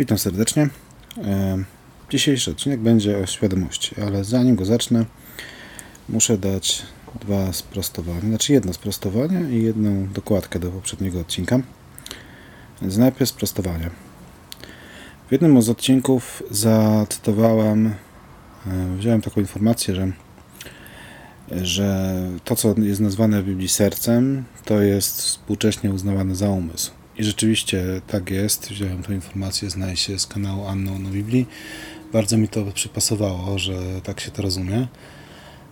Witam serdecznie. E, Dzisiejszy odcinek będzie o świadomości, ale zanim go zacznę, muszę dać dwa sprostowania, znaczy jedno sprostowanie i jedną dokładkę do poprzedniego odcinka. Więc najpierw sprostowanie. W jednym z odcinków zacytowałem, e, wziąłem taką informację, że że to, co jest nazwane w Biblii sercem, to jest współcześnie uznawane za umysł. I rzeczywiście tak jest. Wziąłem tę informację, znaję się z kanału Anno na Biblii. Bardzo mi to przypasowało, że tak się to rozumie.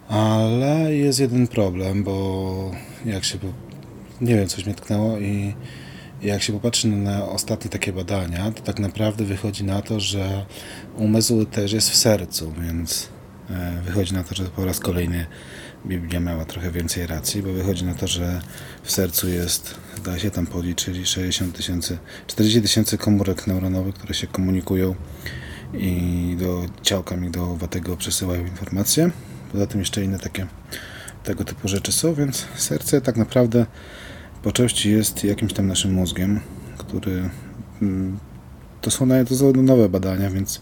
Ale jest jeden problem, bo jak się. Nie wiem, coś mnie tknęło i jak się popatrzy na ostatnie takie badania, to tak naprawdę wychodzi na to, że umysł też jest w sercu, więc e, wychodzi na to, że po raz kolejny Biblia miała trochę więcej racji, bo wychodzi na to, że w sercu jest, da się tam policzyć, 60 tysięcy, 40 tysięcy komórek neuronowych, które się komunikują i do ciałka migdałowatego przesyłają informacje. Poza tym jeszcze inne takie tego typu rzeczy są, więc serce tak naprawdę po części jest jakimś tam naszym mózgiem, który mm, to są, to nowe badania, więc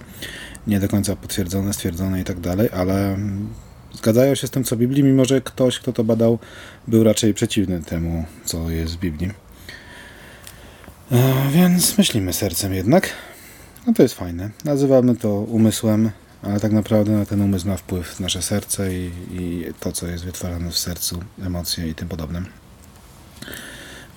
nie do końca potwierdzone, stwierdzone i tak dalej, ale zgadzają się z tym, co w Biblii, mimo że ktoś, kto to badał, był raczej przeciwny temu, co jest w Biblii. E, więc myślimy sercem jednak. No to jest fajne. Nazywamy to umysłem, ale tak naprawdę na ten umysł ma wpływ nasze serce i, i to, co jest wytwarzane w sercu, emocje i tym podobne.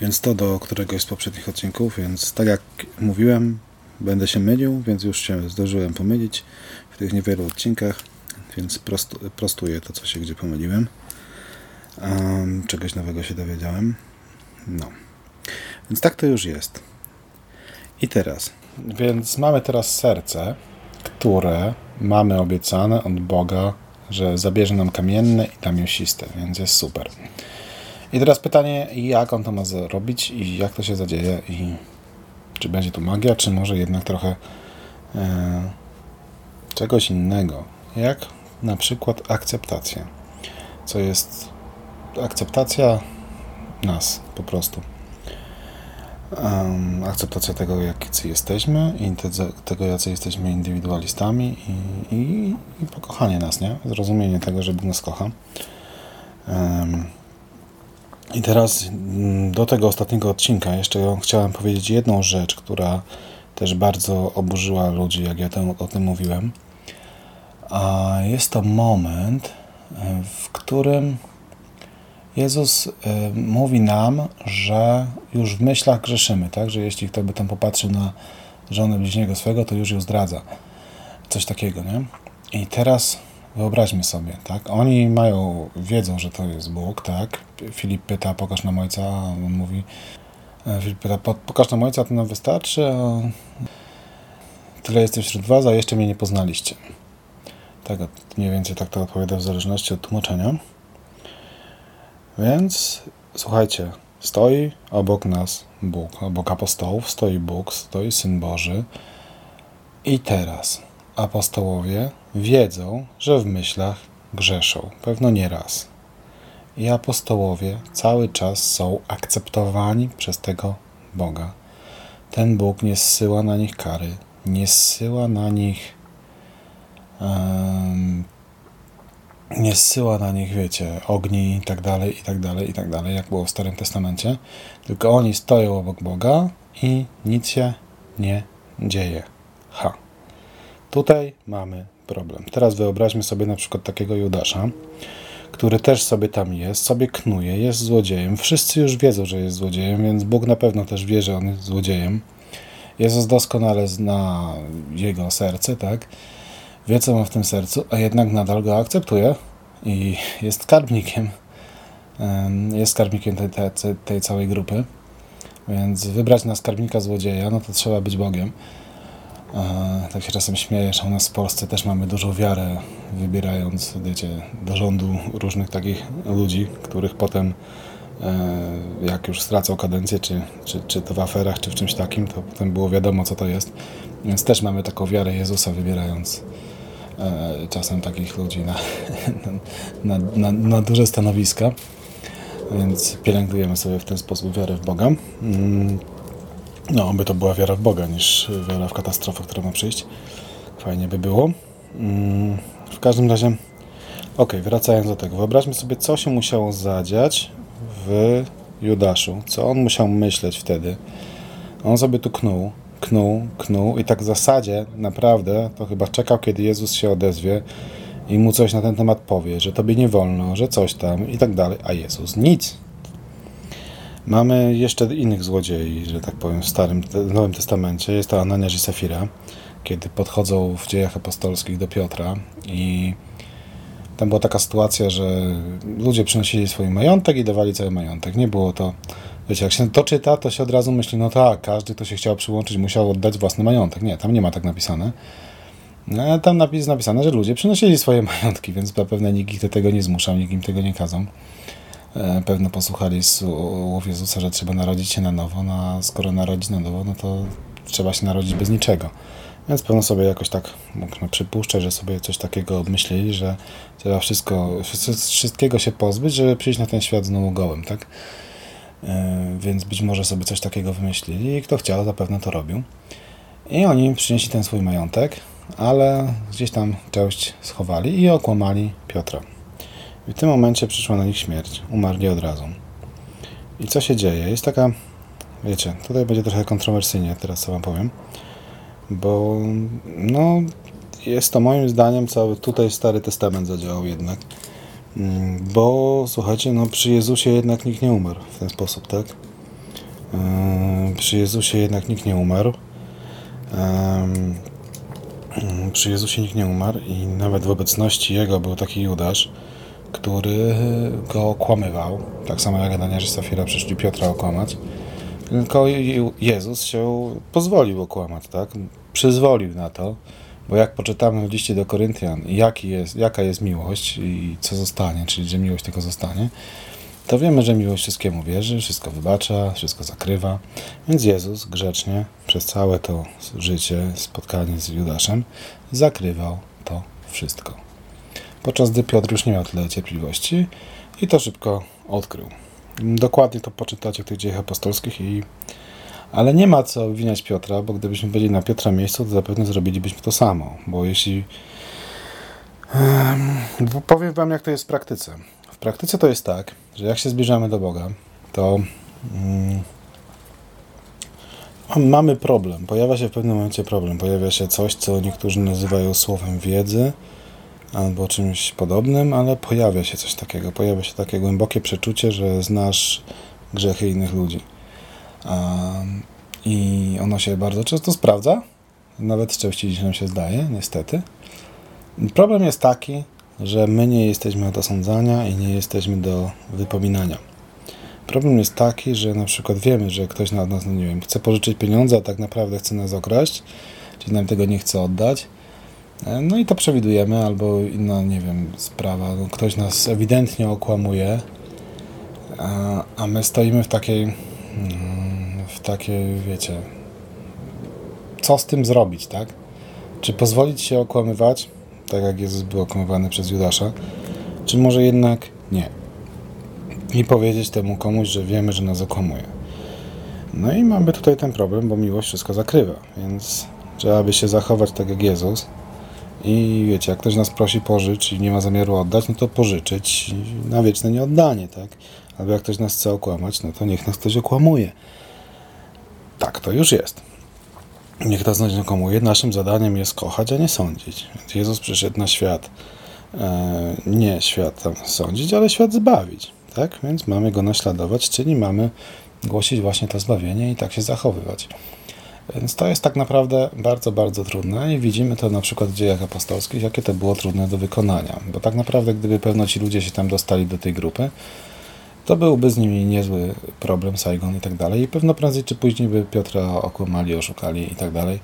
Więc to do któregoś z poprzednich odcinków, więc tak jak mówiłem, będę się mylił, więc już się zdążyłem pomylić w tych niewielu odcinkach więc prostu, prostuję to, co się gdzie pomyliłem. Um, czegoś nowego się dowiedziałem. No. Więc tak to już jest. I teraz. Więc mamy teraz serce, które mamy obiecane od Boga, że zabierze nam kamienne i tam mięsiste, więc jest super. I teraz pytanie, jak on to ma zrobić i jak to się zadzieje i czy będzie to magia, czy może jednak trochę e, czegoś innego. Jak na przykład akceptacja. Co jest akceptacja nas po prostu. Akceptacja tego, jacy jesteśmy i te, tego, jacy jesteśmy indywidualistami i, i, i, pokochanie nas, nie? Zrozumienie tego, że Bóg nas kocha. I teraz mm, do tego ostatniego odcinka jeszcze chciałem powiedzieć jedną rzecz, która też bardzo oburzyła ludzi, jak ja o tym mówiłem. A jest to moment, e, w którym Jezus e, mówi nam, że już w myślach grzeszymy, tak? Że jeśli kto by tam popatrzył na żonę bliźniego swego, to już ją zdradza. Coś takiego, nie? I teraz wyobraźmy sobie, tak? Oni mają, wiedzą, że to jest Bóg, tak? Filip pyta, pokaż nam ojca, a on mówi, e, Filip pyta, pokaż nam ojca, to nam wystarczy, a tyle jesteś wśród was, a jeszcze mnie nie poznaliście. Tak, mniej więcej tak to odpowiada w zależności od tłumaczenia. Więc słuchajcie, stoi obok nas Bóg, obok apostołów stoi Bóg, stoi Syn Boży. I teraz apostołowie wiedzą, że w myślach grzeszą, pewno nie raz. I apostołowie cały czas są akceptowani przez tego Boga. Ten Bóg nie zsyła na nich kary, nie zsyła na nich nie zsyła na nich, wiecie, ogni i tak dalej, i tak dalej, i tak dalej, jak było w Starym Testamencie, tylko oni stoją obok Boga i nic się nie dzieje. Ha. Tutaj mamy problem. Teraz wyobraźmy sobie na przykład takiego Judasza, który też sobie tam jest, sobie knuje, jest złodziejem. Wszyscy już wiedzą, że jest złodziejem, więc Bóg na pewno też wie, że on jest złodziejem. Jezus doskonale zna jego serce, tak? Wie, co ma w tym sercu, a jednak nadal go akceptuje i jest skarbnikiem. Jest skarbnikiem tej, tej, tej całej grupy. Więc wybrać na skarbnika złodzieja, no to trzeba być Bogiem. Tak się czasem śmieję, że u nas w Polsce też mamy dużą wiarę, wybierając, wiecie, do rządu różnych takich ludzi, których potem, e, jak już stracą kadencję, czy, czy, czy to w aferach, czy w czymś takim, to potem było wiadomo, co to jest. Więc też mamy taką wiarę Jezusa, wybierając czasem takich ludzi na, na, na, na duże stanowiska. Więc pielęgnujemy sobie w ten sposób wiarę w Boga. Mm. No, by to była wiara w Boga niż wiara w katastrofę, która ma przyjść. Fajnie by było. Mm, w każdym razie, ok, wracając do tego. Wyobraźmy sobie, co się musiało zadziać w Judaszu. Co on musiał myśleć wtedy. On sobie tu knuł, knuł, knuł i tak w zasadzie naprawdę to chyba czekał, kiedy Jezus się odezwie i mu coś na ten temat powie, że tobie nie wolno, że coś tam i tak dalej, a Jezus nic. Mamy jeszcze innych złodziei, że tak powiem, w Starym, w Nowym Testamencie. Jest to Ananiasz i Safira, kiedy podchodzą w dziejach apostolskich do Piotra i tam była taka sytuacja, że ludzie przynosili swój majątek i dawali cały majątek. Nie było to, wiecie, jak się to czyta, to się od razu myśli, no tak, każdy, kto się chciał przyłączyć, musiał oddać własny majątek. Nie, tam nie ma tak napisane. No, tam napis napisane, że ludzie przynosili swoje majątki, więc zapewne nikt ich do tego nie zmuszał, nikt im tego nie kazał. E, pewno posłuchali słów Jezusa, że trzeba narodzić się na nowo, no a skoro narodzić na nowo, no to trzeba się narodzić bez niczego. Więc pewno sobie jakoś tak można przypuszczać, że sobie coś takiego obmyślili, że trzeba wszystko, wszystkiego się pozbyć, żeby przyjść na ten świat znowu gołym, tak? E, więc być może sobie coś takiego wymyślili i kto chciał, zapewne to robił. I oni przynieśli ten swój majątek, ale gdzieś tam część schowali i okłamali Piotra. I w tym momencie przyszła na nich śmierć. Umarli od razu. I co się dzieje? Jest taka, wiecie, tutaj będzie trochę kontrowersyjnie, teraz co wam powiem, bo no, jest to moim zdaniem cały tutaj Stary Testament zadziałał jednak. Mm, bo słuchajcie, no przy Jezusie jednak nikt nie umarł w ten sposób, tak? Yy, przy Jezusie jednak nikt nie umarł. Yy, przy Jezusie nikt nie umarł i nawet w obecności Jego był taki Judasz, który go okłamywał, tak samo jak Ananiasz i Safira przyszli Piotra okłamać, tylko Jezus się pozwolił okłamać, tak? Przyzwolił na to, bo jak poczytamy w liście do Koryntian, jaki jest, jaka jest miłość i co zostanie, czyli że miłość tylko zostanie, to wiemy, że miłość wszystkiemu wierzy, wszystko wybacza, wszystko zakrywa. Więc Jezus grzecznie przez całe to życie, spotkanie z Judaszem, zakrywał to wszystko podczas gdy Piotr już nie miał tyle cierpliwości i to szybko odkrył. Dokładnie to poczytacie w tych dziejach apostolskich i ale nie ma co obwiniać Piotra, bo gdybyśmy byli na Piotra miejscu, to zapewne zrobilibyśmy to samo, bo jeśli um, powiem wam jak to jest w praktyce. W praktyce to jest tak, że jak się zbliżamy do Boga, to um, mamy problem. Pojawia się w pewnym momencie problem. Pojawia się coś, co niektórzy nazywają słowem wiedzy, albo czymś podobnym, ale pojawia się coś takiego, pojawia się takie głębokie przeczucie, że znasz grzechy innych ludzi. I ono się bardzo często sprawdza, nawet częściej niż nam się zdaje, niestety. Problem jest taki, że my nie jesteśmy do osądzania i nie jesteśmy do wypominania. Problem jest taki, że na przykład wiemy, że ktoś na nas, no nie wiem, chce pożyczyć pieniądze, a tak naprawdę chce nas okraść, czyli nam tego nie chce oddać E, no i to przewidujemy, albo inna, nie wiem, sprawa. No, ktoś nas ewidentnie okłamuje, a, a my stoimy w takiej, w takiej, wiecie, co z tym zrobić, tak? Czy pozwolić się okłamywać, tak jak Jezus był okłamywany przez Judasza, czy może jednak nie? I powiedzieć temu komuś, że wiemy, że nas okłamuje. No i mamy tutaj ten problem, bo miłość wszystko zakrywa, więc trzeba by się zachować tak jak Jezus, i wiecie, jak ktoś nas prosi pożyczyć i nie ma zamiaru oddać, no to pożyczyć na wieczne nieoddanie, tak? Albo jak ktoś nas chce okłamać, no to niech nas ktoś okłamuje. Tak to już jest. Niech nas ktoś okłamuje. Naszym zadaniem jest kochać, a nie sądzić. Więc Jezus przyszedł na świat, e, nie świat tam sądzić, ale świat zbawić. Tak? Więc mamy go naśladować, czyli mamy głosić właśnie to zbawienie i tak się zachowywać. Więc to jest tak naprawdę bardzo, bardzo trudne i widzimy to na przykład w dziejach apostolskich, jakie to było trudne do wykonania. Bo tak naprawdę, gdyby pewno ci ludzie się tam dostali do tej grupy, to byłby z nimi niezły problem, Saigon i tak dalej. I pewno prędzej czy później by Piotra okłamali, oszukali i tak dalej.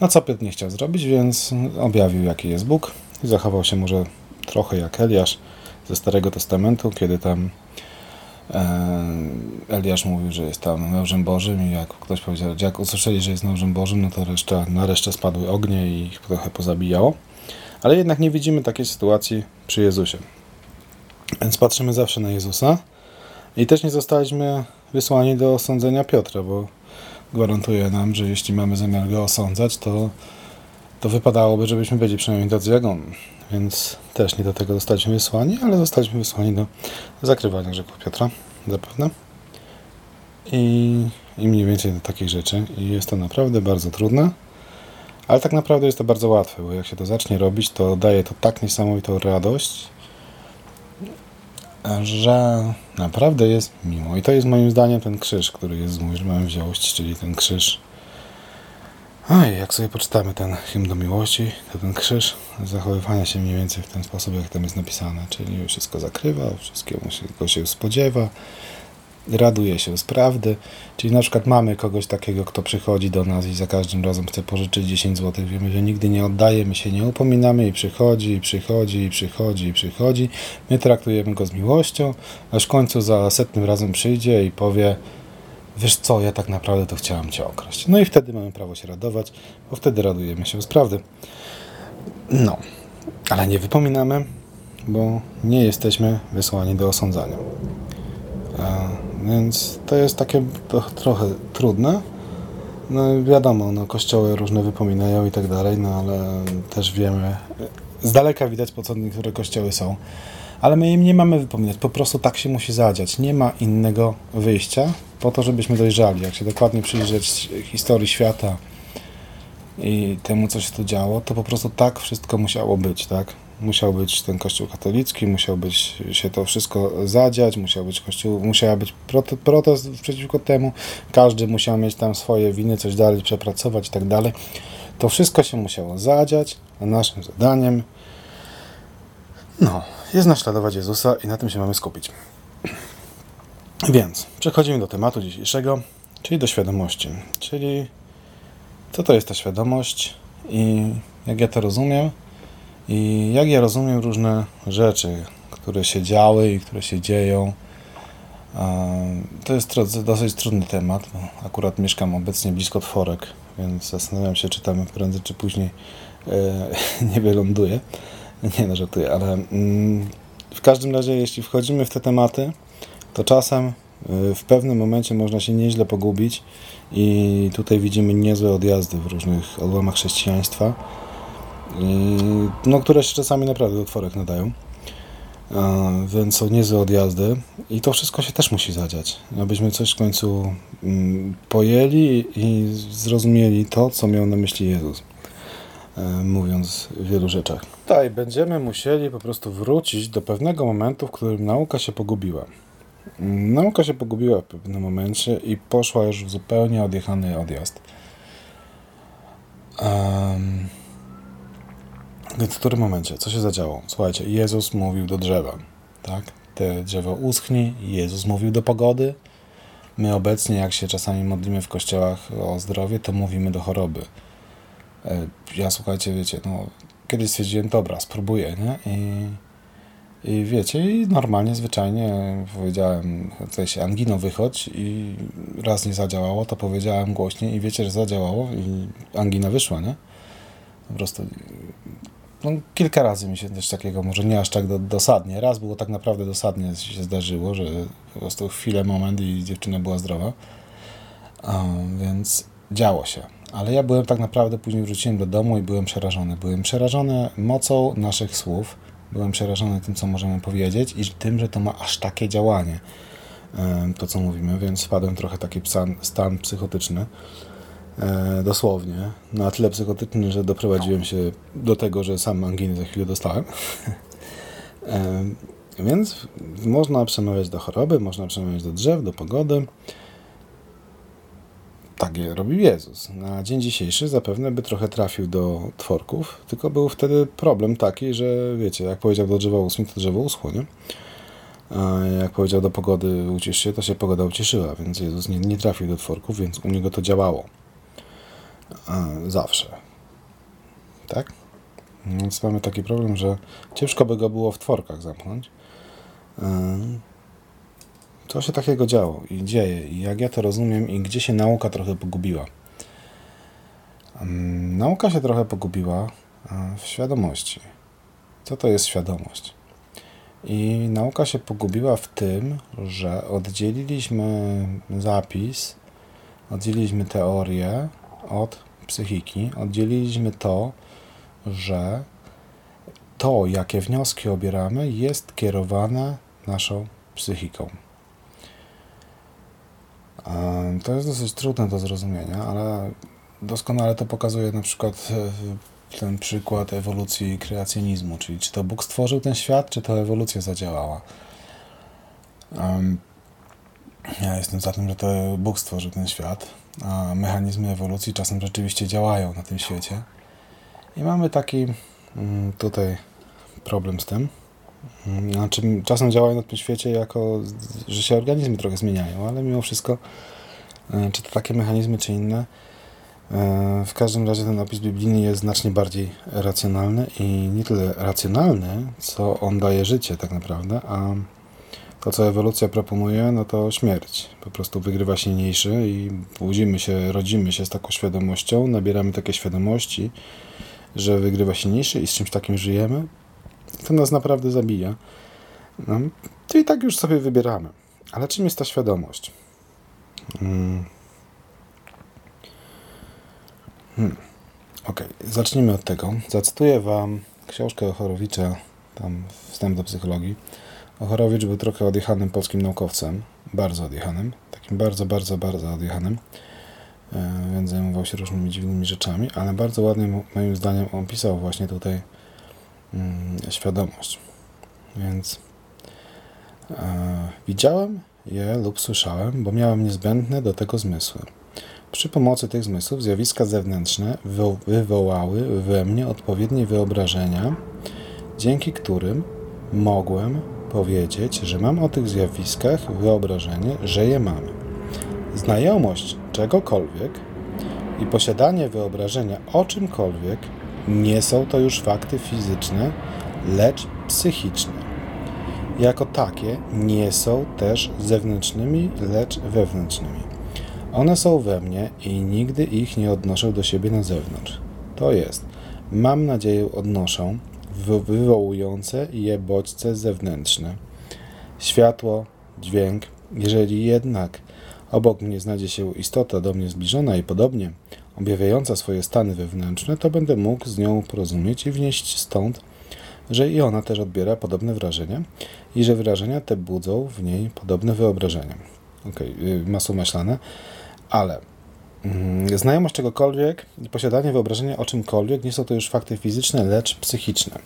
No co Piotr nie chciał zrobić, więc objawił, jaki jest Bóg i zachował się może trochę jak Eliasz ze Starego Testamentu, kiedy tam E, Eliasz mówił, że jest tam mężem Bożym i jak ktoś powiedział, jak usłyszeli, że jest mężem Bożym, no to reszta, na resztę spadły ognie i ich trochę pozabijało. Ale jednak nie widzimy takiej sytuacji przy Jezusie. Więc patrzymy zawsze na Jezusa i też nie zostaliśmy wysłani do osądzenia Piotra, bo gwarantuje nam, że jeśli mamy zamiar go osądzać, to, to wypadałoby, żebyśmy byli przynajmniej tacy jak on. Więc też nie do tego zostaliśmy wysłani, ale zostaliśmy wysłani do zakrywania grzechów Piotra, zapewne. I, I mniej więcej do takich rzeczy. I jest to naprawdę bardzo trudne. Ale tak naprawdę jest to bardzo łatwe, bo jak się to zacznie robić, to daje to tak niesamowitą radość, że naprawdę jest miło. I to jest moim zdaniem ten krzyż, który jest z mamy wziąć, czyli ten krzyż. Oj, jak sobie poczytamy ten hymn do miłości, to ten krzyż zachowywania się mniej więcej w ten sposób, jak tam jest napisane, czyli wszystko zakrywa, wszystkiego się spodziewa, raduje się z prawdy. Czyli na przykład mamy kogoś takiego, kto przychodzi do nas i za każdym razem chce pożyczyć 10 zł. Wiemy, że nigdy nie oddaje, my się nie upominamy i przychodzi, i przychodzi, i przychodzi, i przychodzi. My traktujemy go z miłością, aż w końcu za setnym razem przyjdzie i powie wiesz co, ja tak naprawdę to chciałem Cię okraść. No i wtedy mamy prawo się radować, bo wtedy radujemy się z prawdy. No, ale nie wypominamy, bo nie jesteśmy wysłani do osądzania. Więc to jest takie trochę trudne. No wiadomo, no, kościoły różne wypominają i tak dalej, no ale też wiemy, z daleka widać po co niektóre kościoły są. Ale my im nie mamy wypominać, po prostu tak się musi zadziać. Nie ma innego wyjścia po to, żebyśmy dojrzali. Jak się dokładnie przyjrzeć historii świata i temu, co się tu działo, to po prostu tak wszystko musiało być, tak? Musiał być ten kościół katolicki, musiał być się to wszystko zadziać, musiał być kościół, musiała być protest przeciwko temu, każdy musiał mieć tam swoje winy, coś dalej przepracować i tak dalej. To wszystko się musiało zadziać, a naszym zadaniem no, jest naśladować Jezusa i na tym się mamy skupić. Więc przechodzimy do tematu dzisiejszego, czyli do świadomości. Czyli co to jest ta świadomość i jak ja to rozumiem, i jak ja rozumiem różne rzeczy, które się działy i które się dzieją, to jest dosyć trudny temat. Akurat mieszkam obecnie blisko Tworek, więc zastanawiam się, czy tam prędzej czy później e, nie wyląduję. Nie no, żartuję, ale mm, w każdym razie, jeśli wchodzimy w te tematy, to czasem e, w pewnym momencie można się nieźle pogubić i tutaj widzimy niezłe odjazdy w różnych odłamach chrześcijaństwa no, które się czasami naprawdę do tworek nadają. Więc są niezłe odjazdy i to wszystko się też musi zadziać, abyśmy coś w końcu mm, pojęli i zrozumieli to, co miał na myśli Jezus, e, mówiąc w wielu rzeczach. Tak, będziemy musieli po prostu wrócić do pewnego momentu, w którym nauka się pogubiła. Nauka się pogubiła w pewnym momencie i poszła już w zupełnie odjechany odjazd. Um, więc w którym momencie? Co się zadziało? Słuchajcie, Jezus mówił do drzewa, tak? Te drzewo uschnie, Jezus mówił do pogody. My obecnie, jak się czasami modlimy w kościołach o zdrowie, to mówimy do choroby. E, ja, słuchajcie, wiecie, no, kiedyś stwierdziłem, dobra, spróbuję, nie? I, i wiecie, i normalnie, zwyczajnie powiedziałem, tutaj się angino wychodź i raz nie zadziałało, to powiedziałem głośniej i wiecie, że zadziałało i angina wyszła, nie? Po prostu no, kilka razy mi się coś takiego, może nie aż tak do, dosadnie. Raz było tak naprawdę dosadnie się zdarzyło, że po prostu chwilę, moment i dziewczyna była zdrowa. Więc działo się. Ale ja byłem tak naprawdę, później wróciłem do domu i byłem przerażony. Byłem przerażony mocą naszych słów, byłem przerażony tym, co możemy powiedzieć i tym, że to ma aż takie działanie, to co mówimy, więc wpadłem trochę taki stan psychotyczny. E, dosłownie, na tyle psychotyczny, że doprowadziłem się do tego, że sam anginy za chwilę dostałem. e, więc można przemawiać do choroby, można przemawiać do drzew, do pogody. Tak je robił Jezus. Na dzień dzisiejszy zapewne by trochę trafił do tworków, tylko był wtedy problem taki, że wiecie, jak powiedział do drzewa uschnie, to drzewo uschło, nie? A jak powiedział do pogody ucisz się, to się pogoda ucieszyła, więc Jezus nie, nie trafił do tworków, więc u niego to działało zawsze. Tak? Więc mamy taki problem, że ciężko by go było w tworkach zamknąć. Co się takiego działo i dzieje, i jak ja to rozumiem, i gdzie się nauka trochę pogubiła. Nauka się trochę pogubiła w świadomości. Co to jest świadomość? I nauka się pogubiła w tym, że oddzieliliśmy zapis Oddzieliliśmy teorię od psychiki. Oddzieliliśmy to, że to, jakie wnioski obieramy, jest kierowane naszą psychiką. To jest dosyć trudne do zrozumienia, ale doskonale to pokazuje na przykład e, ten przykład ewolucji kreacjonizmu, czyli czy to Bóg stworzył ten świat, czy to ewolucja zadziałała. Ja jestem za tym, że to Bóg stworzył ten świat, mechanizmy ewolucji czasem rzeczywiście działają na tym świecie. I mamy taki mm, tutaj problem z tym. Znaczy, czasem działają na tym świecie jako, że się organizmy trochę zmieniają, ale mimo wszystko, e, czy to takie mechanizmy, czy inne, e, w każdym razie ten opis biblijny jest znacznie bardziej racjonalny i nie tyle racjonalny, co on daje życie tak naprawdę, a to, co ewolucja proponuje, no to śmierć. Po prostu wygrywa silniejszy i budzimy się, rodzimy się z taką świadomością, nabieramy takie świadomości, że wygrywa silniejszy i z czymś takim żyjemy. To nas naprawdę zabija. No, to i tak już sobie wybieramy. Ale czym jest ta świadomość? Hmm. Hmm. Ok, zacznijmy od tego. Zacytuję Wam książkę Ochorowicza, tam wstęp do psychologii. Ochorowicz był trochę odjechanym polskim naukowcem, bardzo odjechanym, takim bardzo, bardzo, bardzo odjechanym, e, więc zajmował się różnymi dziwnymi rzeczami, ale bardzo ładnie moim zdaniem opisał właśnie tutaj mm, świadomość. Więc e, widziałem je lub słyszałem, bo miałem niezbędne do tego zmysły. Przy pomocy tych zmysłów zjawiska zewnętrzne wywołały we mnie odpowiednie wyobrażenia, dzięki którym mogłem powiedzieć, że mam o tych zjawiskach wyobrażenie, że je mamy. Znajomość czegokolwiek i posiadanie wyobrażenia o czymkolwiek nie są to już fakty fizyczne, lecz psychiczne. Jako takie nie są też zewnętrznymi, lecz wewnętrznymi. One są we mnie i nigdy ich nie odnoszę do siebie na zewnątrz. To jest, mam nadzieję, odnoszą wywołujące je bodźce zewnętrzne. Światło, dźwięk. Jeżeli jednak obok mnie znajdzie się istota do mnie zbliżona i podobnie, objawiająca swoje stany wewnętrzne, to będę mógł z nią porozumieć i wnieść stąd, że i ona też odbiera podobne wrażenia i że wrażenia te budzą w niej podobne wyobrażenia. Ok, masło maślane, ale znajomość czegokolwiek i posiadanie wyobrażenia o czymkolwiek nie są to już fakty fizyczne, lecz psychiczne.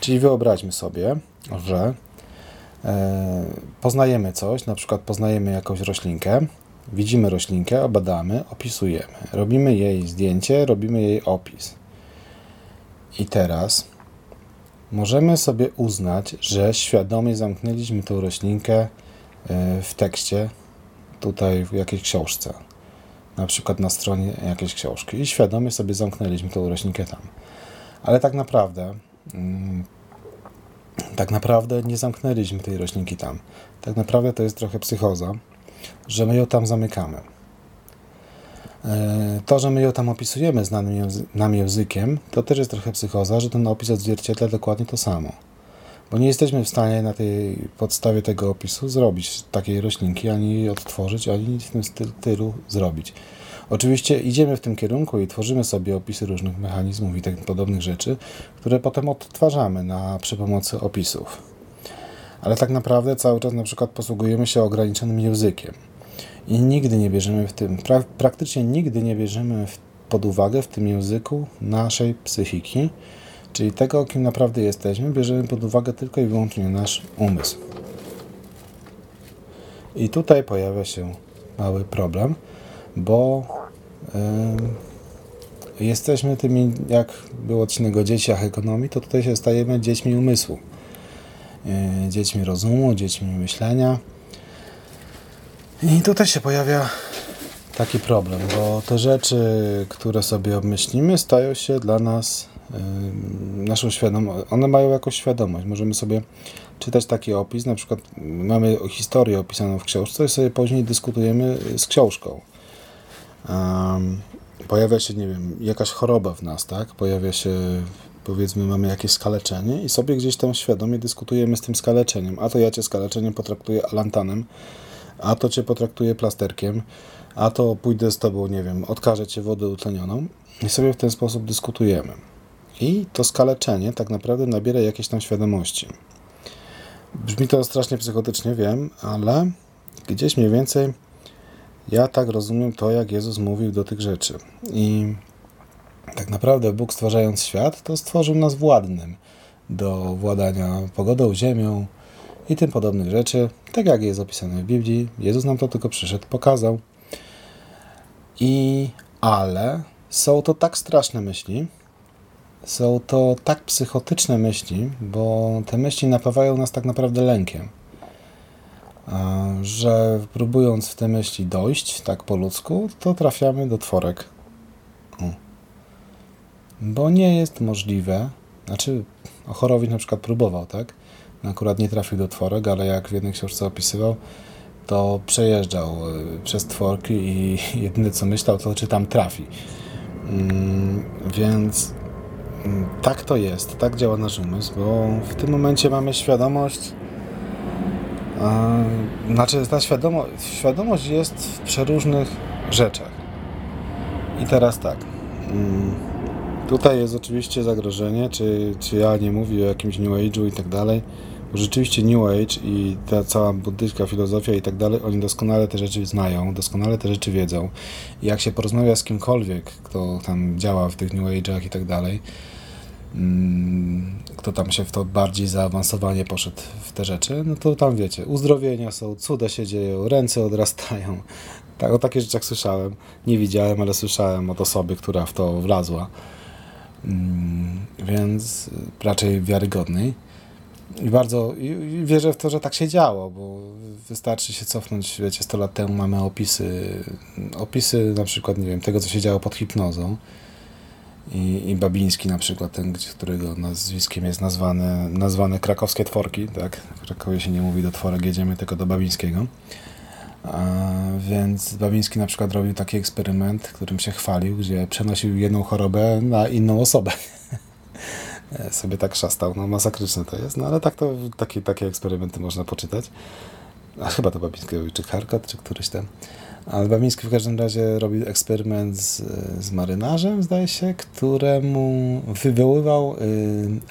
Czyli wyobraźmy sobie, że e, poznajemy coś, na przykład poznajemy jakąś roślinkę, widzimy roślinkę, obadamy, opisujemy, robimy jej zdjęcie, robimy jej opis. I teraz możemy sobie uznać, że świadomie zamknęliśmy tą roślinkę e, w tekście, tutaj w jakiejś książce na przykład na stronie jakiejś książki i świadomie sobie zamknęliśmy tą roślinkę tam. Ale tak naprawdę mm, tak naprawdę nie zamknęliśmy tej roślinki tam. Tak naprawdę to jest trochę psychoza, że my ją tam zamykamy. E, to, że my ją tam opisujemy znanym nam językiem, to też jest trochę psychoza, że ten opis odzwierciedla dokładnie to samo. Bo nie jesteśmy w stanie na tej podstawie tego opisu zrobić takiej roślinki, ani jej odtworzyć, ani nic w tym stylu zrobić. Oczywiście idziemy w tym kierunku i tworzymy sobie opisy różnych mechanizmów i tak podobnych rzeczy, które potem odtwarzamy na, przy pomocy opisów. Ale tak naprawdę cały czas na przykład posługujemy się ograniczonym językiem. I nigdy nie bierzemy w tym, pra, praktycznie nigdy nie bierzemy w, pod uwagę w tym języku naszej psychiki, Czyli tego, kim naprawdę jesteśmy, bierzemy pod uwagę tylko i wyłącznie nasz umysł. I tutaj pojawia się mały problem, bo yy, jesteśmy tymi, jak było odcinek o dzieciach ekonomii, to tutaj się stajemy dziećmi umysłu. Yy, dziećmi rozumu, dziećmi myślenia. I tutaj się pojawia taki problem, bo te rzeczy, które sobie obmyślimy, stają się dla nas naszą świadomość, one mają jakąś świadomość. Możemy sobie czytać taki opis, na przykład mamy historię opisaną w książce i sobie później dyskutujemy z książką. Um, pojawia się, nie wiem, jakaś choroba w nas, tak? Pojawia się, powiedzmy, mamy jakieś skaleczenie i sobie gdzieś tam świadomie dyskutujemy z tym skaleczeniem. A to ja cię skaleczeniem potraktuję alantanem, a to cię potraktuje plasterkiem, a to pójdę z tobą, nie wiem, odkażę cię wodę utlenioną i sobie w ten sposób dyskutujemy. I to skaleczenie tak naprawdę nabiera jakiejś tam świadomości. Brzmi to strasznie psychotycznie, wiem, ale gdzieś mniej więcej ja tak rozumiem to, jak Jezus mówił do tych rzeczy. I tak naprawdę Bóg stwarzając świat, to stworzył nas władnym do władania pogodą, ziemią i tym podobnych rzeczy. Tak jak jest opisane w Biblii, Jezus nam to tylko przyszedł, pokazał. I ale są to tak straszne myśli, są to tak psychotyczne myśli, bo te myśli napawają nas tak naprawdę lękiem. Że próbując w te myśli dojść tak po ludzku, to trafiamy do tworek. Bo nie jest możliwe, znaczy Ochorowicz na przykład próbował, tak? Akurat nie trafił do tworek, ale jak w jednej książce opisywał, to przejeżdżał y, przez tworki i jedyne co myślał, to czy tam trafi. Mm, więc tak to jest, tak działa nasz umysł, bo w tym momencie mamy świadomość, znaczy ta świadomość, jest w przeróżnych rzeczach. I teraz tak. Mm, tutaj jest oczywiście zagrożenie, czy, czy ja nie mówię o jakimś New Age'u i tak dalej bo rzeczywiście New Age i ta cała buddyjska filozofia i tak dalej, oni doskonale te rzeczy znają, doskonale te rzeczy wiedzą. I jak się porozmawia z kimkolwiek, kto tam działa w tych New Age'ach i tak dalej, mm, kto tam się w to bardziej zaawansowanie poszedł w te rzeczy, no to tam wiecie, uzdrowienia są, cuda się dzieją, ręce odrastają. Tak, o takich rzeczach słyszałem. Nie widziałem, ale słyszałem od osoby, która w to wlazła. Mm, więc raczej wiarygodnej. I bardzo wierzę w to, że tak się działo, bo wystarczy się cofnąć, wiecie, 100 lat temu mamy opisy, opisy na przykład, nie wiem, tego, co się działo pod hipnozą. I, i Babiński na przykład, ten, którego nazwiskiem jest nazwane, nazwane krakowskie tworki, tak? W Krakowie się nie mówi do tworek, jedziemy tylko do Babińskiego. A, więc Babiński na przykład robił taki eksperyment, którym się chwalił, gdzie przenosił jedną chorobę na inną osobę. Sobie tak szastał. No masakryczne to jest, no ale tak to, takie, takie eksperymenty można poczytać. A chyba to Babiński robił, czy Harkat, czy któryś tam. Ale Babiński w każdym razie robił eksperyment z, z marynarzem, zdaje się, któremu wywoływał y,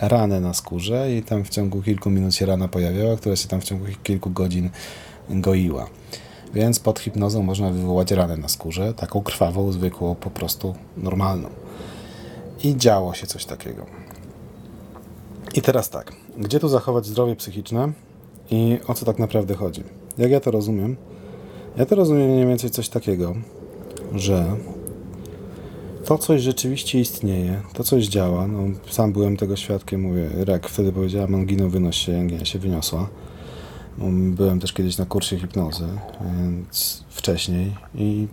ranę na skórze i tam w ciągu kilku minut się rana pojawiała, która się tam w ciągu kilku godzin goiła. Więc pod hipnozą można wywołać ranę na skórze, taką krwawą, zwykłą, po prostu normalną. I działo się coś takiego. I teraz tak, gdzie tu zachować zdrowie psychiczne i o co tak naprawdę chodzi? Jak ja to rozumiem? Ja to rozumiem mniej więcej coś takiego, że to coś rzeczywiście istnieje, to coś działa. No, sam byłem tego świadkiem, mówię, Rek wtedy powiedziała, angino wynoś się, angina się wyniosła. Byłem też kiedyś na kursie hipnozy, więc wcześniej i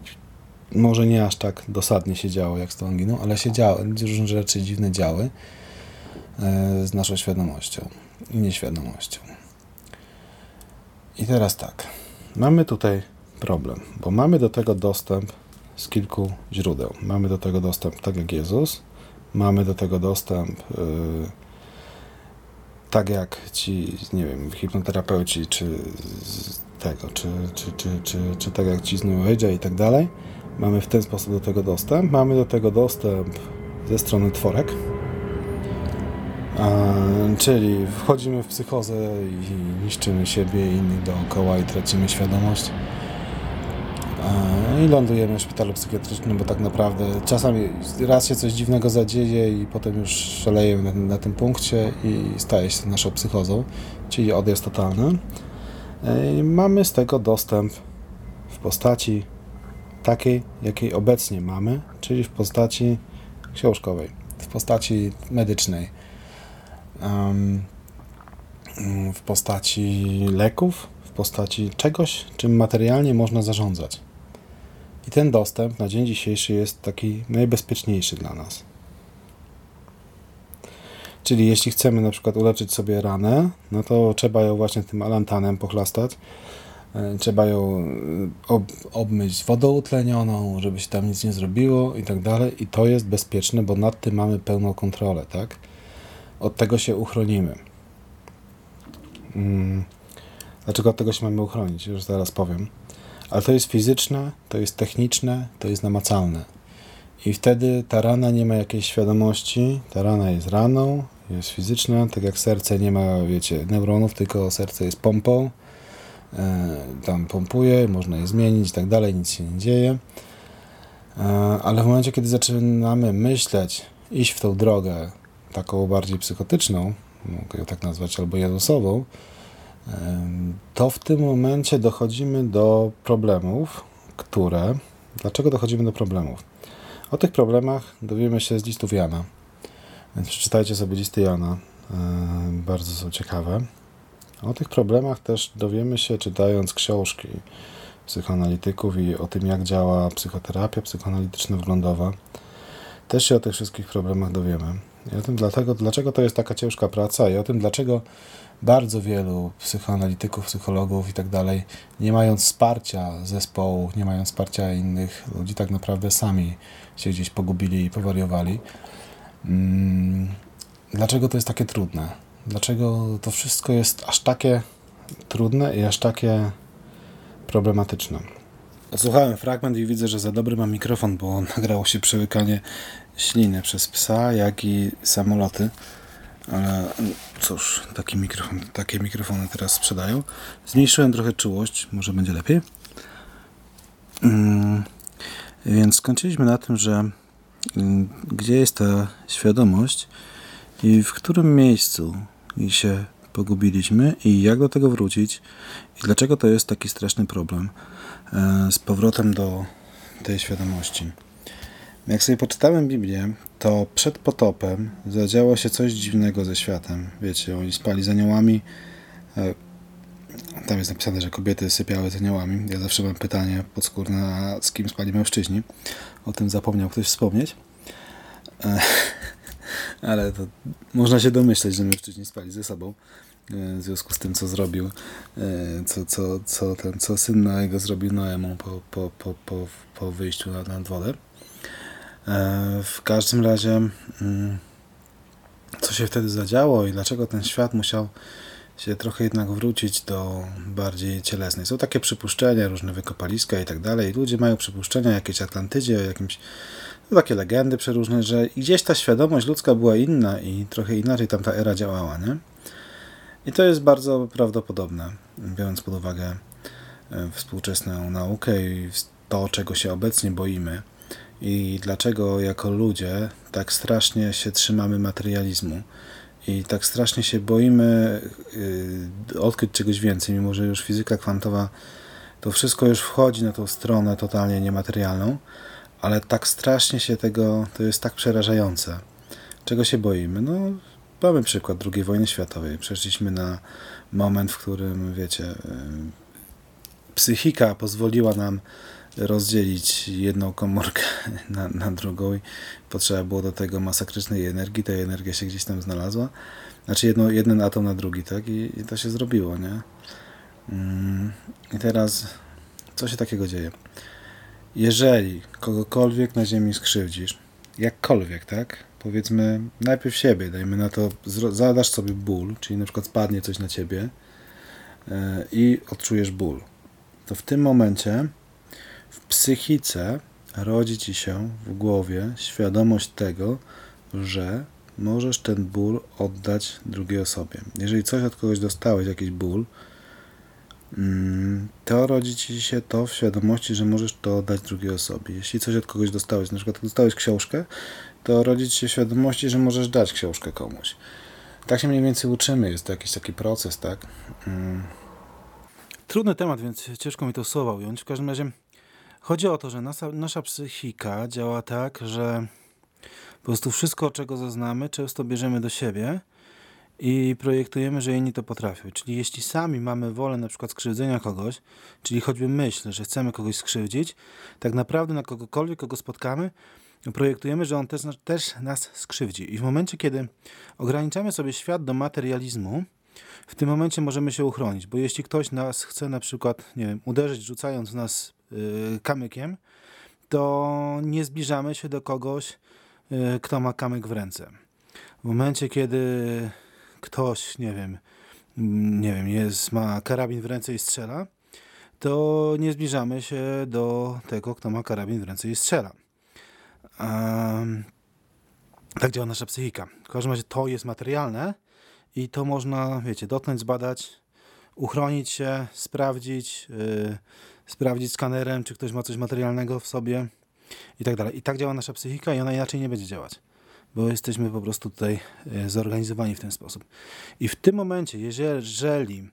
może nie aż tak dosadnie się działo jak z tą anginą, ale się działo, różne rzeczy dziwne działy. E, z naszą świadomością i nieświadomością. I teraz tak, mamy tutaj problem, bo mamy do tego dostęp z kilku źródeł. Mamy do tego dostęp tak jak Jezus, mamy do tego dostęp yy, tak jak ci, nie wiem, hipnoterapeuci, czy tego, czy, czy, czy, czy, czy tak jak ci z New Age i tak dalej. Mamy w ten sposób do tego dostęp. Mamy do tego dostęp ze strony tworek, czyli wchodzimy w psychozę i niszczymy siebie i innych dookoła i tracimy świadomość. I lądujemy w szpitalu psychiatrycznym, bo tak naprawdę czasami raz się coś dziwnego zadzieje i potem już szalejemy na, na tym punkcie i staje się naszą psychozą, czyli odjazd totalny. I mamy z tego dostęp w postaci takiej, jakiej obecnie mamy, czyli w postaci książkowej, w postaci medycznej w postaci leków, w postaci czegoś, czym materialnie można zarządzać. I ten dostęp na dzień dzisiejszy jest taki najbezpieczniejszy dla nas. Czyli jeśli chcemy na przykład uleczyć sobie ranę, no to trzeba ją właśnie tym alantanem pochlastać. E, trzeba ją e, ob obmyć wodą utlenioną, żeby się tam nic nie zrobiło i tak dalej. I to jest bezpieczne, bo nad tym mamy pełną kontrolę, tak? od tego się uchronimy. Hmm. Dlaczego od tego się mamy uchronić? Już zaraz powiem. Ale to jest fizyczne, to jest techniczne, to jest namacalne. I wtedy ta rana nie ma jakiejś świadomości, ta rana jest raną, jest fizyczna, tak jak serce nie ma, wiecie, neuronów, tylko serce jest pompą, e, tam pompuje, można je zmienić i tak dalej, nic się nie dzieje. E, ale w momencie, kiedy zaczynamy myśleć, iść w tą drogę taką bardziej psychotyczną, mogę ją tak nazwać, albo jadusową, to w tym momencie dochodzimy do problemów, które. Dlaczego dochodzimy do problemów? O tych problemach dowiemy się z listów Jana. Więc przeczytajcie sobie listy Jana. E, bardzo są ciekawe. O tych problemach też dowiemy się czytając książki psychoanalityków i o tym, jak działa psychoterapia psychoanalityczno-wglądowa. Też się o tych wszystkich problemach dowiemy. I o tym dlatego, dlaczego to jest taka ciężka praca i o tym, dlaczego bardzo wielu psychoanalityków, psychologów i tak dalej, nie mając wsparcia zespołu, nie mając wsparcia innych ludzi, tak naprawdę sami się gdzieś pogubili i powariowali. Mm, dlaczego to jest takie trudne? Dlaczego to wszystko jest aż takie trudne i aż takie problematyczne? Odsłuchałem fragment i widzę, że za dobry mam mikrofon, bo nagrało się przełykanie śliny przez psa, jak i samoloty. Ale cóż, taki mikrofon, takie mikrofony teraz sprzedają. Zmniejszyłem trochę czułość, może będzie lepiej. Mm, więc skończyliśmy na tym, że mm, gdzie jest ta świadomość i w którym miejscu się pogubiliśmy i jak do tego wrócić i dlaczego to jest taki straszny problem e, z powrotem do tej świadomości. Jak sobie poczytałem Biblię, to przed potopem zadziało się coś dziwnego ze światem. Wiecie, oni spali z aniołami. E, tam jest napisane, że kobiety sypiały z aniołami. Ja zawsze mam pytanie podskórne, a z kim spali mężczyźni? O tym zapomniał ktoś wspomnieć. E, ale to można się domyśleć, że mężczyźni spali ze sobą e, w związku z tym, co zrobił, co, co, co, ten, co syn Noego zrobił Noemu po, po, po, po, po wyjściu na, wodę. E, w każdym razie, mm, co się wtedy zadziało i dlaczego ten świat musiał się trochę jednak wrócić do bardziej cielesnej. Są takie przypuszczenia, różne wykopaliska i tak dalej. Ludzie mają przypuszczenia o jakiejś Atlantydzie, o jakimś, no takie legendy przeróżne, że gdzieś ta świadomość ludzka była inna i trochę inaczej tam ta era działała, nie? I to jest bardzo prawdopodobne, biorąc pod uwagę e, współczesną naukę i to, czego się obecnie boimy i dlaczego jako ludzie tak strasznie się trzymamy materializmu i tak strasznie się boimy yy, odkryć czegoś więcej, mimo że już fizyka kwantowa to wszystko już wchodzi na tą stronę totalnie niematerialną, ale tak strasznie się tego, to jest tak przerażające. Czego się boimy? No, mamy przykład II wojny światowej. Przeszliśmy na moment, w którym, wiecie, yy, psychika pozwoliła nam rozdzielić jedną komórkę na, na drugą i potrzeba było do tego masakrycznej energii, ta energia się gdzieś tam znalazła. Znaczy jedno, jeden atom na drugi, tak? I, i to się zrobiło, nie? Mm, I teraz co się takiego dzieje? Jeżeli kogokolwiek na ziemi skrzywdzisz, jakkolwiek, tak? Powiedzmy najpierw siebie, dajmy na to, zadasz sobie ból, czyli na przykład spadnie coś na ciebie yy, i odczujesz ból. To w tym momencie w psychice rodzi ci się w głowie świadomość tego, że możesz ten ból oddać drugiej osobie. Jeżeli coś od kogoś dostałeś, jakiś ból, mm, to rodzi ci się to w świadomości, że możesz to oddać drugiej osobie. Jeśli coś od kogoś dostałeś, na przykład dostałeś książkę, to rodzi ci się świadomości, że możesz dać książkę komuś. Tak się mniej więcej uczymy, jest to jakiś taki proces, tak? Mm. Trudny temat, więc ciężko mi to słowa ująć. W każdym razie Chodzi o to, że nasza, nasza psychika działa tak, że po prostu wszystko, czego zaznamy, często bierzemy do siebie i projektujemy, że inni to potrafią. Czyli jeśli sami mamy wolę na przykład skrzywdzenia kogoś, czyli choćby myśl, że chcemy kogoś skrzywdzić, tak naprawdę na kogokolwiek, kogo spotkamy, projektujemy, że on też, też nas skrzywdzi. I w momencie, kiedy ograniczamy sobie świat do materializmu, w tym momencie możemy się uchronić, bo jeśli ktoś nas chce na przykład, nie wiem, uderzyć, rzucając w nas kamykiem, to nie zbliżamy się do kogoś, y, kto ma kamyk w ręce. W momencie, kiedy ktoś, nie wiem, nie wiem, jest, ma karabin w ręce i strzela, to nie zbliżamy się do tego, kto ma karabin w ręce i strzela. Um, tak działa nasza psychika. W każdym razie to jest materialne i to można, wiecie, dotknąć, zbadać, uchronić się, sprawdzić, yy, sprawdzić skanerem, czy ktoś ma coś materialnego w sobie i tak dalej. I tak działa nasza psychika i ona inaczej nie będzie działać, bo jesteśmy po prostu tutaj yy, zorganizowani w ten sposób. I w tym momencie, jeżeli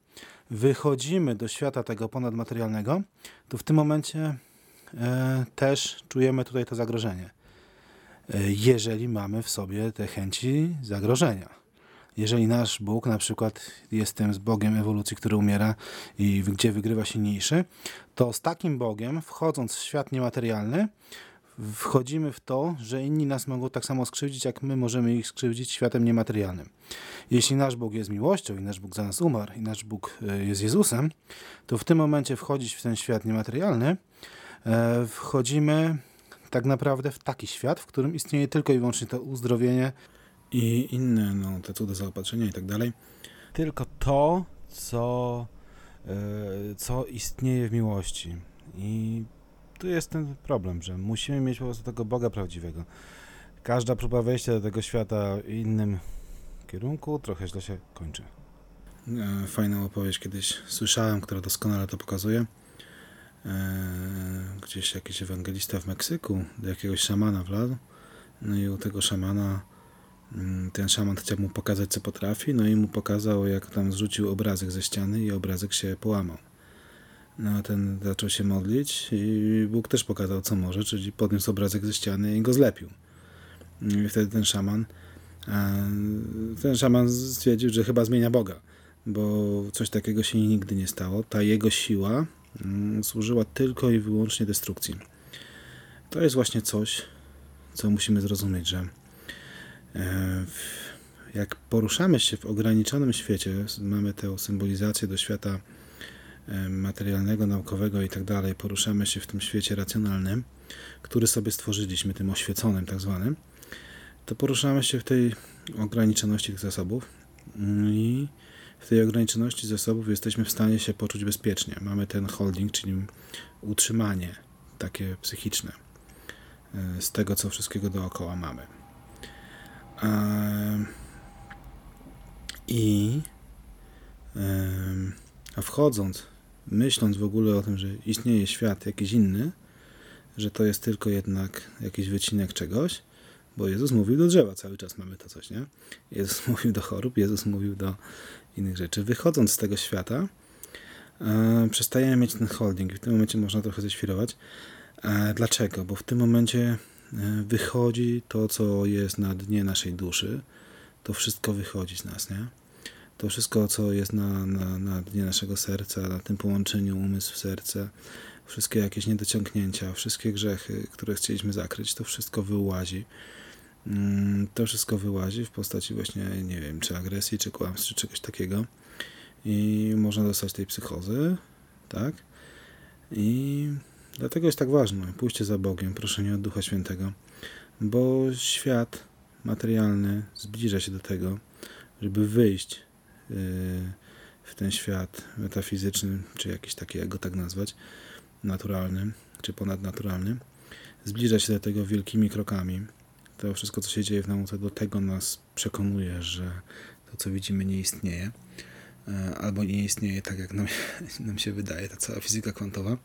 wychodzimy do świata tego ponadmaterialnego, to w tym momencie yy, też czujemy tutaj to zagrożenie jeżeli mamy w sobie te chęci zagrożenia. Jeżeli nasz Bóg na przykład jest tym z Bogiem ewolucji, który umiera i gdzie wygrywa silniejszy, to z takim Bogiem, wchodząc w świat niematerialny, wchodzimy w to, że inni nas mogą tak samo skrzywdzić, jak my możemy ich skrzywdzić światem niematerialnym. Jeśli nasz Bóg jest miłością i nasz Bóg za nas umarł i nasz Bóg e, jest Jezusem, to w tym momencie wchodzić w ten świat niematerialny, e, wchodzimy tak naprawdę w taki świat, w którym istnieje tylko i wyłącznie to uzdrowienie i inne, no, te cuda zaopatrzenia i tak dalej. Tylko to, co, yy, co istnieje w miłości. I tu jest ten problem, że musimy mieć po prostu tego Boga prawdziwego. Każda próba wejścia do tego świata w innym kierunku trochę źle się kończy. E, fajną opowieść kiedyś słyszałem, która doskonale to pokazuje. E, gdzieś jakiś ewangelista w Meksyku do jakiegoś szamana wladł. No i u tego szamana ten szaman chciał mu pokazać, co potrafi, no i mu pokazał, jak tam zrzucił obrazek ze ściany i obrazek się połamał. No a ten zaczął się modlić i Bóg też pokazał, co może, czyli podniósł obrazek ze ściany i go zlepił. No I wtedy ten szaman ten szaman stwierdził, że chyba zmienia Boga, bo coś takiego się nigdy nie stało. Ta jego siła Mm, służyła tylko i wyłącznie destrukcji. To jest właśnie coś, co musimy zrozumieć, że e, jak poruszamy się w ograniczonym świecie, mamy tę symbolizację do świata e, materialnego, naukowego i tak dalej, poruszamy się w tym świecie racjonalnym, który sobie stworzyliśmy, tym oświeconym tak zwanym, to poruszamy się w tej ograniczoności tych zasobów mm, i w tej ograniczoności zasobów jesteśmy w stanie się poczuć bezpiecznie. Mamy ten holding, czyli utrzymanie takie psychiczne e, z tego, co wszystkiego dookoła mamy. I a wchodząc, myśląc w ogóle o tym, że istnieje świat jakiś inny, że to jest tylko jednak jakiś wycinek czegoś, bo Jezus mówił do drzewa, cały czas mamy to coś, nie? Jezus mówił do chorób, Jezus mówił do innych rzeczy. Wychodząc z tego świata, e, przestajemy mieć ten holding. W tym momencie można trochę ześwirować. E, dlaczego? Bo w tym momencie wychodzi to, co jest na dnie naszej duszy. To wszystko wychodzi z nas, nie? To wszystko, co jest na, na, na dnie naszego serca, na tym połączeniu umysł-serce, wszystkie jakieś niedociągnięcia, wszystkie grzechy, które chcieliśmy zakryć, to wszystko wyłazi. Mm, to wszystko wyłazi w postaci właśnie, nie wiem, czy agresji, czy kłamstw, czy czegoś takiego. I można dostać tej psychozy, tak? I dlatego jest tak ważne pójście za Bogiem, proszenie od Ducha Świętego, bo świat materialny zbliża się do tego, żeby wyjść y, w ten świat metafizyczny, czy jakiś taki, jak go tak nazwać, naturalny, czy ponadnaturalny. Zbliża się do tego wielkimi krokami to wszystko, co się dzieje w nauce, do tego nas przekonuje, że to, co widzimy, nie istnieje. E, albo nie istnieje tak, jak nam, nam się wydaje, ta cała fizyka kwantowa.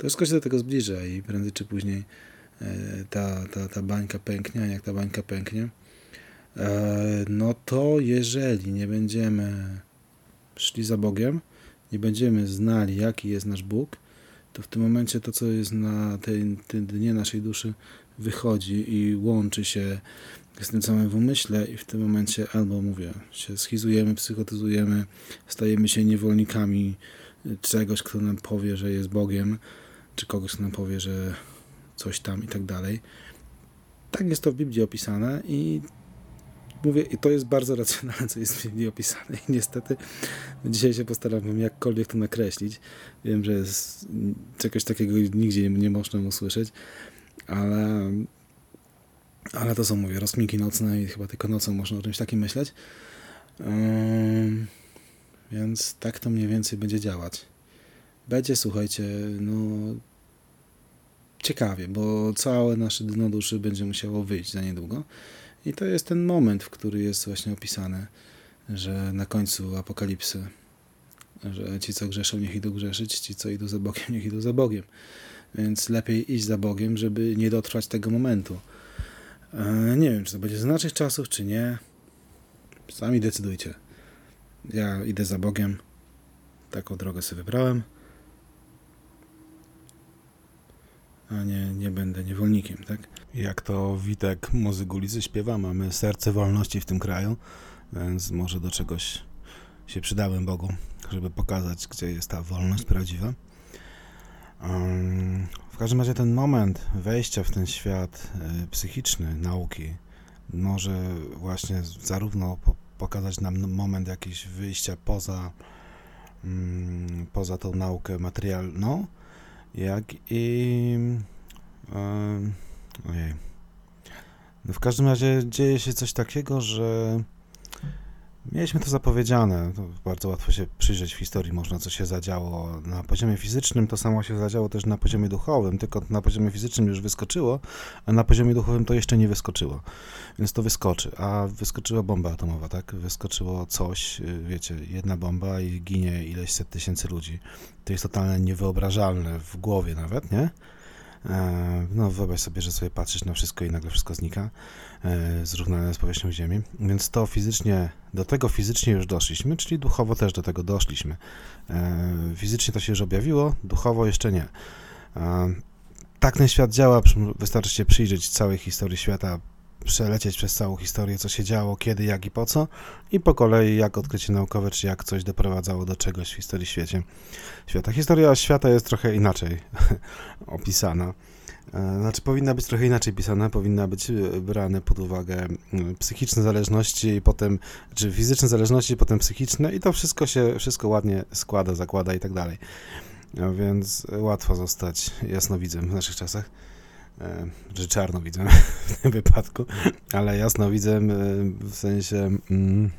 Wszystko się do tego zbliża i prędzej czy później e, ta, ta, ta bańka pęknie, jak ta bańka pęknie, e, no to jeżeli nie będziemy szli za Bogiem, nie będziemy znali, jaki jest nasz Bóg, to w tym momencie to, co jest na tej, tej dnie naszej duszy, wychodzi i łączy się z tym samym w umyśle i w tym momencie albo mówię, się schizujemy, psychotyzujemy, stajemy się niewolnikami czegoś, kto nam powie, że jest Bogiem, czy kogoś, nam powie, że coś tam i tak dalej. Tak jest to w Biblii opisane i mówię, i to jest bardzo racjonalne, co jest w Biblii opisane i niestety dzisiaj się postaram jakkolwiek to nakreślić. Wiem, że jest, czegoś takiego nigdzie nie, można usłyszeć, ale, ale to są, mówię, rozkminki nocne i chyba tylko nocą można o czymś takim myśleć. Yy, więc tak to mniej więcej będzie działać. będzie, słuchajcie, no ciekawie, bo całe nasze dno duszy będzie musiało wyjść za niedługo. I to jest ten moment, w który jest właśnie opisane, że na końcu apokalipsy, że ci, co grzeszą, niech idą grzeszyć, ci, co idą za Bogiem, niech idą za Bogiem. Więc lepiej iść za Bogiem, żeby nie dotrwać tego momentu. E, nie wiem, czy to będzie z naszych czasów, czy nie. Sami decydujcie. Ja idę za Bogiem. Taką drogę sobie wybrałem. A nie, nie będę niewolnikiem, tak? Jak to Witek muzyk ulicy śpiewa, mamy serce wolności w tym kraju, więc może do czegoś się przydałem Bogu, żeby pokazać, gdzie jest ta wolność prawdziwa. w każdym razie ten moment wejścia w ten świat y, psychiczny nauki może właśnie zarówno pokazać nam moment jakiś wyjścia poza, mm, poza tą naukę materialną, jak i. ojej. No w każdym razie dzieje się coś takiego, że Mieliśmy to zapowiedziane. To bardzo łatwo się przyjrzeć w historii, można co się zadziało na poziomie fizycznym, to samo się zadziało też na poziomie duchowym, tylko na poziomie fizycznym już wyskoczyło, a na poziomie duchowym to jeszcze nie wyskoczyło. Więc to wyskoczy. A wyskoczyła bomba atomowa, tak? Wyskoczyło coś, y, wiecie, jedna bomba i ginie ileś set tysięcy ludzi. To jest totalnie niewyobrażalne w głowie nawet, nie? E, no wyobraź sobie, że sobie patrzysz na wszystko i nagle wszystko znika, e, zrównane z powierzchnią Ziemi. Więc to fizycznie, do tego fizycznie już doszliśmy, czyli duchowo też do tego doszliśmy. E, fizycznie to się już objawiło, duchowo jeszcze nie. Tak ten świat działa, wystarczy się przyjrzeć całej historii świata, przelecieć przez całą historię, co się działo, kiedy, jak i po co, i po kolei jak odkrycie naukowe, czy jak coś doprowadzało do czegoś w historii świecie. świata. Historia świata jest trochę inaczej opisana. E, znaczy, powinna być trochę inaczej pisana, powinna być e, brane pod uwagę psychiczne zależności i potem, czy fizyczne zależności, potem psychiczne i to wszystko się, wszystko ładnie składa, zakłada i tak dalej. Więc łatwo zostać jasnowidzem w naszych czasach że czarno widzę w tym wypadku, ale jasno widzę w sensie mm,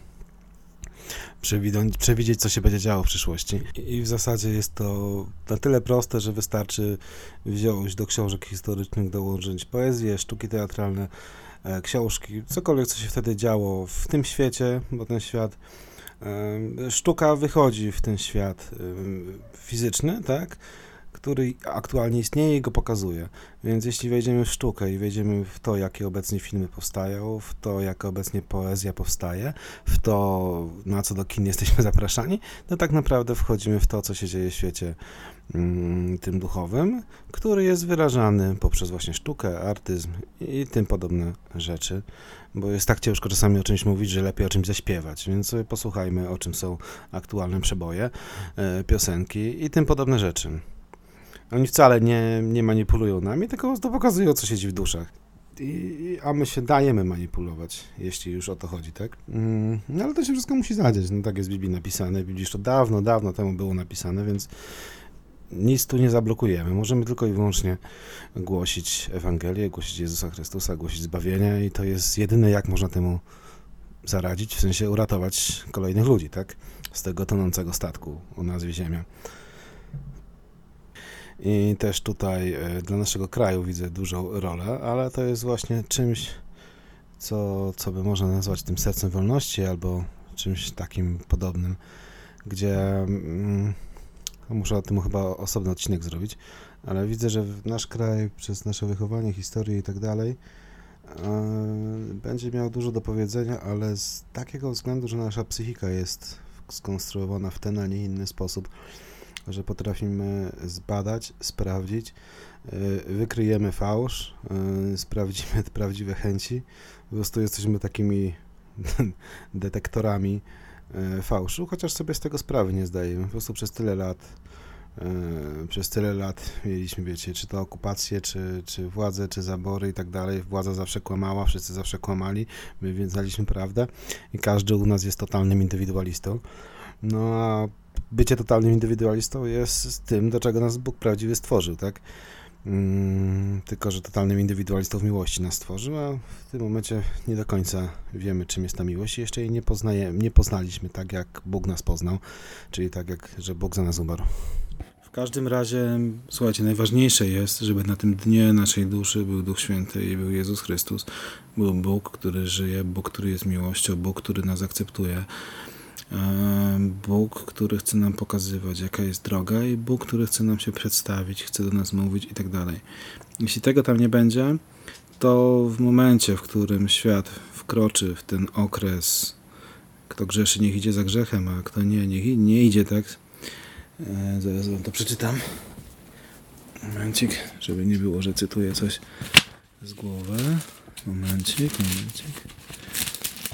przewidzieć, co się będzie działo w przyszłości. I w zasadzie jest to na tyle proste, że wystarczy wziąć do książek historycznych, dołączyć poezję, sztuki teatralne, e, książki, cokolwiek, co się wtedy działo w tym świecie, bo ten świat sztuka wychodzi w ten świat fizyczny, tak? Który aktualnie istnieje i go pokazuje. Więc jeśli wejdziemy w sztukę i wejdziemy w to, jakie obecnie filmy powstają, w to, jaka obecnie poezja powstaje, w to, na co do kin jesteśmy zapraszani, to tak naprawdę wchodzimy w to, co się dzieje w świecie mm, tym duchowym, który jest wyrażany poprzez właśnie sztukę, artyzm i tym podobne rzeczy, bo jest tak ciężko czasami o czymś mówić, że lepiej o czymś zaśpiewać, więc posłuchajmy, o czym są aktualne przeboje, e, piosenki i tym podobne rzeczy. Oni wcale nie, nie manipulują nami, tylko to pokazują, co siedzi w duszach. I, a my się dajemy manipulować, jeśli już o to chodzi, tak? Mm, no ale to się wszystko musi zadziać. No tak jest w Biblii napisane. W Biblii to dawno, dawno temu było napisane, więc nic tu nie zablokujemy. Możemy tylko i wyłącznie głosić Ewangelię, głosić Jezusa Chrystusa, głosić zbawienie i to jest jedyne, jak można temu zaradzić, w sensie uratować kolejnych ludzi, tak? Z tego tonącego statku o nazwie Ziemia. I też tutaj e, dla naszego kraju widzę dużą rolę, ale to jest właśnie czymś, co, co by można nazwać tym sercem wolności albo czymś takim podobnym, gdzie mm, no muszę o tym chyba osobny odcinek zrobić, ale widzę, że nasz kraj przez nasze wychowanie, historię i tak dalej będzie miał dużo do powiedzenia, ale z takiego względu, że nasza psychika jest skonstruowana w ten, a nie inny sposób, że potrafimy zbadać, sprawdzić, y, wykryjemy fałsz, y, sprawdzimy prawdziwe chęci. Po prostu jesteśmy takimi detektorami y, fałszu, chociaż sobie z tego sprawy nie zdajemy. Po prostu przez tyle lat przez tyle lat mieliśmy, wiecie, czy to okupację, czy, czy władzę, czy zabory i tak dalej. Władza zawsze kłamała, wszyscy zawsze kłamali, my więc znaliśmy prawdę i każdy u nas jest totalnym indywidualistą. No a bycie totalnym indywidualistą jest tym, do czego nas Bóg prawdziwie stworzył, tak? Mm, tylko, że totalnym indywidualistą w miłości nas stworzył, a w tym momencie nie do końca wiemy, czym jest ta miłość i jeszcze jej nie, poznaje, nie poznaliśmy tak, jak Bóg nas poznał, czyli tak, jak, że Bóg za nas umarł. W każdym razie, słuchajcie, najważniejsze jest, żeby na tym dnie naszej duszy był Duch Święty i był Jezus Chrystus. Był Bóg, który żyje, Bóg, który jest miłością, Bóg, który nas akceptuje. Bóg, który chce nam pokazywać, jaka jest droga, i Bóg, który chce nam się przedstawić, chce do nas mówić i tak dalej. Jeśli tego tam nie będzie, to w momencie, w którym świat wkroczy w ten okres, kto grzeszy, niech idzie za grzechem, a kto nie, niech nie idzie, tak? E, zaraz wam to przeczytam. Momencik, żeby nie było, że cytuję coś z głowy. Momencik, momencik.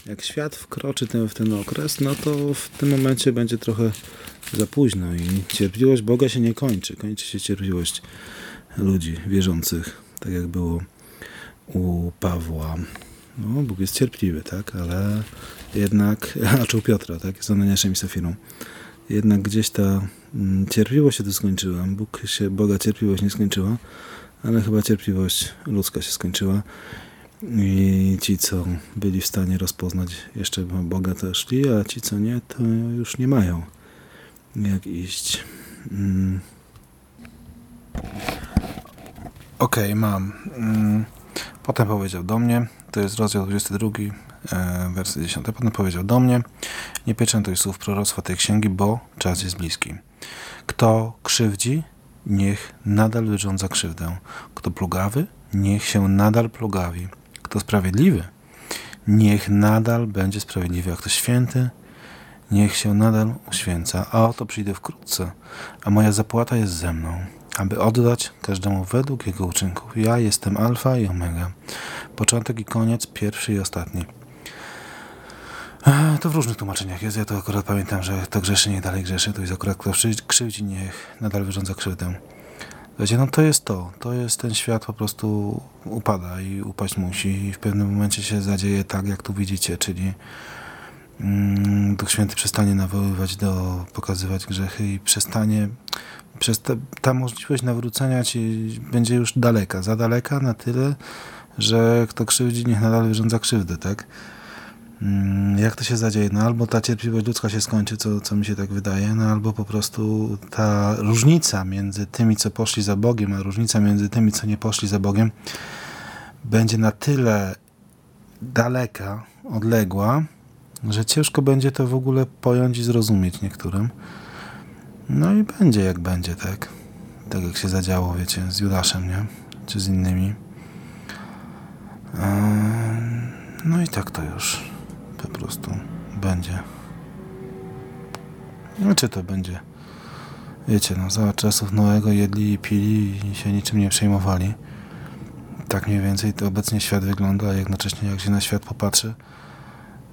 Jak świat wkroczy ten, w ten okres, no to w tym momencie będzie trochę za późno i cierpliwość Boga się nie kończy. Kończy się cierpliwość ludzi wierzących, tak jak było u Pawła. No, Bóg jest cierpliwy, tak, ale jednak, a u Piotra, tak, z Ananiaszem i Safirą. Jednak gdzieś ta mm, cierpliwość się tu skończyła. Bóg się, Boga cierpliwość nie skończyła, ale chyba cierpliwość ludzka się skończyła. I ci, co byli w stanie rozpoznać jeszcze Boga, to szli, a ci, co nie, to już nie mają jak iść. Mm. Okej, okay, mam. Mm. Potem powiedział do mnie, to jest rozdział 22, e, wersy 10. Potem powiedział do mnie, nie pieczętuj słów proroctwa tej księgi, bo czas jest bliski. Kto krzywdzi, niech nadal wyrządza krzywdę. Kto plugawy, niech się nadal plugawi. Kto sprawiedliwy, niech nadal będzie sprawiedliwy. A kto święty, niech się nadal uświęca. A oto przyjdę wkrótce, a moja zapłata jest ze mną aby oddać każdemu według jego uczynków. Ja jestem alfa i omega, początek i koniec, pierwszy i ostatni. To w różnych tłumaczeniach jest. Ja to akurat pamiętam, że kto grzeszy, niech dalej grzeszy. To jest akurat kto krzywdzi, niech nadal wyrządza krzywdę. Wiecie, no to jest to. To jest ten świat po prostu upada i upaść musi. I w pewnym momencie się zadzieje tak, jak tu widzicie, czyli mm, Duch Święty przestanie nawoływać do pokazywać grzechy i przestanie przez te, ta możliwość nawrócenia ci będzie już daleka, za daleka na tyle, że kto krzywdzi, niech nadal wyrządza krzywdę, tak? Mm, jak to się zadzieje? No albo ta cierpliwość ludzka się skończy, co, co mi się tak wydaje, no albo po prostu ta różnica między tymi, co poszli za Bogiem, a różnica między tymi, co nie poszli za Bogiem, będzie na tyle daleka, odległa, że ciężko będzie to w ogóle pojąć i zrozumieć niektórym. No i będzie jak będzie, tak? Tak jak się zadziało, wiecie, z Judaszem, nie? Czy z innymi. No i tak to już po prostu będzie. No czy to będzie? Wiecie, no za czasów Noego jedli i pili i się niczym nie przejmowali. Tak mniej więcej to obecnie świat wygląda, a jednocześnie jak się na świat popatrzy,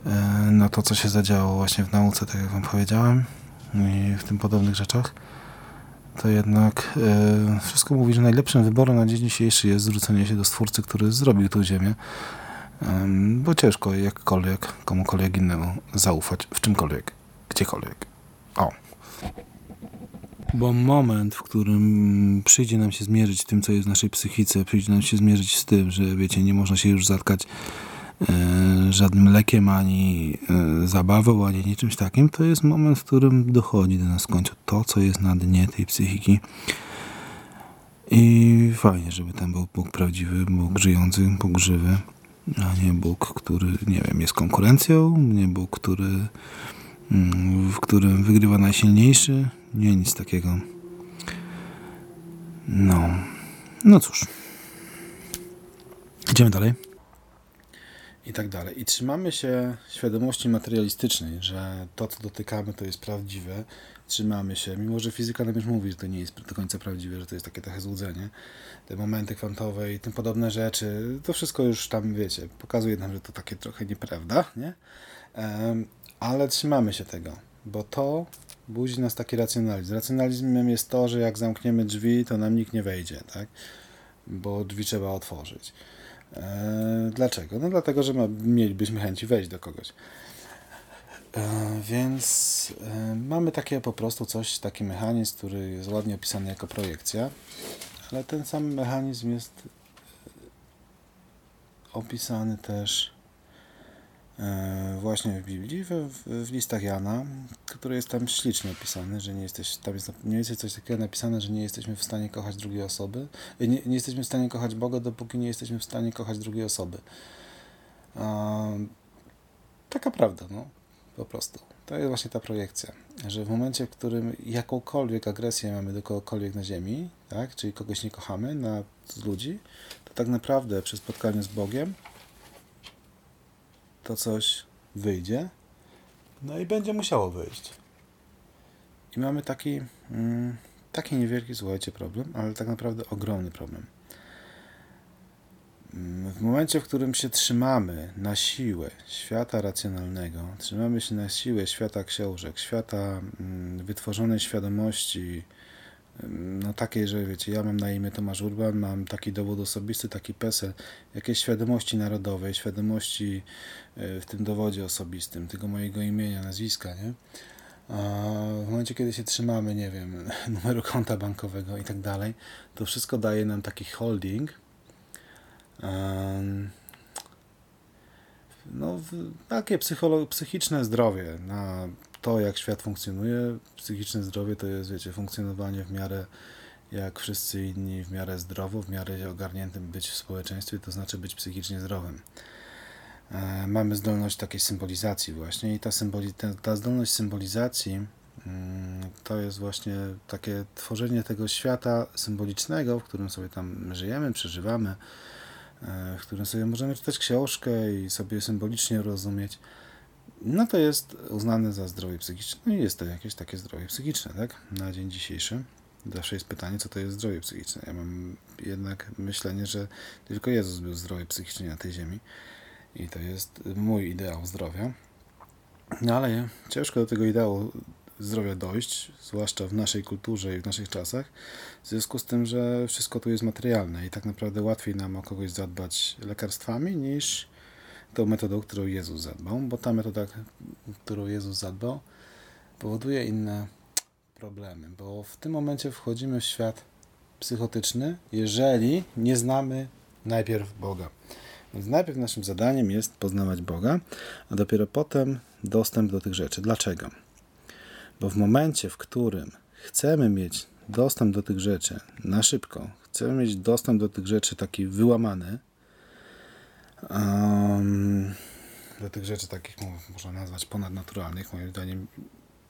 e, na to, co się zadziało właśnie w nauce, tak jak wam powiedziałem, i w tym podobnych rzeczach, to jednak e, wszystko mówi, że najlepszym wyborem na dzień dzisiejszy jest zwrócenie się do Stwórcy, który zrobił tę ziemię, bo ciężko jakkolwiek, komukolwiek innemu zaufać w czymkolwiek, gdziekolwiek. O. Bo moment, w którym przyjdzie nam się zmierzyć z tym, co jest w naszej psychice, przyjdzie nam się zmierzyć z tym, że wiecie, nie można się już zatkać E, żadnym lekiem, ani e, zabawą, ani niczymś takim, to jest moment, w którym dochodzi do nas w końcu to, co jest na dnie tej psychiki. I fajnie, żeby tam był Bóg prawdziwy, Bóg żyjący, Bóg żywy, a nie Bóg, który, nie wiem, jest konkurencją, nie Bóg, który, mm, w którym wygrywa najsilniejszy, nie nic takiego. No, no cóż. Idziemy dalej i tak dalej. I trzymamy się świadomości materialistycznej, że to, co dotykamy, to jest prawdziwe. Trzymamy się, mimo że fizyka nam już mówi, że to nie jest do końca prawdziwe, że to jest takie trochę złudzenie. Te momenty kwantowe i tym podobne rzeczy, to wszystko już tam, wiecie, pokazuje nam, że to takie trochę nieprawda, nie? ale trzymamy się tego, bo to budzi nas taki racjonalizm. Racjonalizmem jest to, że jak zamkniemy drzwi, to nam nikt nie wejdzie, tak? Bo drzwi trzeba otworzyć. E, dlaczego? No dlatego, że mielibyśmy chęci wejść do kogoś. E, więc e, mamy takie po prostu coś, taki mechanizm, który jest ładnie opisany jako projekcja, ale ten sam mechanizm jest opisany też e, właśnie w Biblii, w, w, listach Jana, który jest tam ślicznie opisany, że nie jesteś, tam jest mniej więcej coś takiego napisane, że nie jesteśmy w stanie kochać drugiej osoby, nie, nie jesteśmy w stanie kochać Boga, dopóki nie jesteśmy w stanie kochać drugiej osoby. Taka prawda, no, po prostu. To jest właśnie ta projekcja, że w momencie, w którym jakąkolwiek agresję mamy do kogokolwiek na ziemi, tak, czyli kogoś nie kochamy na, ludzi, to tak naprawdę przy spotkaniu z Bogiem to coś wyjdzie, no i będzie musiało wyjść. I mamy taki, mm, taki niewielki, słuchajcie, problem, ale tak naprawdę ogromny problem. W momencie, w którym się trzymamy na siłę świata racjonalnego, trzymamy się na siłę świata książek, świata mm, wytworzonej świadomości, mm, no takiej, że wiecie, ja mam na imię Tomasz Urban, mam taki dowód osobisty, taki PESEL, jakiejś świadomości narodowej, świadomości e, w tym dowodzie osobistym, tego mojego imienia, nazwiska, nie? A w momencie, kiedy się trzymamy, nie wiem, numeru konta bankowego i tak dalej, to wszystko daje nam taki holding, no, takie psychiczne zdrowie, na to, jak świat funkcjonuje. Psychiczne zdrowie to jest, wiecie, funkcjonowanie w miarę jak wszyscy inni, w miarę zdrowo, w miarę ogarniętym być w społeczeństwie, to znaczy być psychicznie zdrowym. Mamy zdolność takiej symbolizacji właśnie i ta, symboli, ta, ta zdolność symbolizacji mm, to jest właśnie takie tworzenie tego świata symbolicznego, w którym sobie tam żyjemy, przeżywamy, w którym sobie możemy czytać książkę i sobie symbolicznie rozumieć, no to jest uznane za zdrowie psychiczne. No i jest to jakieś takie zdrowie psychiczne, tak? Na dzień dzisiejszy. Zawsze jest pytanie, co to jest zdrowie psychiczne. Ja mam jednak myślenie, że tylko Jezus był zdrowy psychicznie na tej ziemi i to jest mój ideał zdrowia. No ale ciężko do tego ideału zdrowia dojść, zwłaszcza w naszej kulturze i w naszych czasach, w związku z tym, że wszystko tu jest materialne i tak naprawdę łatwiej nam o kogoś zadbać lekarstwami niż tą metodą, którą Jezus zadbał, bo ta metoda, którą Jezus zadbał, powoduje inne problemy, bo w tym momencie wchodzimy w świat psychotyczny, jeżeli nie znamy najpierw Boga. Więc najpierw naszym zadaniem jest poznawać Boga, a dopiero potem dostęp do tych rzeczy. Dlaczego? Bo w momencie, w którym chcemy mieć dostęp do tych rzeczy na szybko, chcemy mieć dostęp do tych rzeczy taki wyłamany, um, do tych rzeczy takich można nazwać ponadnaturalnych, moim zdaniem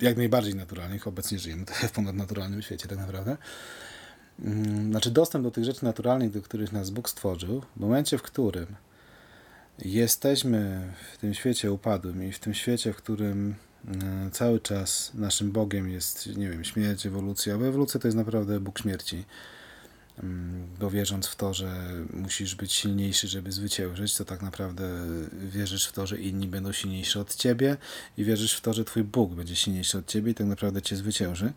jak najbardziej naturalnych, obecnie żyjemy w ponadnaturalnym świecie tak naprawdę. Um, znaczy dostęp do tych rzeczy naturalnych, do których nas Bóg stworzył, w momencie, w którym jesteśmy w tym świecie upadłym i w tym świecie, w którym cały czas naszym Bogiem jest, nie wiem, śmierć, ewolucja, bo ewolucja to jest naprawdę Bóg śmierci. Mm, bo wierząc w to, że musisz być silniejszy, żeby zwyciężyć, to tak naprawdę wierzysz w to, że inni będą silniejsi od ciebie i wierzysz w to, że twój Bóg będzie silniejszy od ciebie i tak naprawdę cię zwycięży.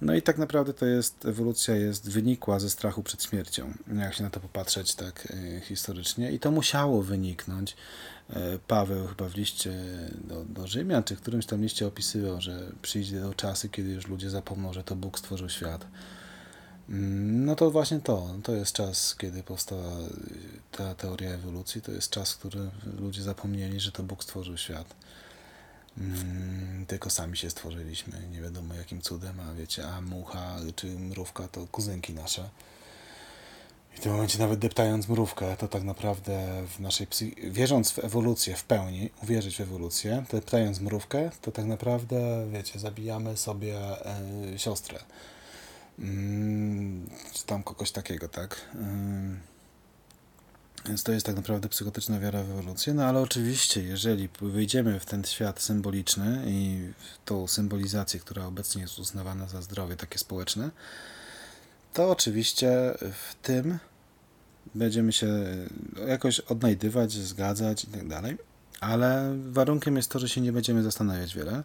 No i tak naprawdę to jest, ewolucja jest wynikła ze strachu przed śmiercią, jak się na to popatrzeć tak e, historycznie. I to musiało wyniknąć. E, Paweł chyba w liście do, do Rzymian, czy w którymś tam liście opisywał, że przyjdzie do czasy, kiedy już ludzie zapomną, że to Bóg stworzył świat. Mm, no to właśnie to, to jest czas, kiedy powstała ta teoria ewolucji, to jest czas, w którym ludzie zapomnieli, że to Bóg stworzył świat. Mm, tylko sami się stworzyliśmy, nie wiadomo jakim cudem, a wiecie, a mucha czy mrówka to kuzynki nasze. W tym momencie nawet deptając mrówkę, to tak naprawdę w naszej psy... wierząc w ewolucję w pełni, uwierzyć w ewolucję, deptając mrówkę, to tak naprawdę, wiecie, zabijamy sobie e, siostrę. Mm, czy tam kogoś takiego, tak? Więc to jest tak naprawdę psychotyczna wiara w ewolucję. No ale oczywiście, jeżeli wyjdziemy w ten świat symboliczny i w tą symbolizację, która obecnie jest uznawana za zdrowie takie społeczne, to oczywiście w tym będziemy się jakoś odnajdywać, zgadzać i tak dalej. Ale warunkiem jest to, że się nie będziemy zastanawiać wiele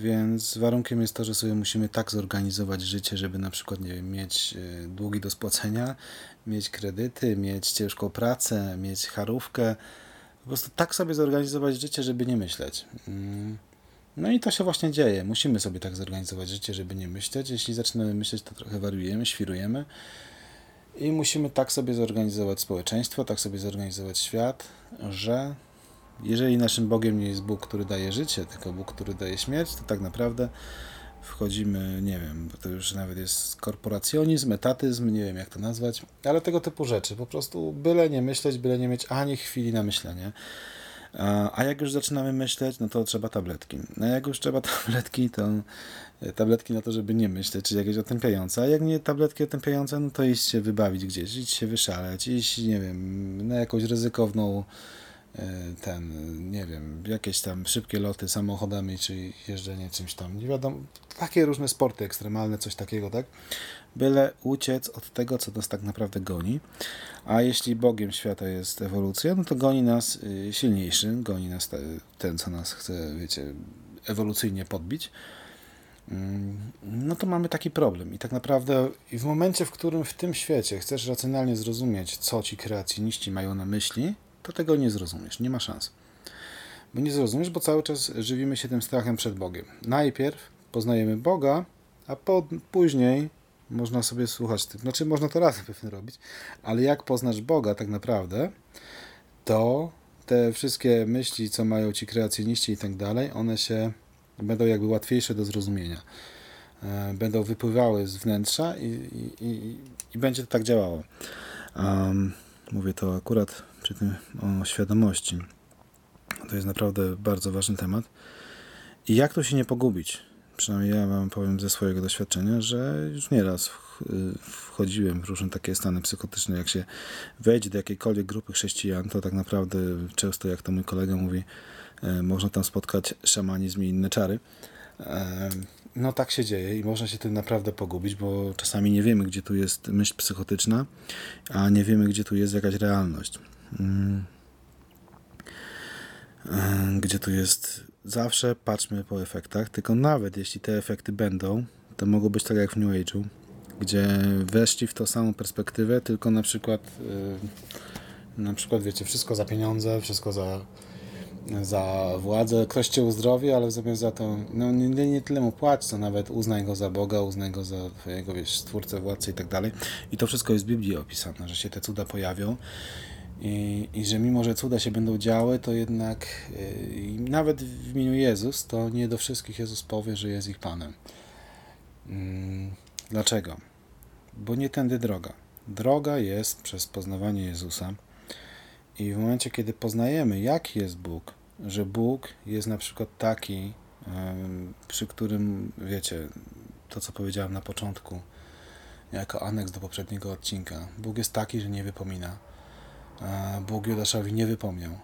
więc warunkiem jest to, że sobie musimy tak zorganizować życie, żeby na przykład nie wiem, mieć e, długi do spłacenia, mieć kredyty, mieć ciężką pracę, mieć charówkę. Po prostu tak sobie zorganizować życie, żeby nie myśleć. Mm. No i to się właśnie dzieje. Musimy sobie tak zorganizować życie, żeby nie myśleć. Jeśli zaczynamy myśleć, to trochę wariujemy, świrujemy. I musimy tak sobie zorganizować społeczeństwo, tak sobie zorganizować świat, że Jeżeli naszym Bogiem nie jest Bóg, który daje życie, tylko Bóg, który daje śmierć, to tak naprawdę wchodzimy, nie wiem, bo to już nawet jest korporacjonizm, etatyzm, nie wiem jak to nazwać, ale tego typu rzeczy. Po prostu byle nie myśleć, byle nie mieć ani chwili na myślenie. A jak już zaczynamy myśleć, no to trzeba tabletki. A jak już trzeba tabletki, to tabletki na to, żeby nie myśleć, czyli jakieś otępiające. A jak nie tabletki otępiające, no to iść się wybawić gdzieś, iść się wyszaleć, iść, nie wiem, na jakąś ryzykowną e, ten, nie wiem, jakieś tam szybkie loty samochodami, czy jeżdżenie czymś tam, nie wiadomo, takie różne sporty ekstremalne, coś takiego, tak? byle uciec od tego, co nas tak naprawdę goni. A jeśli Bogiem świata jest ewolucja, no to goni nas y, silniejszy, goni nas ten, co nas chce, wiecie, ewolucyjnie podbić. Mm, no to mamy taki problem. I tak naprawdę w momencie, w którym w tym świecie chcesz racjonalnie zrozumieć, co ci kreacjoniści mają na myśli, to tego nie zrozumiesz. Nie ma szans. Bo nie zrozumiesz, bo cały czas żywimy się tym strachem przed Bogiem. Najpierw poznajemy Boga, a po, później można sobie słuchać znaczy można to razem pewnie robić, ale jak poznasz Boga tak naprawdę, to te wszystkie myśli, co mają ci kreacjoniści i tak dalej, one się będą jakby łatwiejsze do zrozumienia. E, będą wypływały z wnętrza i, i, i, i będzie to tak działało. Um, mówię to akurat przy tym o świadomości. To jest naprawdę bardzo ważny temat. I jak to się nie pogubić? przynajmniej ja wam powiem ze swojego doświadczenia, że już nieraz wchodziłem w różne takie stany psychotyczne. Jak się wejdzie do jakiejkolwiek grupy chrześcijan, to tak naprawdę często, jak to mój kolega mówi, można tam spotkać szamanizm i inne czary. E, no tak się dzieje i można się tym naprawdę pogubić, bo czasami nie wiemy, gdzie tu jest myśl psychotyczna, a nie wiemy, gdzie tu jest jakaś realność. Mm. E, gdzie tu jest zawsze patrzmy po efektach, tylko nawet jeśli te efekty będą, to mogą być tak jak w New Age'u, gdzie weszli w tą samą perspektywę, tylko na przykład na przykład wiecie, wszystko za pieniądze, wszystko za za władzę, ktoś cię uzdrowi, ale zamiast za to, no nie, nie tyle mu płać, co nawet uznaj go za Boga, uznaj go za twojego, wiesz, stwórcę, władcę i tak dalej. I to wszystko jest w Biblii opisane, że się te cuda pojawią i, I że mimo, że cuda się będą działy, to jednak yy, nawet w imieniu Jezus, to nie do wszystkich Jezus powie, że jest ich Panem. Yy, dlaczego? Bo nie tędy droga. Droga jest przez poznawanie Jezusa. I w momencie, kiedy poznajemy, jaki jest Bóg, że Bóg jest na przykład taki, przy którym, wiecie, to co powiedziałem na początku, jako aneks do poprzedniego odcinka. Bóg jest taki, że nie wypomina Bóg Judaszowi nie wypomniał.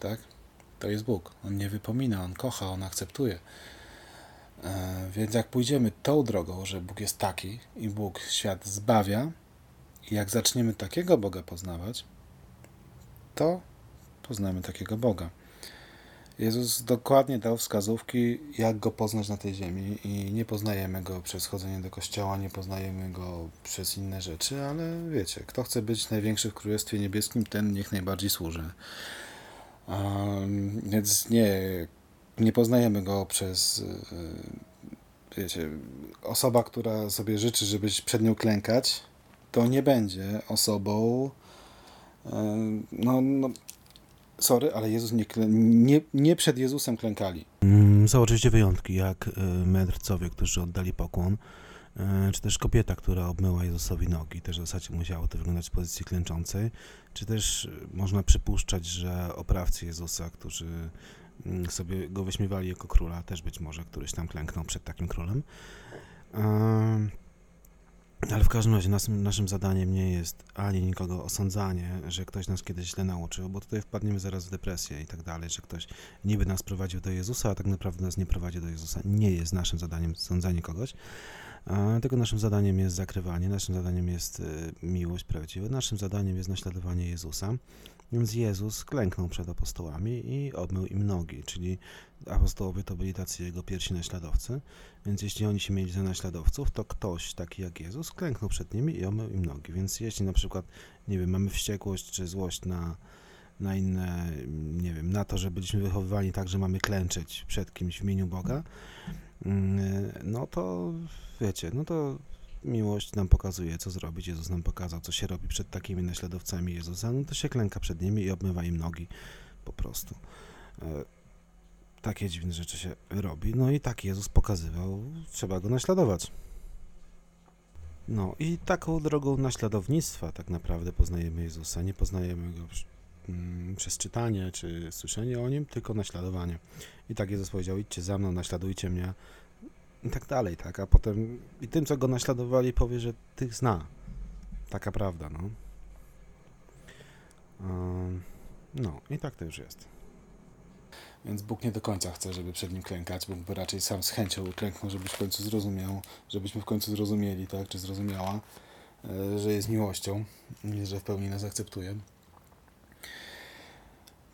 Tak? To jest Bóg. On nie wypomina, on kocha, on akceptuje. E, więc jak pójdziemy tą drogą, że Bóg jest taki i Bóg świat zbawia, i jak zaczniemy takiego Boga poznawać, to poznamy takiego Boga. Jezus dokładnie dał wskazówki, jak go poznać na tej ziemi, i nie poznajemy go przez chodzenie do kościoła, nie poznajemy go przez inne rzeczy, ale wiecie, kto chce być największy w Królestwie Niebieskim, ten niech najbardziej służy. Um, więc nie, nie poznajemy go przez. E, wiecie, osoba, która sobie życzy, żebyś przed nią klękać, to nie będzie osobą. E, no, no sorry, ale Jezus nie, nie, nie przed Jezusem klękali. Mm, są oczywiście wyjątki, jak e, mędrcowie, którzy oddali pokłon, e, czy też kobieta, która obmyła Jezusowi nogi, też w zasadzie musiało to wyglądać w pozycji klęczącej, czy też e, można przypuszczać, że oprawcy Jezusa, którzy mm, sobie go wyśmiewali jako króla, też być może któryś tam klęknął przed takim królem. Ale w każdym razie naszym, naszym zadaniem nie jest ani nikogo osądzanie, że ktoś nas kiedyś źle nauczył, bo tutaj wpadniemy zaraz w depresję i tak dalej, że ktoś niby nas prowadził do Jezusa, a tak naprawdę nas nie prowadzi do Jezusa. Nie jest naszym zadaniem sądzenie kogoś, tylko naszym zadaniem jest zakrywanie, naszym zadaniem jest y, miłość prawdziwa, naszym zadaniem jest naśladowanie Jezusa. Więc Jezus klęknął przed apostołami i obmył im nogi, czyli apostołowie to byli tacy jego pierwsi naśladowcy, więc jeśli oni się mieli za naśladowców, to ktoś taki jak Jezus klęknął przed nimi i obmył im nogi. Więc jeśli na przykład, nie wiem, mamy wściekłość czy złość na, na inne, nie wiem, na to, że byliśmy wychowywani tak, że mamy klęczeć przed kimś w imieniu Boga, mm, no to wiecie, no to miłość nam pokazuje, co zrobić. Jezus nam pokazał, co się robi przed takimi naśladowcami Jezusa. No to się klęka przed nimi i obmywa im nogi po prostu. e, takie dziwne rzeczy się robi. No i tak Jezus pokazywał, trzeba go naśladować. No i taką drogą naśladownictwa tak naprawdę poznajemy Jezusa. Nie poznajemy go mm, przez czytanie czy słyszenie o nim, tylko naśladowanie. I tak Jezus powiedział: idźcie za mną, naśladujcie mnie i tak dalej, tak? A potem i tym, co go naśladowali, powie, że tych zna. Taka prawda, no. Ym, No i tak to już jest. Więc Bóg nie do końca chce, żeby przed nim klękać. Bóg by raczej sam z chęcią klęknął, żebyś w końcu zrozumiał, żebyśmy w końcu zrozumieli, tak, czy zrozumiała, e, że jest miłością i że w pełni nas akceptuje.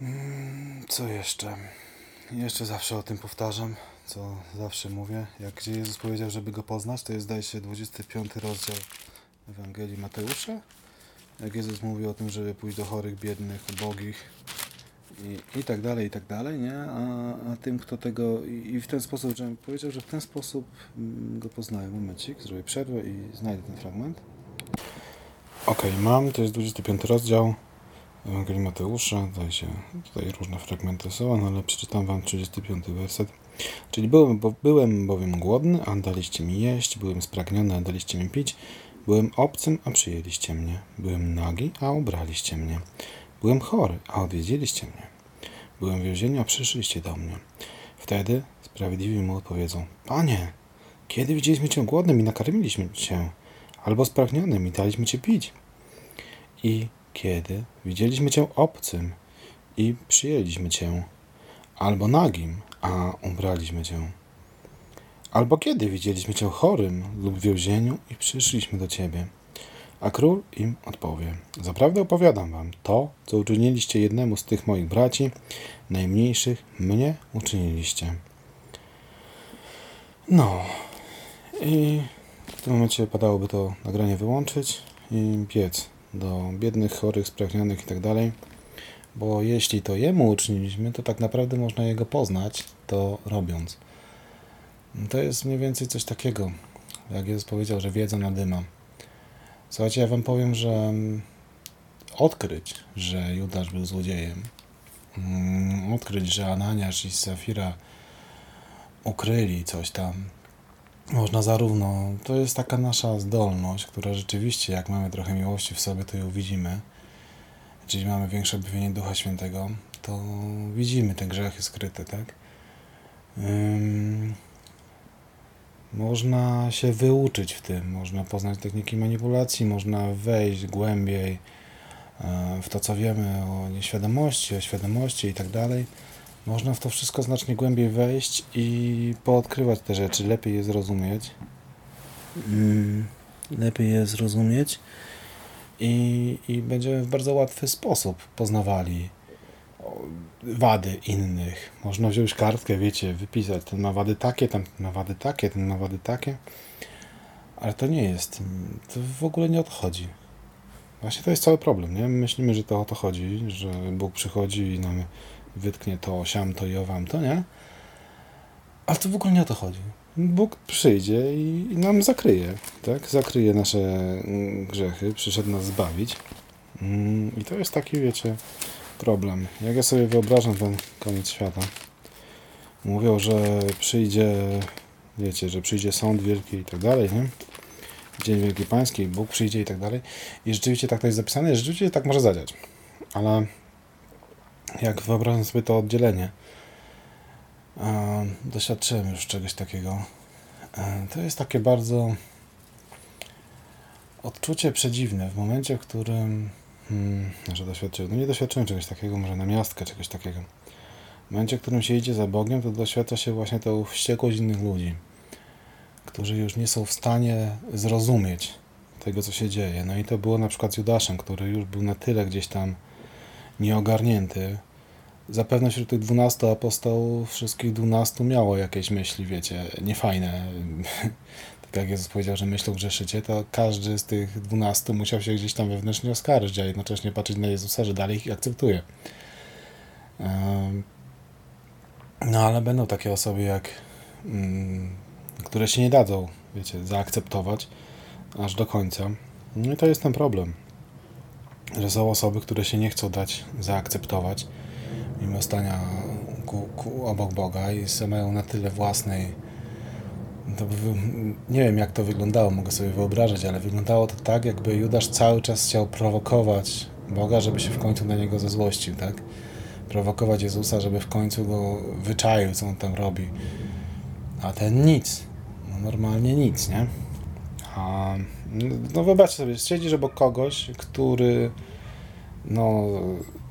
Mm, Co jeszcze? Jeszcze zawsze o tym powtarzam, co zawsze mówię. Jak gdzie Jezus powiedział, żeby go poznać, to jest, zdaje się, 25 rozdział Ewangelii Mateusza. Jak Jezus mówi o tym, żeby pójść do chorych, biednych, ubogich, i, i tak dalej, i tak dalej, nie? A, a tym, kto tego. I, I w ten sposób, że powiedział, że w ten sposób mm, go poznaję. Momencik, zrobię przerwę i znajdę ten fragment. Okej, mam, to jest 25 rozdział Ewangelii Mateusza. Tutaj, się, tutaj różne fragmenty są, no ale przeczytam wam 35 werset. Czyli byłem, bo, byłem bowiem głodny, a daliście mi jeść, byłem spragniony, a daliście mi pić, byłem obcym, a przyjęliście mnie, byłem nagi, a ubraliście mnie. Byłem chory, a odwiedziliście mnie. Byłem w więzieniu, a przyszliście do mnie. Wtedy sprawiedliwi mu odpowiedzą: Panie, kiedy widzieliśmy cię głodnym i nakarmiliśmy cię, albo spragnionym i daliśmy ci pić? I kiedy widzieliśmy cię obcym i przyjęliśmy cię, albo nagim, a ubraliśmy cię? Albo kiedy widzieliśmy cię chorym lub w więzieniu i przyszliśmy do ciebie? A król im odpowie: Zaprawdę opowiadam wam, to, co uczyniliście jednemu z tych moich braci, najmniejszych, mnie uczyniliście. No. I w tym momencie padałoby to nagranie wyłączyć i biec do biednych, chorych, spragnionych i tak. Bo jeśli to jemu uczyniliśmy, to tak naprawdę można jego poznać, to robiąc. To jest mniej więcej coś takiego, jak Jezus powiedział, że wiedza nadyma. Słuchajcie, ja wam powiem, że mm, odkryć, że Judasz był złodziejem, mm, odkryć, że Ananiasz i Safira ukryli coś tam, można zarówno, to jest taka nasza zdolność, która rzeczywiście, jak mamy trochę miłości w sobie, to ją widzimy, czyli mamy większe objawienie Ducha Świętego, to widzimy te grzechy skryte, tak? Ym, można się wyuczyć w tym, można poznać techniki manipulacji, można wejść głębiej e, w to, co wiemy o nieświadomości, o świadomości i tak dalej. Można w to wszystko znacznie głębiej wejść i poodkrywać te rzeczy, lepiej je zrozumieć. Lepiej je zrozumieć i, i będziemy w bardzo łatwy sposób poznawali wady innych. Można wziąć kartkę, wiecie, wypisać, ten ma wady takie, ten ma wady takie, ten ma wady takie. Ale to nie jest, to w ogóle nie o to chodzi. Właśnie to jest cały problem, nie? My myślimy, że to o to chodzi, że Bóg przychodzi i nam wytknie to, siam to i owam to, nie? Ale to w ogóle nie o to chodzi. Bóg przyjdzie i, nam zakryje, tak? Zakryje nasze mm, grzechy, przyszedł nas zbawić. Mm, I to jest taki, wiecie, problem. Jak ja sobie wyobrażam ten koniec świata, mówią, że przyjdzie, wiecie, że przyjdzie sąd wielki i tak dalej, nie? Dzień Wielki Pański, Bóg przyjdzie i tak dalej. I rzeczywiście tak to jest zapisane, i rzeczywiście tak może zadziać. Ale jak wyobrażam sobie to oddzielenie, e, doświadczyłem już czegoś takiego. To jest takie bardzo odczucie przedziwne w momencie, w którym Hmm, że doświadczyłem. No nie doświadczyłem czegoś takiego, może na miastkę czegoś takiego. W momencie, w którym się idzie za Bogiem, to doświadcza się właśnie tą wściekłość innych ludzi, którzy już nie są w stanie zrozumieć tego, co się dzieje. No i to było na przykład z Judaszem, który już był na tyle gdzieś tam nieogarnięty. Zapewne wśród tych dwunastu apostołów wszystkich dwunastu miało jakieś myśli, wiecie, niefajne. tak jak Jezus powiedział, że myślą grzeszycie, to każdy z tych dwunastu musiał się gdzieś tam wewnętrznie oskarżyć, a jednocześnie patrzeć na Jezusa, że dalej ich akceptuje. No ale będą takie osoby, jak mm, które się nie dadzą, wiecie, zaakceptować aż do końca. No i to jest ten problem, że są osoby, które się nie chcą dać zaakceptować, mimo stania ku, ku, obok Boga i mają na tyle własnej. By, nie wiem, jak to wyglądało, mogę sobie wyobrażać, ale wyglądało to tak, jakby Judasz cały czas chciał prowokować Boga, żeby się w końcu na niego zezłościł, tak? Prowokować Jezusa, żeby w końcu go wyczaił, co on tam robi. A ten nic. No normalnie nic, nie? A, no wybaczcie sobie, siedzisz obok kogoś, który no,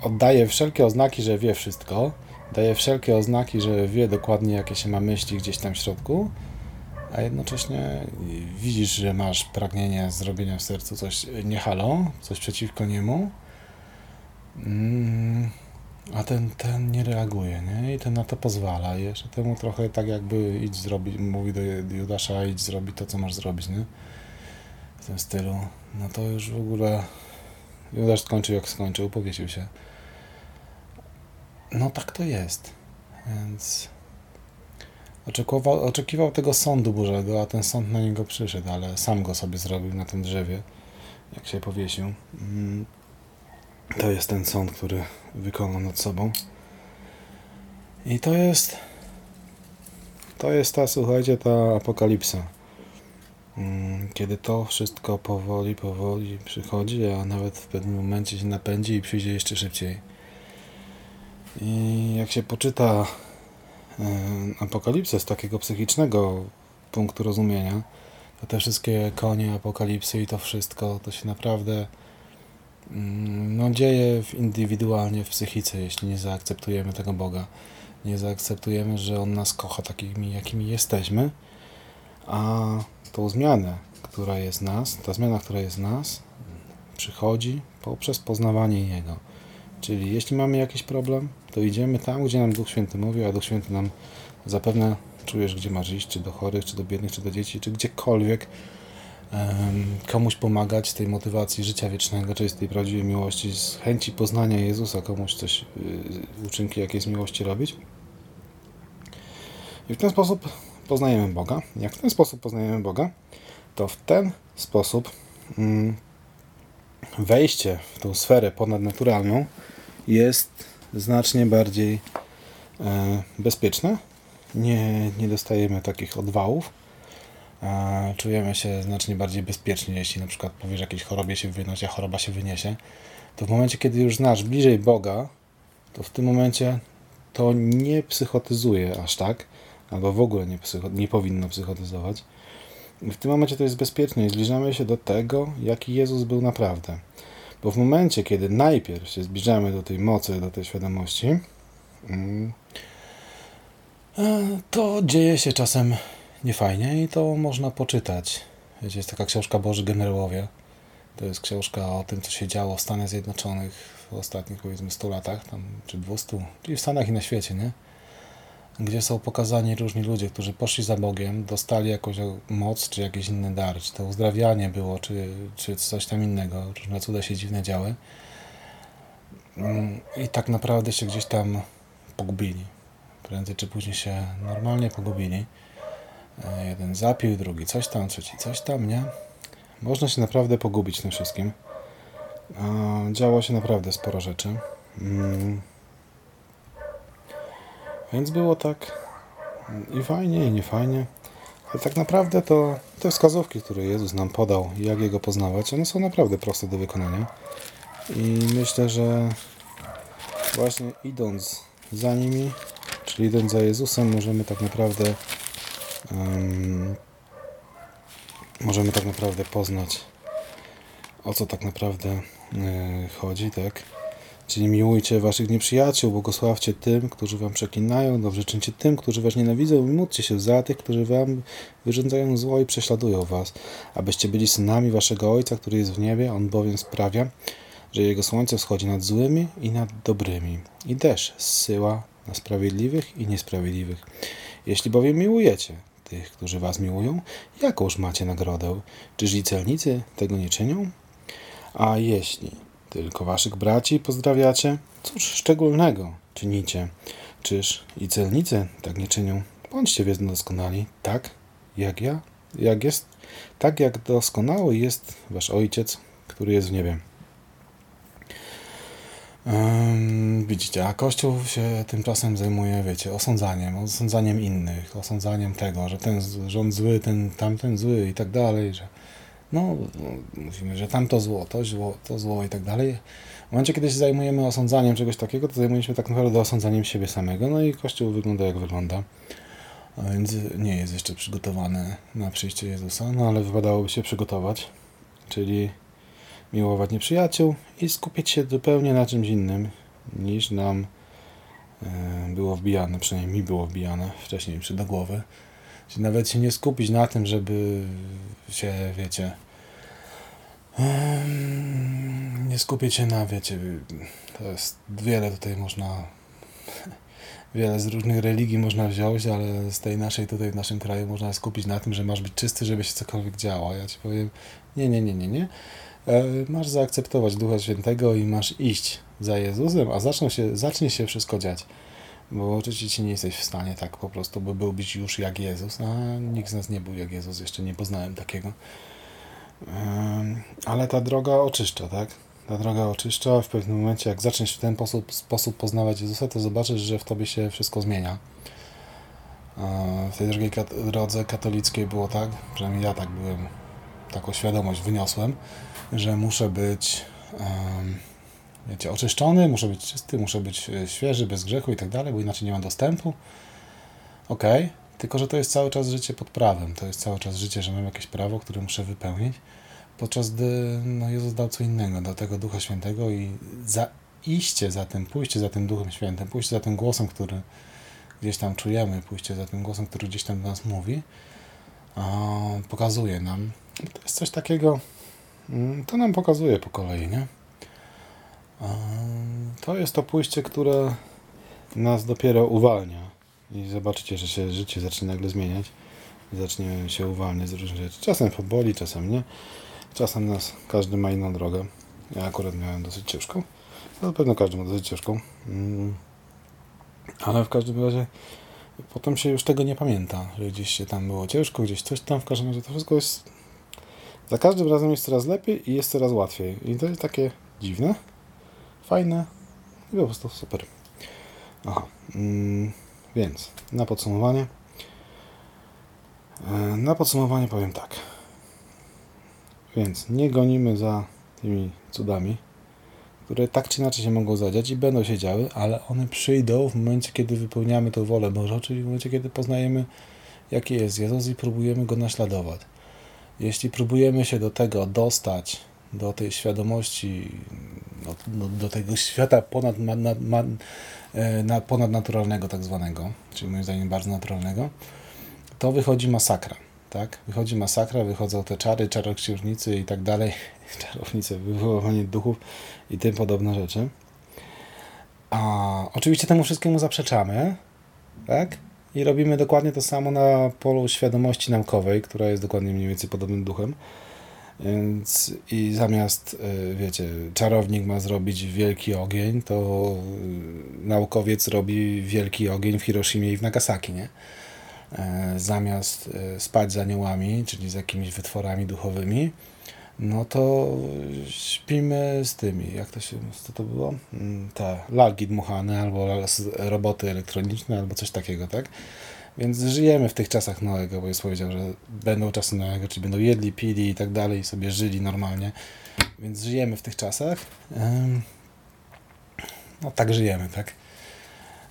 oddaje wszelkie oznaki, że wie wszystko, daje wszelkie oznaki, że wie dokładnie, jakie się ma myśli gdzieś tam w środku, a jednocześnie widzisz, że masz pragnienie zrobienia w sercu coś nie halo, coś przeciwko niemu, mm, a ten, ten nie reaguje, nie? I ten na to pozwala. Jeszcze temu trochę tak jakby idź zrobić, mówi do Judasza, idź zrobić to, co masz zrobić, nie? W tym stylu. No to już w ogóle Judasz skończył jak skończył, powiesił się. No tak to jest. Więc oczekiwał, oczekiwał tego sądu Bożego, a ten sąd na niego przyszedł, ale sam go sobie zrobił na tym drzewie, jak się powiesił. Mm. To jest ten sąd, który wykonał nad sobą. I to jest. To jest ta, słuchajcie, ta apokalipsa. Mm, Kiedy to wszystko powoli, powoli przychodzi, a nawet w pewnym momencie się napędzi i przyjdzie jeszcze szybciej. I jak się poczyta e, apokalipsę z takiego psychicznego punktu rozumienia, to te wszystkie konie apokalipsy i to wszystko, to się naprawdę mm, no, dzieje w indywidualnie w psychice, jeśli nie zaakceptujemy tego Boga. Nie zaakceptujemy, że On nas kocha takimi, jakimi jesteśmy, a tą zmianę, która jest nas, ta zmiana, która jest nas, przychodzi poprzez poznawanie Jego. Czyli jeśli mamy jakiś problem, to idziemy tam, gdzie nam Duch Święty mówi, a Duch Święty nam zapewne czujesz, gdzie masz iść, czy do chorych, czy do biednych, czy do dzieci, czy gdziekolwiek komuś pomagać tej motywacji życia wiecznego, czyli z tej prawdziwej miłości, z chęci poznania Jezusa, komuś coś, y, uczynki jakiejś miłości robić. I w ten sposób poznajemy Boga. Jak w ten sposób poznajemy Boga, to w ten sposób mm, wejście w tą sferę ponadnaturalną jest znacznie bardziej e, bezpieczne. Nie, nie dostajemy takich odwałów. E, czujemy się znacznie bardziej bezpiecznie, jeśli na przykład powiesz jakiejś chorobie się wynosi, a choroba się wyniesie. To w momencie, kiedy już znasz bliżej Boga, to w tym momencie to nie psychotyzuje aż tak, albo w ogóle nie, psycho, nie powinno psychotyzować. W tym momencie to jest bezpieczne i zbliżamy się do tego, jaki Jezus był naprawdę. Bo w momencie, kiedy najpierw się zbliżamy do tej mocy, do tej świadomości, mm, e, to dzieje się czasem niefajnie i to można poczytać. Wiecie, jest taka książka Boży Generałowie. To jest książka o tym, co się działo w Stanach Zjednoczonych w ostatnich, powiedzmy, 100 latach, tam, czy 200, czyli w Stanach i na świecie, nie? Gdzie są pokazani różni ludzie, którzy poszli za Bogiem, dostali jakąś moc, czy jakiś inny dar, czy to uzdrawianie było, czy, czy coś tam innego. Różne cuda się dziwne działy. Mm, I tak naprawdę się gdzieś tam pogubili. Prędzej czy później się normalnie pogubili. E, Jeden zapił, drugi coś tam, trzeci coś tam, nie? Można się naprawdę pogubić tym wszystkim. A Działo się naprawdę sporo rzeczy. Więc było tak i fajnie, i nie fajnie. Ale tak naprawdę to te wskazówki, które Jezus nam podał, jak Jego poznawać, one są naprawdę proste do wykonania. I myślę, że właśnie idąc za nimi, czyli idąc za Jezusem, możemy tak naprawdę em, możemy tak naprawdę poznać, o co tak naprawdę e, chodzi, tak? Czyli miłujcie waszych nieprzyjaciół, błogosławcie tym, którzy wam przeklinają, dobrze czyńcie tym, którzy was nienawidzą i módlcie się za tych, którzy wam wyrządzają zło i prześladują was, abyście byli synami waszego Ojca, który jest w niebie, On bowiem sprawia, że Jego słońce wschodzi nad złymi i nad dobrymi i deszcz zsyła na sprawiedliwych i niesprawiedliwych. Jeśli bowiem miłujecie tych, którzy was miłują, jakąż macie nagrodę? Czyż i celnicy tego nie czynią? A jeśli tylko waszych braci pozdrawiacie, cóż szczególnego czynicie? Czyż i celnicy tak nie czynią? Bądźcie więc doskonali, tak jak ja, jak jest, tak jak doskonały jest wasz Ojciec, który jest w niebie. Widzicie, a Kościół się tymczasem zajmuje, wiecie, osądzaniem, osądzaniem innych, osądzaniem tego, że ten rząd zły, ten tamten zły i tak dalej, że no, no, mówimy, że tamto zło, to zło, to zło i tak dalej. W momencie, kiedy się zajmujemy osądzaniem czegoś takiego, to zajmujemy się tak naprawdę osądzaniem siebie samego, no i Kościół wygląda jak wygląda. A więc nie jest jeszcze przygotowany na przyjście Jezusa, no ale wypadałoby się przygotować, czyli miłować nieprzyjaciół i skupić się zupełnie na czymś innym niż nam e, było wbijane, przynajmniej mi było wbijane wcześniej przy do głowy. Czyli nawet się nie skupić na tym, żeby się, wiecie, nie skupić się na, wiecie, to jest wiele tutaj można, wiele z różnych religii można wziąć, ale z tej naszej tutaj w naszym kraju można skupić na tym, że masz być czysty, żeby się cokolwiek działo. Ja ci powiem, nie, nie, nie, nie, nie. E, Masz zaakceptować Ducha Świętego i masz iść za Jezusem, a zaczną się, zacznie się wszystko dziać. Bo oczywiście nie jesteś w stanie tak po prostu, by byłbyś już jak Jezus, a nikt z nas nie był jak Jezus, jeszcze nie poznałem takiego. Ale ta droga oczyszcza, tak? Ta droga oczyszcza. W pewnym momencie, jak zaczniesz w ten sposób, sposób poznawać Jezusa, to zobaczysz, że w tobie się wszystko zmienia. E, W tej drugiej drodze katolickiej było tak, przynajmniej ja tak byłem, taką świadomość wyniosłem, że muszę być, em, wiecie, oczyszczony, muszę być czysty, muszę być e, świeży, bez grzechu i tak dalej, bo inaczej nie mam dostępu. Okej, tylko że to jest cały czas życie pod prawem, to jest cały czas życie, że mam jakieś prawo, które muszę wypełnić, podczas gdy no, Jezus dał co innego, dał tego Ducha Świętego i za iście za tym, pójście za tym Duchem Świętym, pójście za tym głosem, który gdzieś tam czujemy, pójście za tym głosem, który gdzieś tam do nas mówi, pokazuje nam. To jest coś takiego, mm, to nam pokazuje po kolei, nie? To jest to pójście, które nas dopiero uwalnia i zobaczycie, że się życie zacznie nagle zmieniać zacznie się uwalniać z różnych rzeczy. Czasem poboli, czasem nie. Czasem nas, każdy ma inną drogę. Ja akurat miałem dosyć ciężką. No, na pewno każdy ma dosyć ciężką. Mm. Ale w każdym razie potem się już tego nie pamięta, że gdzieś się tam było ciężko, gdzieś coś tam, w każdym razie to wszystko jest za każdym razem jest coraz lepiej i jest coraz łatwiej. I to jest takie dziwne, fajne i po prostu super. Aha, mm, więc na podsumowanie. E, Na podsumowanie powiem tak. Więc nie gonimy za tymi cudami, które tak czy inaczej się mogą zadziać i będą się działy, ale one przyjdą w momencie, kiedy wypełniamy tą wolę Bożą, czyli w momencie, kiedy poznajemy, jaki jest Jezus i próbujemy Go naśladować. Jeśli próbujemy się do tego dostać, do tej świadomości, no, no, do tego świata ponad, ma, ma, e, na, ponadnaturalnego tak zwanego, czyli moim zdaniem bardzo naturalnego, to wychodzi masakra. Tak? Wychodzi masakra, wychodzą te czary, czaroksiężnicy i tak dalej, czarownice, wywoływanie duchów i tym podobne rzeczy. A oczywiście temu wszystkiemu zaprzeczamy, tak? I robimy dokładnie to samo na polu świadomości naukowej, która jest dokładnie mniej więcej podobnym duchem. Więc i zamiast, y, wiecie, czarownik ma zrobić wielki ogień, to y, naukowiec robi wielki ogień w Hiroshimie i w Nagasaki, nie? E, Zamiast spać z aniołami, czyli z jakimiś wytworami duchowymi, no to śpimy z tymi, jak to się, co to było? Mm, Te lalki dmuchane, albo roboty elektroniczne, albo coś takiego, tak? Więc żyjemy w tych czasach Noego, bo jest powiedział, że będą czasy Noego, czyli będą jedli, pili i tak dalej, i sobie żyli normalnie. Więc żyjemy w tych czasach. No tak żyjemy, tak?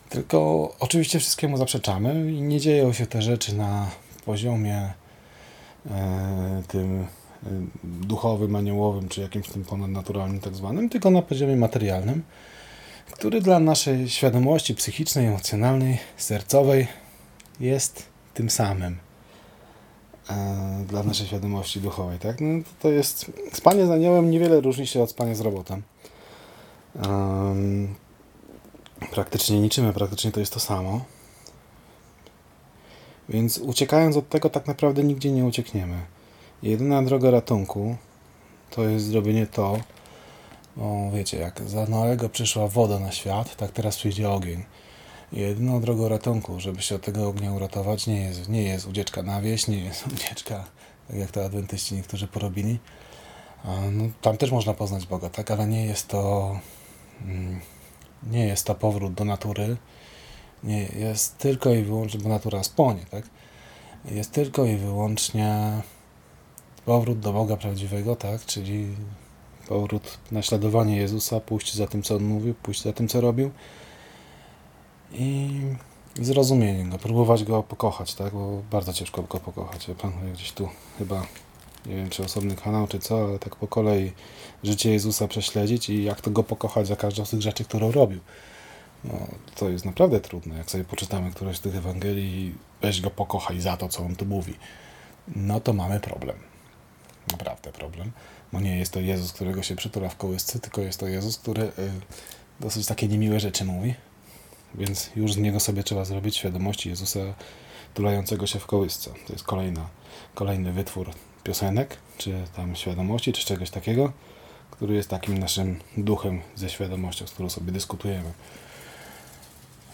Tylko oczywiście wszystkiemu zaprzeczamy i nie dzieją się te rzeczy na poziomie e, tym e, duchowym, aniołowym, czy jakimś tym ponadnaturalnym tak zwanym, tylko na poziomie materialnym, który dla naszej świadomości psychicznej, emocjonalnej, sercowej jest tym samym. E, Dla naszej świadomości duchowej, tak? No, to- jest. Spanie z aniołem niewiele różni się od spania z robotem. Em, praktycznie niczym, praktycznie to jest to samo. Więc uciekając od tego, tak naprawdę nigdzie nie uciekniemy. Jedyna droga ratunku to jest zrobienie to, bo wiecie, jak za Noego przyszła woda na świat, tak teraz przyjdzie ogień. Jedyną drogą ratunku, żeby się od tego ognia uratować, nie jest, nie jest ucieczka na wieś, nie jest ucieczka, tak jak to adwentyści niektórzy porobili. No, tam też można poznać Boga, tak, ale nie jest to mm, nie jest to powrót do natury, nie jest tylko i wyłącznie, bo natura spłonie, tak? Jest tylko i wyłącznie powrót do Boga prawdziwego, tak? Czyli powrót, naśladowanie Jezusa, pójście za tym, co On mówił, pójście za tym, co robił i zrozumienie Go, próbować Go pokochać, tak? Bo bardzo ciężko Go pokochać. Ja Pan gdzieś tu chyba, nie wiem, czy osobny kanał, czy co, ale tak po kolei życie Jezusa prześledzić i jak to Go pokochać za każdą z tych rzeczy, którą robił. No, to jest naprawdę trudne, jak sobie poczytamy któreś z tych Ewangelii weź Go pokochaj za to, co On tu mówi. No to mamy problem. Naprawdę problem. Bo nie jest to Jezus, którego się przytula w kołysce, tylko jest to Jezus, który y, dosyć takie niemiłe rzeczy mówi. Więc już z niego sobie trzeba zrobić świadomości Jezusa tulającego się w kołysce. To jest kolejna, kolejny wytwór piosenek, czy tam świadomości, czy czegoś takiego, który jest takim naszym duchem ze świadomością, z którą sobie dyskutujemy.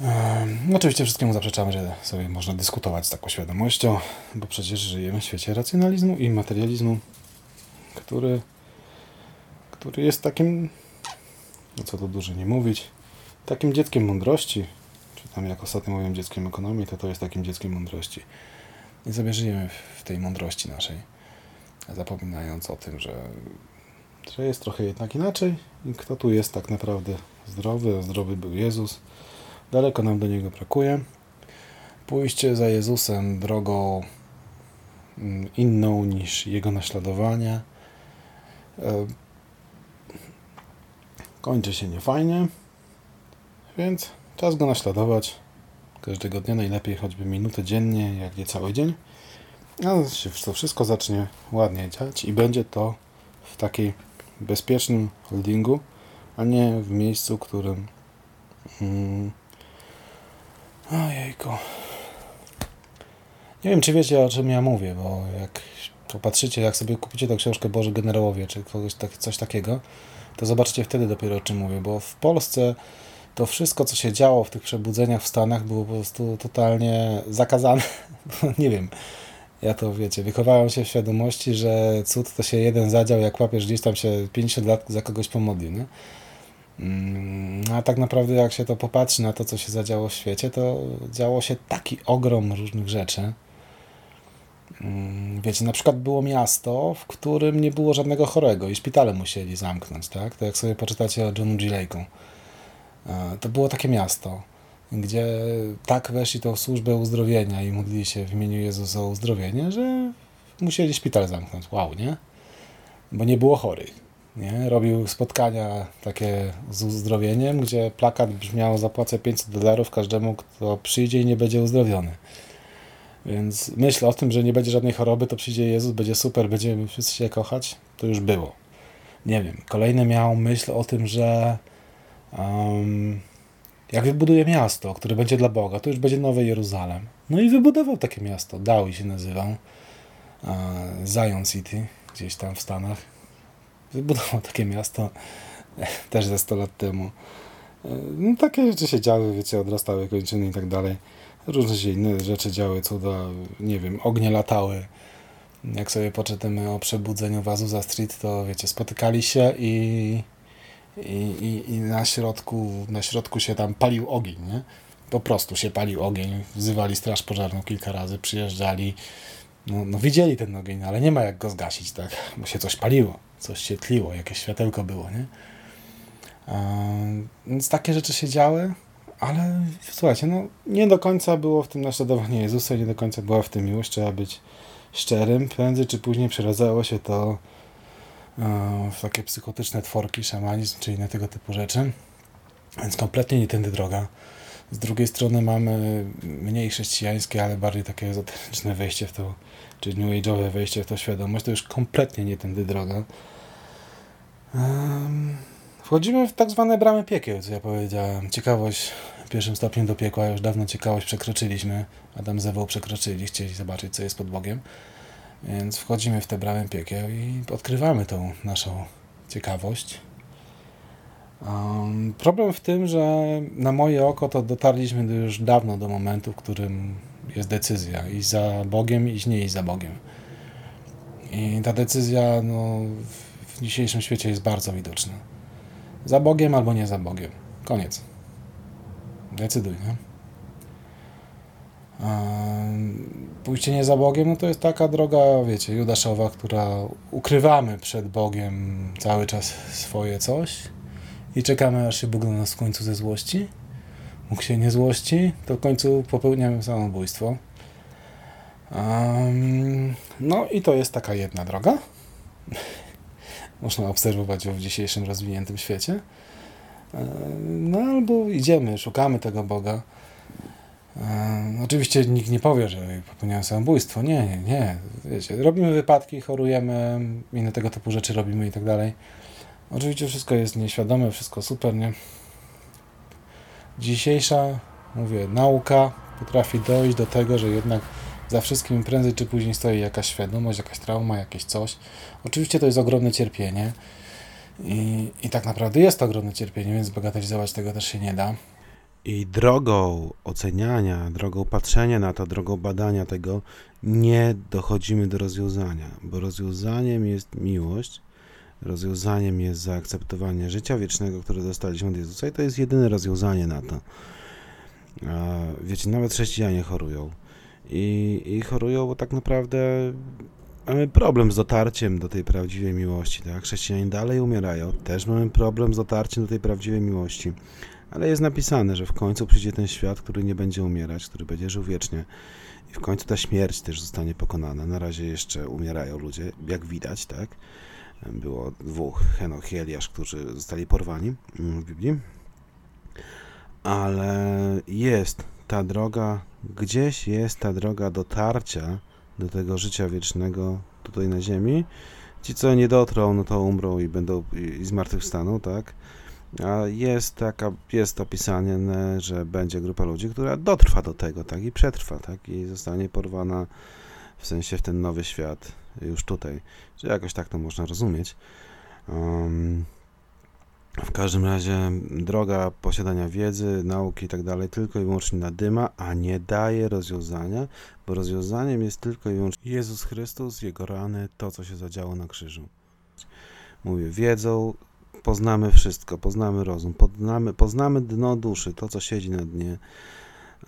Ehm, oczywiście wszystkiemu zaprzeczamy, że sobie można dyskutować z taką świadomością, bo przecież żyjemy w świecie racjonalizmu i materializmu, który, który jest takim, no co tu dużo nie mówić, takim dzieckiem mądrości, czy tam jak ostatnio mówiłem dzieckiem ekonomii, to to jest takim dzieckiem mądrości. I sobie żyjemy w tej mądrości naszej, zapominając o tym, że, że jest trochę jednak inaczej i kto tu jest tak naprawdę zdrowy, zdrowy był Jezus. Daleko nam do Niego brakuje. Pójście za Jezusem drogą mm, inną niż Jego naśladowanie kończy się niefajnie. Więc czas go naśladować każdego dnia, najlepiej choćby minutę dziennie, jak nie cały dzień. A to wszystko zacznie ładnie dziać i będzie to w takiej bezpiecznym holdingu, a nie w miejscu, którym hmm, ojejku nie wiem, czy wiecie, o czym ja mówię, bo jak popatrzycie, jak sobie kupicie tę książkę Boży Generałowie, czy kogoś tak, coś takiego, to zobaczycie wtedy dopiero, o czym mówię, bo w Polsce to wszystko, co się działo w tych przebudzeniach w Stanach, było po prostu totalnie zakazane. nie wiem. Ja to wiecie, wychowałem się w świadomości, że cud to się jeden zadział, jak papież gdzieś tam się 50 lat za kogoś pomodli. Nie? Mm, a tak naprawdę, jak się to popatrzy na to, co się zadziało w świecie, to działo się taki ogrom różnych rzeczy. Mm, wiecie, na przykład było miasto, w którym nie było żadnego chorego i szpitale musieli zamknąć, tak? To jak sobie poczytacie o Johnu G. Lake'u. E, to było takie miasto, gdzie tak weszli tą służbę uzdrowienia i modlili się w imieniu Jezusa o uzdrowienie, że musieli szpital zamknąć. Wow, nie? Bo nie było chorych. Nie? Robił spotkania takie z uzdrowieniem, gdzie plakat brzmiał zapłacę 500 dolarów każdemu, kto przyjdzie i nie będzie uzdrowiony. Więc myśl o tym, że nie będzie żadnej choroby, to przyjdzie Jezus, będzie super, będziemy wszyscy się kochać, to już było. Nie wiem. Kolejny miał myśl o tym, że um, jak wybuduje miasto, które będzie dla Boga, to już będzie Nowe Jeruzalem. No i wybudował takie miasto. Dawi się nazywał. Uh, Zion City, gdzieś tam w Stanach. Wybudował takie miasto też ze 100 lat temu. E, no, takie rzeczy się działy, wiecie, odrastały kończyny i tak dalej. Różne się inne rzeczy działy, cuda, nie wiem, ognie latały. Jak sobie poczytamy o przebudzeniu w Azusa Street, to wiecie, spotykali się i i, i, i na, środku, na środku się tam palił ogień, nie? Po prostu się palił ogień, wzywali straż pożarną kilka razy, przyjeżdżali, no, no widzieli ten ogień, ale nie ma jak go zgasić, tak? Bo się coś paliło, coś się tliło, jakieś światełko było, nie? Więc takie rzeczy się działy, ale słuchajcie, no nie do końca było w tym naśladowanie Jezusa, nie do końca była w tym miłość, trzeba być szczerym. Prędzej czy później przeradzało się to w takie psychotyczne tworki, szamanizm czy inne tego typu rzeczy. Więc kompletnie nie tędy droga. Z drugiej strony mamy mniej chrześcijańskie, ale bardziej takie ezoteryczne wejście w to, czy new age'owe wejście w to świadomość, to już kompletnie nie tędy droga. Wchodzimy w tak zwane bramy piekieł, co ja powiedziałem. Ciekawość w pierwszym stopniu do piekła, już dawno ciekawość przekroczyliśmy. Adam z Ewą przekroczyli, chcieli zobaczyć, co jest pod Bogiem. Więc wchodzimy w te bramy piekieł i odkrywamy tą naszą ciekawość. Um, problem w tym, że na moje oko to dotarliśmy już dawno do momentu, w którym jest decyzja iść za Bogiem, iść nie iść za Bogiem. I ta decyzja no, w dzisiejszym świecie jest bardzo widoczna. Za Bogiem albo nie za Bogiem. Koniec. Decyduj, nie? Ehm, Pójście nie za Bogiem, no to jest taka droga, wiecie, Judaszowa, która ukrywamy przed Bogiem cały czas swoje coś i czekamy, aż się Bóg do nas w końcu ze złości. Mógł się nie złości, to w końcu popełniamy samobójstwo. Ehm, no i to jest taka jedna droga. Można obserwować ją w dzisiejszym rozwiniętym świecie. Ehm, No albo idziemy, szukamy tego Boga. Ehm, Oczywiście nikt nie powie, że popełniałem samobójstwo. Nie, nie, nie. Wiecie, robimy wypadki, chorujemy, inne tego typu rzeczy robimy i tak dalej. Oczywiście wszystko jest nieświadome, wszystko super, nie? Dzisiejsza, mówię, nauka potrafi dojść do tego, że jednak za wszystkim prędzej czy później stoi jakaś świadomość, jakaś trauma, jakieś coś. Oczywiście to jest ogromne cierpienie i, i tak naprawdę jest to ogromne cierpienie, więc bagatelizować tego też się nie da. I drogą oceniania, drogą patrzenia na to, drogą badania tego, nie dochodzimy do rozwiązania, bo rozwiązaniem jest miłość, rozwiązaniem jest zaakceptowanie życia wiecznego, które dostaliśmy od Jezusa i to jest jedyne rozwiązanie na to. Wiecie, nawet chrześcijanie chorują. I, I chorują, bo tak naprawdę mamy problem z dotarciem do tej prawdziwej miłości. Tak? Chrześcijanie dalej umierają, też mamy problem z dotarciem do tej prawdziwej miłości. Ale jest napisane, że w końcu przyjdzie ten świat, który nie będzie umierać, który będzie żył wiecznie. I w końcu ta śmierć też zostanie pokonana. Na razie jeszcze umierają ludzie, jak widać, tak? Było dwóch, Henoch i Eliasz, którzy zostali porwani mm, w Biblii. Ale jest ta droga, gdzieś jest ta droga dotarcia do tego życia wiecznego tutaj na ziemi. Ci, co nie dotrą, no to umrą i będą i zmartwychwstaną, tak? Jest taka, jest opisane, że będzie grupa ludzi, która dotrwa do tego, tak, i przetrwa, tak, i zostanie porwana w sensie w ten nowy świat już tutaj, że jakoś tak to można rozumieć. Um, w każdym razie droga posiadania wiedzy, nauki i tak dalej tylko i wyłącznie nadyma, a nie daje rozwiązania, bo rozwiązaniem jest tylko i wyłącznie Jezus Chrystus, Jego rany, to co się zadziało na krzyżu. Mówię, wiedzą poznamy wszystko, poznamy rozum, poznamy, poznamy dno duszy, to co siedzi na dnie.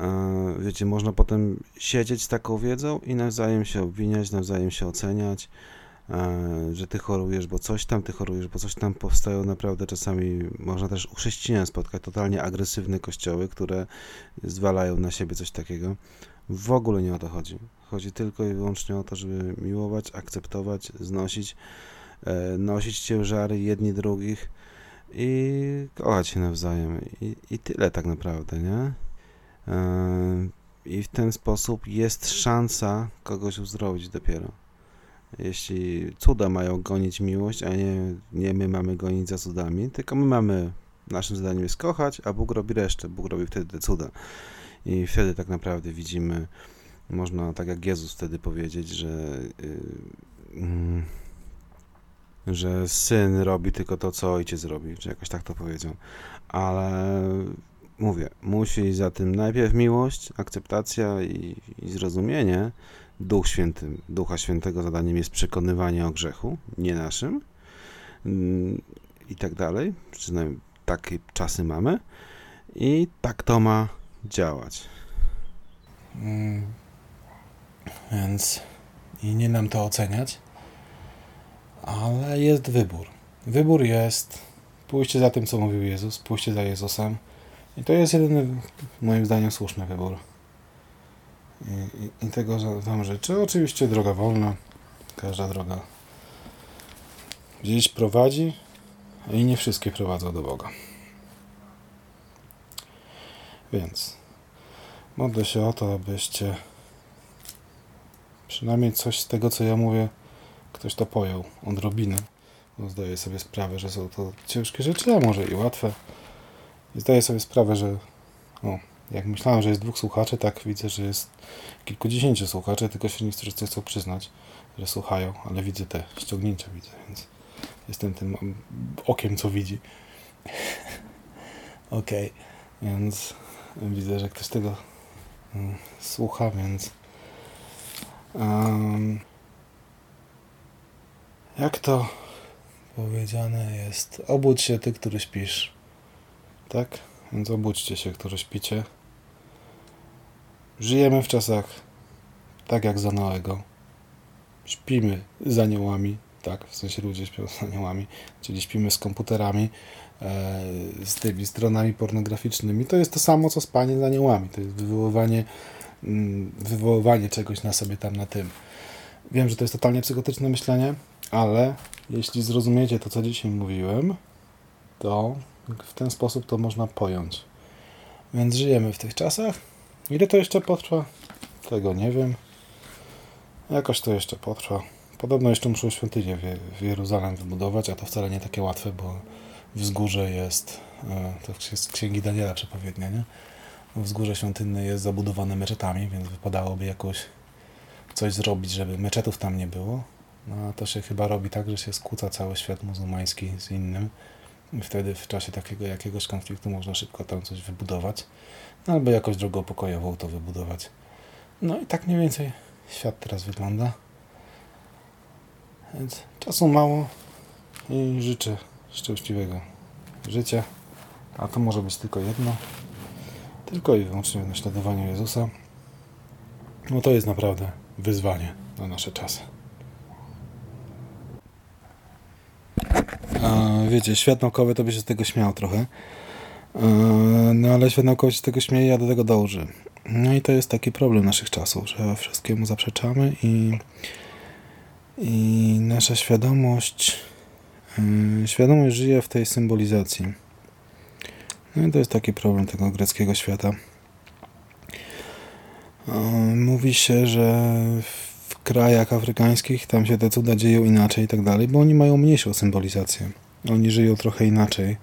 E, Wiecie, można potem siedzieć z taką wiedzą i nawzajem się obwiniać, nawzajem się oceniać, e, że ty chorujesz, bo coś tam, ty chorujesz, bo coś tam powstają naprawdę czasami, można też u chrześcijan spotkać totalnie agresywne kościoły, które zwalają na siebie coś takiego. W ogóle nie o to chodzi. Chodzi tylko i wyłącznie o to, żeby miłować, akceptować, znosić, nosić ciężary jedni drugich i kochać się nawzajem. I, i tyle tak naprawdę, nie? E, I w ten sposób jest szansa kogoś uzdrowić dopiero. Jeśli cuda mają gonić miłość, a nie, nie my mamy gonić za cudami, tylko my mamy, naszym zadaniem jest kochać, a Bóg robi resztę. Bóg robi wtedy te cuda. I wtedy tak naprawdę widzimy, można tak jak Jezus wtedy powiedzieć, że, yy, mm, że syn robi tylko to, co ojciec robi, czy jakoś tak to powiedział. Ale mówię, musi za tym najpierw miłość, akceptacja i, i zrozumienie. Duch Święty, Ducha Świętego zadaniem jest przekonywanie o grzechu, nie naszym. Mm, I tak dalej. Przynajmniej takie czasy mamy. I tak to ma działać. Mm, Więc i nie nam to oceniać, ale jest wybór. Wybór jest pójście za tym, co mówił Jezus, pójście za Jezusem. I to jest jedyny, moim zdaniem, słuszny wybór. I, i, i tego Wam życzę. Oczywiście droga wolna, każda droga gdzieś prowadzi, i nie wszystkie prowadzą do Boga. Więc modlę się o to, abyście przynajmniej coś z tego, co ja mówię, ktoś to pojął odrobinę. Bo zdaję sobie sprawę, że są to ciężkie rzeczy, a może i łatwe. I zdaję sobie sprawę, że o, jak myślałem, że jest dwóch słuchaczy, tak widzę, że jest kilkudziesięciu słuchaczy, tylko się niektórzy chcą przyznać, że słuchają, ale widzę te ściągnięcia, widzę, więc jestem tym okiem, co widzi. Okej, więc widzę, że ktoś tego mm, słucha, więc um, jak to powiedziane jest obudź się ty, który śpisz. Tak? Więc obudźcie się, którzy śpicie. Żyjemy w czasach tak jak za Noego. Śpimy z aniołami, tak? W sensie ludzie śpią z aniołami, czyli śpimy z komputerami, e, z tymi stronami pornograficznymi. To jest to samo, co spanie z aniołami. To jest wywoływanie, mm, wywoływanie czegoś na sobie tam na tym. Wiem, że to jest totalnie psychotyczne myślenie, ale jeśli zrozumiecie to, co dzisiaj mówiłem, to w ten sposób to można pojąć. Więc żyjemy w tych czasach. Ile to jeszcze potrwa? Tego nie wiem. Jakoś to jeszcze potrwa. Podobno jeszcze muszą świątynię w, Jeruzalem wybudować, a to wcale nie takie łatwe, bo wzgórze jest, e, to jest księgi Daniela przepowiednia, nie? Wzgórze świątynne jest zabudowane meczetami, więc wypadałoby jakoś coś zrobić, żeby meczetów tam nie było. No a to się chyba robi tak, że się skłóca cały świat muzułmański z innym. I wtedy w czasie takiego jakiegoś konfliktu można szybko tam coś wybudować. No, albo jakoś drogą pokojową to wybudować. No i tak mniej więcej świat teraz wygląda. Więc czasu mało i życzę szczęśliwego życia. A to może być tylko jedno. Tylko i wyłącznie w naśladowaniu Jezusa. No to jest naprawdę wyzwanie na nasze czasy. A, wiecie, świat naukowy to by się z tego śmiał trochę. E, No ale świat naukowy się z tego śmieje, a do tego dąży. No i to jest taki problem naszych czasów, że wszystkiemu zaprzeczamy i, i nasza świadomość yy, świadomość żyje w tej symbolizacji. No i to jest taki problem tego greckiego świata. Yy, Mówi się, że krajach afrykańskich tam się te cuda dzieją inaczej i tak dalej, bo oni mają mniejszą symbolizację. Oni żyją trochę inaczej.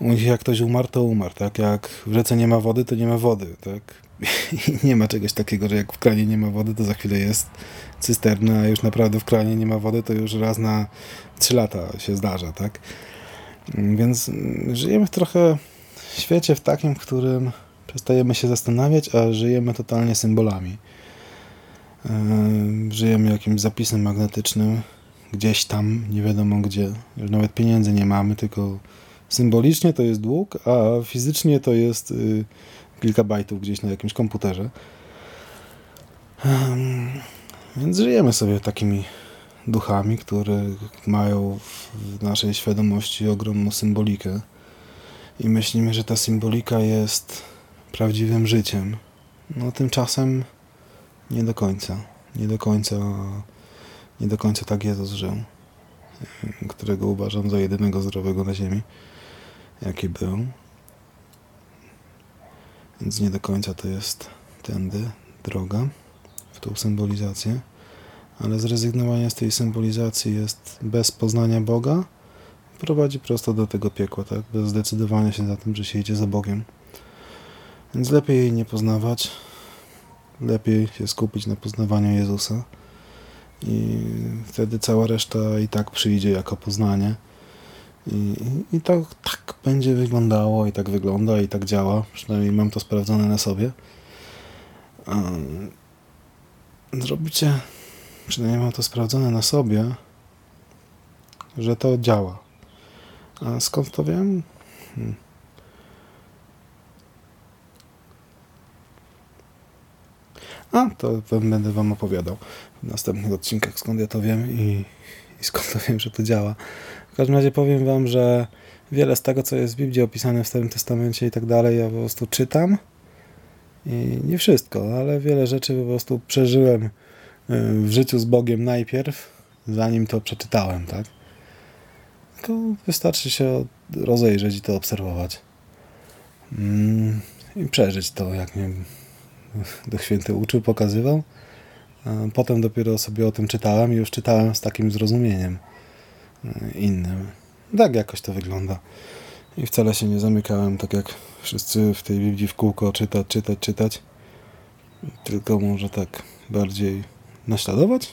U nich jak ktoś umarł, to umarł, tak? Jak w rzece nie ma wody, to nie ma wody, tak? I nie ma czegoś takiego, że jak w kranie nie ma wody, to za chwilę jest cysterna, a już naprawdę w kranie nie ma wody, to już raz na trzy lata się zdarza, tak? Więc mm, żyjemy w trochę świecie w takim, w którym przestajemy się zastanawiać, a żyjemy totalnie symbolami. Żyjemy jakimś zapisem magnetycznym, gdzieś tam, nie wiadomo gdzie. Już nawet pieniędzy nie mamy, tylko symbolicznie to jest dług, a fizycznie to jest y, kilka bajtów gdzieś na jakimś komputerze. Więc żyjemy sobie takimi duchami, które mają w naszej świadomości ogromną symbolikę i myślimy, że ta symbolika jest prawdziwym życiem. No tymczasem nie do końca. Nie do końca nie do końca tak Jezus żył, którego uważam za jedynego zdrowego na ziemi, jaki był. Więc nie do końca to jest tędy droga w tą symbolizację, ale zrezygnowanie z tej symbolizacji jest bez poznania Boga, prowadzi prosto do tego piekła, tak? Bez zdecydowania się za tym, że się idzie za Bogiem. Więc lepiej jej nie poznawać, lepiej się skupić na poznawaniu Jezusa i wtedy cała reszta i tak przyjdzie jako poznanie. I, i to tak będzie wyglądało, i tak wygląda, i tak działa. Przynajmniej mam to sprawdzone na sobie. Zrobicie, przynajmniej mam to sprawdzone na sobie, że to działa. A skąd to wiem? Hmm. A, to będę Wam opowiadał w następnych odcinkach, skąd ja to wiem i, i skąd to wiem, że to działa. W każdym razie powiem Wam, że wiele z tego, co jest w Biblii opisane w Starym Testamencie i tak dalej, ja po prostu czytam. I nie wszystko, ale wiele rzeczy po prostu przeżyłem y, w życiu z Bogiem najpierw, zanim to przeczytałem, tak? Tylko wystarczy się rozejrzeć i to obserwować. Mm, I przeżyć to, jak mnie Duch Święty uczył, pokazywał. Potem dopiero sobie o tym czytałem i już czytałem z takim zrozumieniem y, innym. Tak jakoś to wygląda. I wcale się nie zamykałem, tak jak wszyscy w tej Biblii w kółko czytać, czytać, czytać. Tylko może tak bardziej naśladować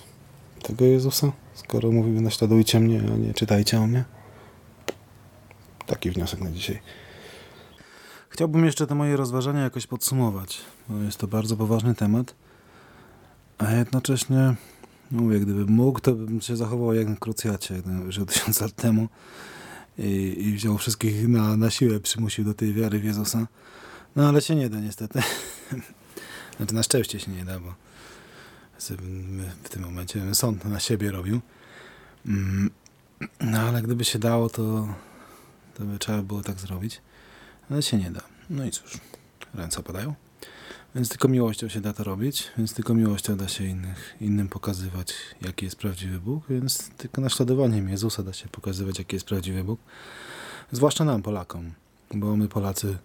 tego Jezusa, skoro mówił naśladujcie mnie, a nie czytajcie o mnie. Taki wniosek na dzisiaj. Chciałbym jeszcze te moje rozważania jakoś podsumować, jest to bardzo poważny temat, a jednocześnie Mówię, gdybym mógł, to bym się zachował jak na krucjacie, no, że tysiąc lat temu i, i wziął wszystkich na, na siłę, przymusił do tej wiary w Jezusa. No ale się nie da niestety. Znaczy na szczęście się nie da, bo w tym momencie sąd na siebie robił. Mm, No ale gdyby się dało, to, to by trzeba było tak zrobić. Ale się nie da. No i cóż, ręce opadają. Więc tylko miłością się da to robić, więc tylko miłością da się innych, innym pokazywać, jaki jest prawdziwy Bóg, więc tylko naśladowaniem Jezusa da się pokazywać, jaki jest prawdziwy Bóg. Zwłaszcza nam, Polakom, bo my Polacy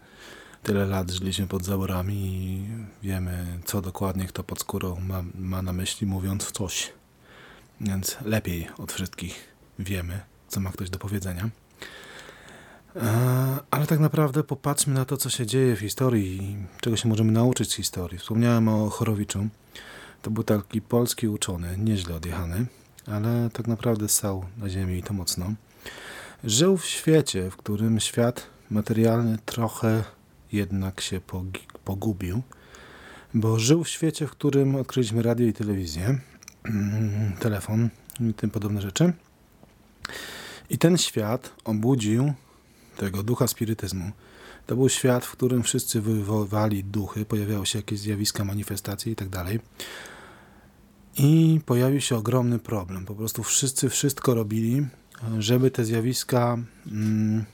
tyle lat żyliśmy pod zaborami i wiemy, co dokładnie kto pod skórą ma, ma na myśli, mówiąc coś. Więc lepiej od wszystkich wiemy, co ma ktoś do powiedzenia. E, Ale tak naprawdę popatrzmy na to, co się dzieje w historii i czego się możemy nauczyć z historii. Wspomniałem o Chorowiczu. To był taki polski uczony, nieźle odjechany, ale tak naprawdę stał na ziemi i to mocno. Żył w świecie, w którym świat materialny trochę jednak się pogubił, bo żył w świecie, w którym odkryliśmy radio i telewizję, telefon i tym podobne rzeczy. I ten świat obudził tego ducha spirytyzmu. To był świat, w którym wszyscy wywoływali duchy, pojawiały się jakieś zjawiska, manifestacje i tak. I pojawił się ogromny problem. Po prostu wszyscy wszystko robili, żeby te zjawiska mm,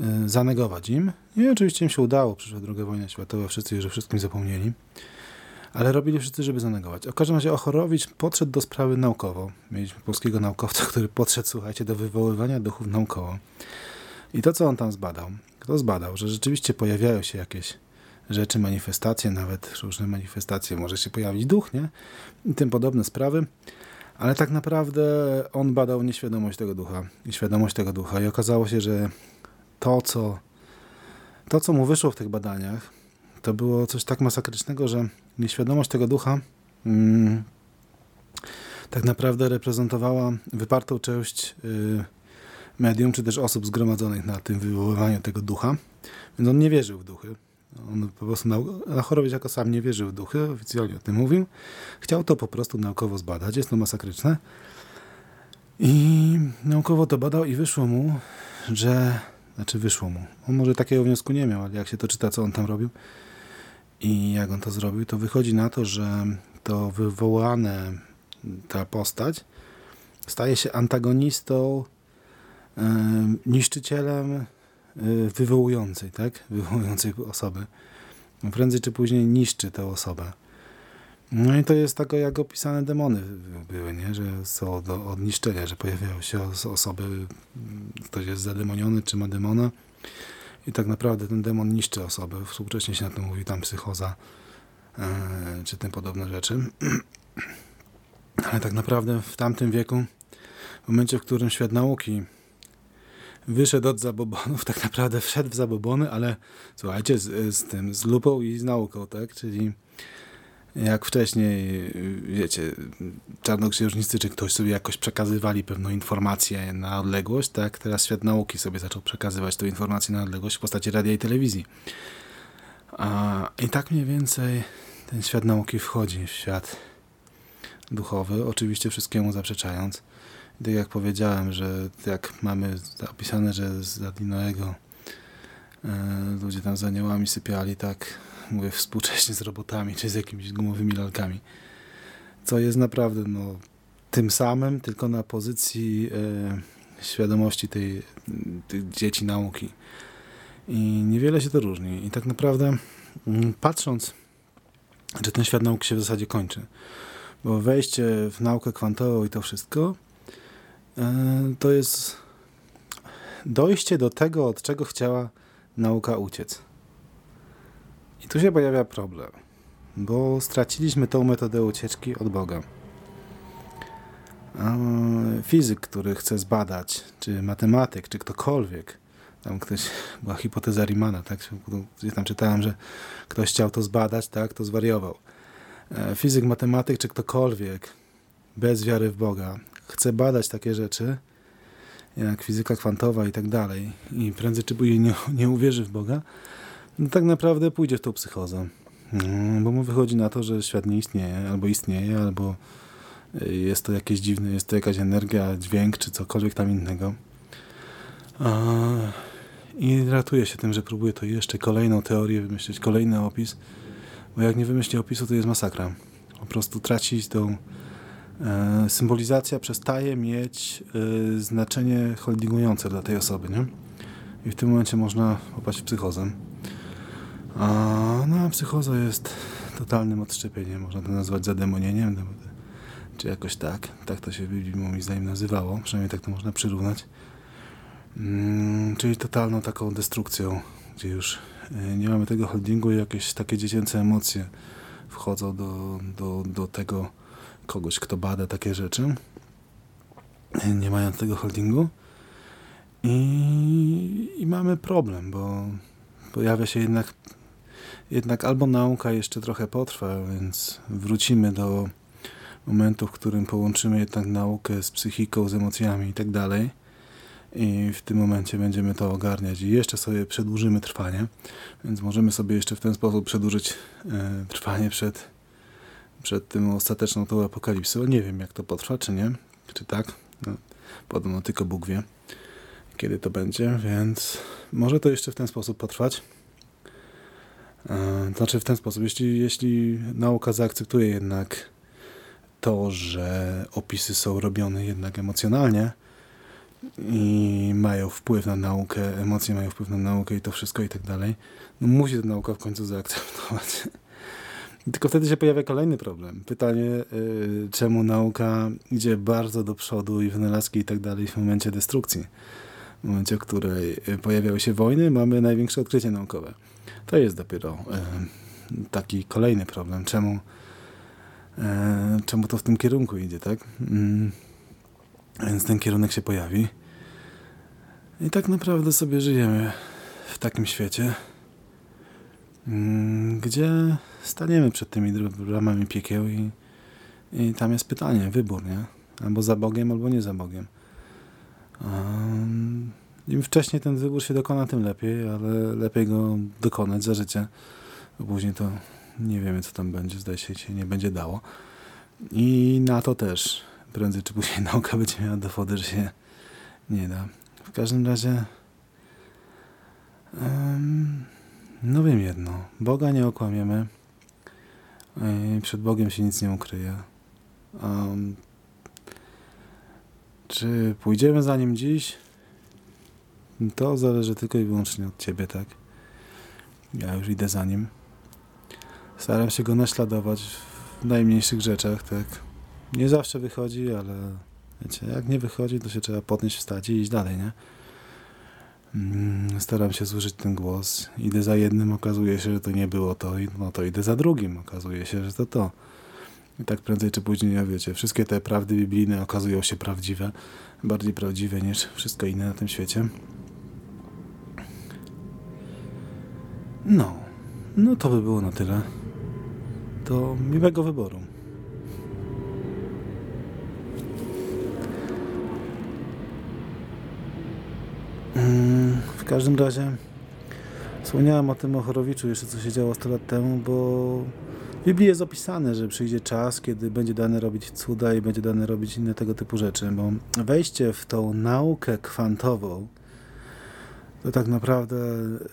y, zanegować im. I oczywiście im się udało. Przyszła druga wojna światowa, wszyscy już o wszystkim zapomnieli. Ale robili wszyscy, żeby zanegować. W każdym razie Ochorowicz podszedł do sprawy naukowo. Mieliśmy polskiego naukowca, który podszedł, słuchajcie, do wywoływania duchów naukowo. I to, co on tam zbadał, kto zbadał, że rzeczywiście pojawiają się jakieś rzeczy, manifestacje, nawet różne manifestacje, może się pojawić duch, nie? I tym podobne sprawy. Ale tak naprawdę on badał nieświadomość tego ducha i świadomość tego ducha i okazało się, że to, co, to, co mu wyszło w tych badaniach, to było coś tak masakrycznego, że nieświadomość tego ducha mm, tak naprawdę reprezentowała wypartą część y, medium, czy też osób zgromadzonych na tym wywoływaniu tego ducha. Więc on nie wierzył w duchy. On po prostu, nau- a Chorowicz jako sam nie wierzył w duchy, oficjalnie o tym mówił. Chciał to po prostu naukowo zbadać, jest to masakryczne. I naukowo to badał i wyszło mu, że, znaczy wyszło mu, on może takiego wniosku nie miał, ale jak się to czyta, co on tam robił i jak on to zrobił, to wychodzi na to, że to wywołane, ta postać staje się antagonistą niszczycielem y, wywołującej, tak? Wywołującej osoby. Prędzej czy później niszczy tę osobę. No i to jest tak, jak opisane demony były, nie? Że są do od niszczenia, że pojawiają się os- osoby, mm, ktoś jest zademoniony, czy ma demona i tak naprawdę ten demon niszczy osobę. Współcześnie się na to mówi tam psychoza, e, czy tym podobne rzeczy. Ale tak naprawdę w tamtym wieku, w momencie, w którym świat nauki wyszedł od zabobonów, tak naprawdę wszedł w zabobony, ale słuchajcie, z, z tym, z lupą i z nauką, tak? Czyli jak wcześniej, wiecie, czarnoksiężnicy czy ktoś sobie jakoś przekazywali pewną informację na odległość, tak? Teraz świat nauki sobie zaczął przekazywać tę informację na odległość w postaci radia i telewizji. A, I tak mniej więcej ten świat nauki wchodzi w świat duchowy, oczywiście wszystkiemu zaprzeczając. Tak jak powiedziałem, że jak mamy opisane, że z Adinoego e, ludzie tam z aniołami sypiali, tak mówię współcześnie z robotami, czy z jakimiś gumowymi lalkami. Co jest naprawdę no, tym samym, tylko na pozycji e, świadomości tej, tych dzieci nauki. I niewiele się to różni. I tak naprawdę mm, patrząc, że ten świat nauki się w zasadzie kończy, bo wejście w naukę kwantową i to wszystko to jest dojście do tego, od czego chciała nauka uciec. I tu się pojawia problem, bo straciliśmy tą metodę ucieczki od Boga. Fizyk, który chce zbadać, czy matematyk, czy ktokolwiek, tam ktoś, była hipoteza Riemanna, tak, gdzieś tam czytałem, że ktoś chciał to zbadać, tak, to zwariował. E, Fizyk, matematyk, czy ktokolwiek bez wiary w Boga chce badać takie rzeczy, jak fizyka kwantowa i tak dalej, i prędzej czy później nie, nie uwierzy w Boga, no tak naprawdę pójdzie w tą psychozę. Mm, Bo mu wychodzi na to, że świat nie istnieje, albo istnieje, albo y, jest to jakieś dziwne, jest to jakaś energia, dźwięk czy cokolwiek tam innego. I ratuje się tym, że próbuje to jeszcze kolejną teorię wymyślić, kolejny opis, bo jak nie wymyśli opisu, to jest masakra. Po prostu traci tą symbolizacja przestaje mieć e, znaczenie holdingujące dla tej osoby, nie? I w tym momencie można popaść w psychozę. A, no, psychoza jest totalnym odszczepieniem, można to nazwać zademonieniem, no, czy jakoś tak. Tak to się moim zdaniem nazywało, przynajmniej tak to można przyrównać. Mm, czyli totalną taką destrukcją, gdzie już y, nie mamy tego holdingu i jakieś takie dziecięce emocje wchodzą do, do, do tego kogoś, kto bada takie rzeczy, nie mając tego holdingu. I, i mamy problem, bo pojawia się jednak, jednak albo nauka jeszcze trochę potrwa, więc wrócimy do momentu, w którym połączymy jednak naukę z psychiką, z emocjami i tak dalej. I w tym momencie będziemy to ogarniać i jeszcze sobie przedłużymy trwanie, więc możemy sobie jeszcze w ten sposób przedłużyć e, trwanie przed, przed tym ostateczną tą apokalipsą. Nie wiem, jak to potrwa, czy nie, czy tak. No, podobno tylko Bóg wie, kiedy to będzie, więc może to jeszcze w ten sposób potrwać. E, znaczy w ten sposób, jeśli, jeśli nauka zaakceptuje jednak to, że opisy są robione jednak emocjonalnie i mają wpływ na naukę, emocje mają wpływ na naukę i to wszystko i tak dalej, no musi ta nauka w końcu zaakceptować. Tylko wtedy się pojawia kolejny problem. Pytanie, y, czemu nauka idzie bardzo do przodu i wynalazki i tak dalej w momencie destrukcji. W momencie, w której y, pojawiały się wojny, mamy największe odkrycie naukowe. To jest dopiero y, taki kolejny problem. Czemu e, czemu to w tym kierunku idzie, tak? Mm. Więc ten kierunek się pojawi. I tak naprawdę sobie żyjemy w takim świecie, mm, gdzie staniemy przed tymi bramami piekieł i, i tam jest pytanie, wybór, nie? Albo za Bogiem, albo nie za Bogiem. Um, Im wcześniej ten wybór się dokona, tym lepiej, ale lepiej go dokonać za życie. Bo później to nie wiemy, co tam będzie. Zdaje się, się nie będzie dało. I na to też prędzej czy później nauka będzie miała dowody, że się nie da. W każdym razie um, no wiem jedno. Boga nie okłamiemy. Przed Bogiem się nic nie ukryje. Um, czy pójdziemy za Nim dziś? To zależy tylko i wyłącznie od Ciebie, tak? Ja już idę za Nim. Staram się Go naśladować w najmniejszych rzeczach, tak? Nie zawsze wychodzi, ale wiecie, jak nie wychodzi, to się trzeba podnieść, wstać i iść dalej, nie? Mm, Staram się zużyć ten głos. Idę za jednym, okazuje się, że to nie było to, no to idę za drugim, okazuje się, że to to. I tak prędzej czy później, ja wiecie, wszystkie te prawdy biblijne okazują się prawdziwe, bardziej prawdziwe niż wszystko inne na tym świecie. No, no to by było na tyle. To miłego wyboru. W każdym razie wspomniałem o tym Ochorowiczu jeszcze co się działo 100 lat temu, bo w Biblii jest opisane, że przyjdzie czas, kiedy będzie dane robić cuda i będzie dane robić inne tego typu rzeczy, bo wejście w tą naukę kwantową to tak naprawdę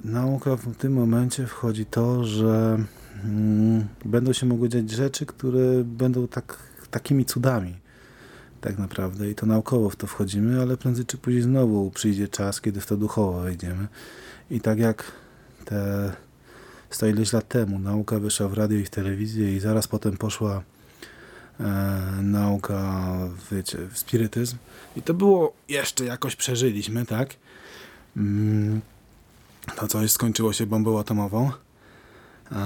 nauka w tym momencie wchodzi to, że mm, będą się mogły dziać rzeczy, które będą tak, takimi cudami tak naprawdę i to naukowo w to wchodzimy, ale prędzej czy później znowu przyjdzie czas, kiedy w to duchowo wejdziemy. I tak jak te 100 ileś lat temu nauka wyszła w radio i w telewizję i zaraz potem poszła e, nauka, wiecie, spirytyzm i to było jeszcze jakoś przeżyliśmy, tak? Mm, to coś skończyło się bombą atomową. E,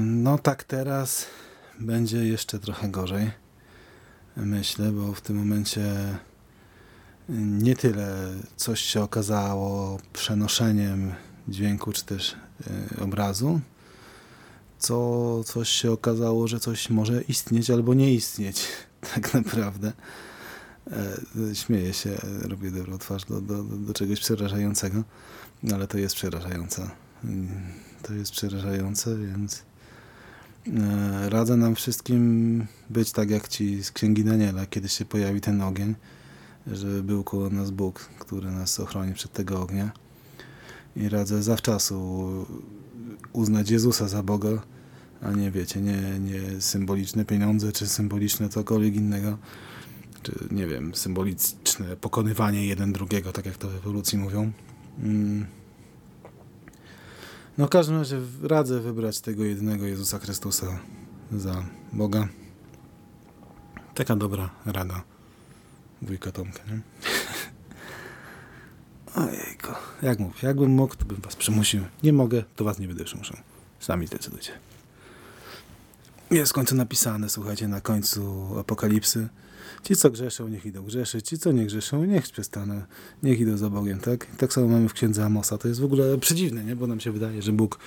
no tak teraz będzie jeszcze trochę gorzej myślę, bo w tym momencie nie tyle coś się okazało przenoszeniem dźwięku czy też y, obrazu, co coś się okazało, że coś może istnieć albo nie istnieć tak naprawdę. E, Śmieję się, robię dobrą twarz do, do, do czegoś przerażającego, ale to jest przerażające. Mm, To jest przerażające, więc Radzę nam wszystkim być tak jak ci z Księgi Daniela, kiedy się pojawi ten ogień, że był koło nas Bóg, który nas ochroni przed tego ognia. I radzę zawczasu uznać Jezusa za Boga, a nie wiecie, nie, nie symboliczne pieniądze, czy symboliczne cokolwiek innego, czy nie wiem, symboliczne pokonywanie jeden drugiego, tak jak to w ewolucji mówią. Mm. No w każdym razie radzę wybrać tego jedynego Jezusa Chrystusa za Boga. Taka dobra rada wujka Tomka, nie? Ojejku, jak mówię, jakbym mógł, to bym was przymusił. Nie mogę, to was nie będę przymuszał. Sami zdecydujcie. Jest w końcu napisane, słuchajcie, na końcu apokalipsy. Ci, co grzeszą, niech idą grzeszyć. Ci, co nie grzeszą, niech przestaną. Niech idą za Bogiem, tak? Tak samo mamy w księdze Amosa. To jest w ogóle przedziwne, nie? Bo nam się wydaje, że Bóg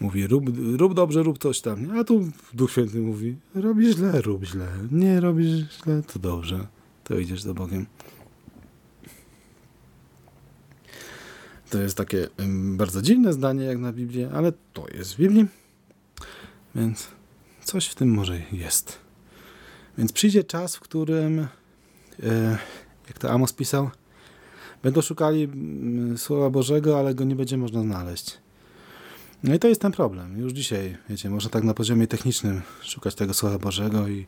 mówi rób, rób dobrze, rób coś tam. A tu Duch Święty mówi robisz źle, rób źle. Nie robisz źle, to dobrze. To idziesz za Bogiem. To jest takie bardzo dziwne zdanie jak na Biblię, ale to jest w Biblii. Więc coś w tym może jest. Więc przyjdzie czas, w którym, e, jak to Amos pisał, będą szukali mm, Słowa Bożego, ale go nie będzie można znaleźć. No i to jest ten problem. Już dzisiaj, wiecie, można tak na poziomie technicznym szukać tego Słowa Bożego i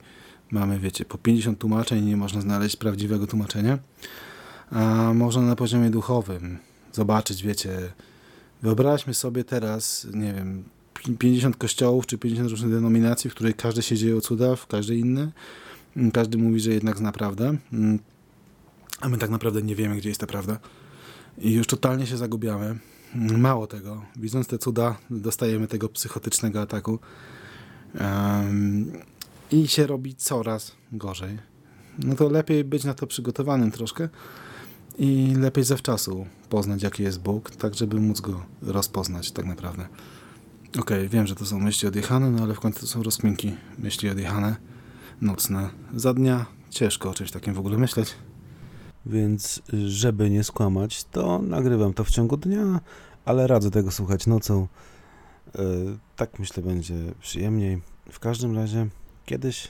mamy, wiecie, po 50 tłumaczeń nie można znaleźć prawdziwego tłumaczenia. A można na poziomie duchowym zobaczyć, wiecie, wyobraźmy sobie teraz, nie wiem, 50 kościołów czy 50 różnych denominacji, w których każdy się dzieje o cuda, w każdy inny. Mm, Każdy mówi, że jednak zna prawdę. Mm, A my tak naprawdę nie wiemy, gdzie jest ta prawda. I już totalnie się zagubiamy. Mm, Mało tego, widząc te cuda, dostajemy tego psychotycznego ataku. Em, I się robi coraz gorzej. No to lepiej być na to przygotowanym troszkę i lepiej zawczasu poznać, jaki jest Bóg, tak żeby móc go rozpoznać tak naprawdę. Okej, wiem, że to są myśli odjechane, no ale w końcu to są rozkminki myśli odjechane, nocne. Za dnia ciężko o czymś takim w ogóle myśleć. Więc żeby nie skłamać, to nagrywam to w ciągu dnia, ale radzę tego słuchać nocą. E, Tak myślę będzie przyjemniej. W każdym razie kiedyś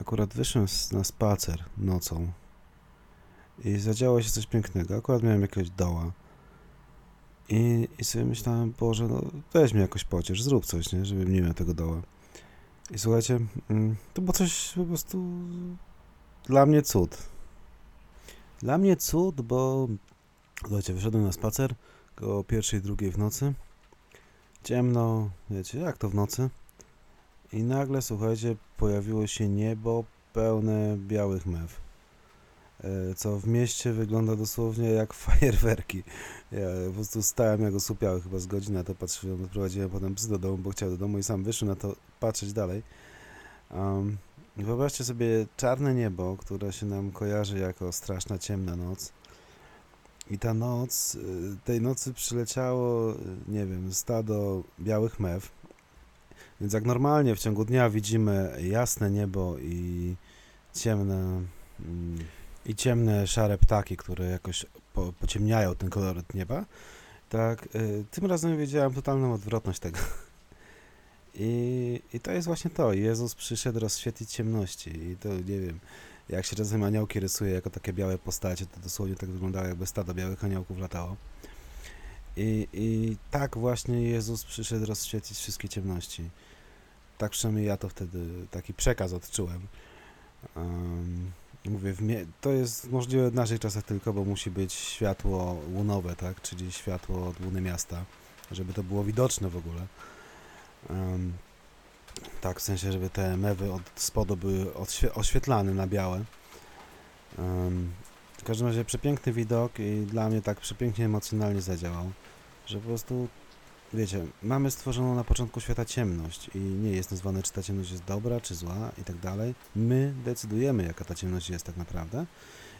akurat wyszłem na spacer nocą i zadziało się coś pięknego. Akurat miałem jakiegoś doła. I, I sobie myślałem, Boże, no weź mnie jakoś pociesz, zrób coś, nie? Żebym nie miał tego doła. I słuchajcie, mm, to było coś po prostu dla mnie cud. Dla mnie cud, bo słuchajcie, wyszedłem na spacer koło pierwszej, drugiej w nocy. Ciemno, wiecie, jak to w nocy. I nagle, słuchajcie, pojawiło się niebo pełne białych mew. E, Co w mieście wygląda dosłownie jak fajerwerki. Ja po prostu stałem jak osłupiały chyba z godziny, to patrzyłem, odprowadziłem potem psy do domu, bo chciał do domu i sam wyszedłem na to patrzeć dalej. Um, wyobraźcie sobie czarne niebo, które się nam kojarzy jako straszna, ciemna noc. I ta noc, y, tej nocy przyleciało, y, nie wiem, stado białych mew. Więc jak normalnie w ciągu dnia widzimy jasne niebo i ciemne, mm, i ciemne, szare ptaki, które jakoś po, pociemniają ten kolor nieba, tak y, tym razem wiedziałem totalną odwrotność tego. I, I to jest właśnie to. Jezus przyszedł rozświetlić ciemności. I to nie wiem, jak się czasem aniołki rysuje jako takie białe postacie, to dosłownie tak wyglądało, jakby stado białych aniołków latało. I, I tak właśnie Jezus przyszedł rozświetlić wszystkie ciemności. Tak przynajmniej ja to wtedy, taki przekaz odczułem. Um, mówię, to jest możliwe w naszych czasach tylko, bo musi być światło łunowe, tak? Czyli światło od łuny miasta, żeby to było widoczne w ogóle. Em, tak, w sensie, żeby te mewy od spodu były oświetlane na białe. Em, w każdym razie przepiękny widok i dla mnie tak przepięknie emocjonalnie zadziałał, że po prostu, wiecie, mamy stworzoną na początku świata ciemność i nie jest nazwane, czy ta ciemność jest dobra, czy zła i tak dalej. My decydujemy, jaka ta ciemność jest tak naprawdę.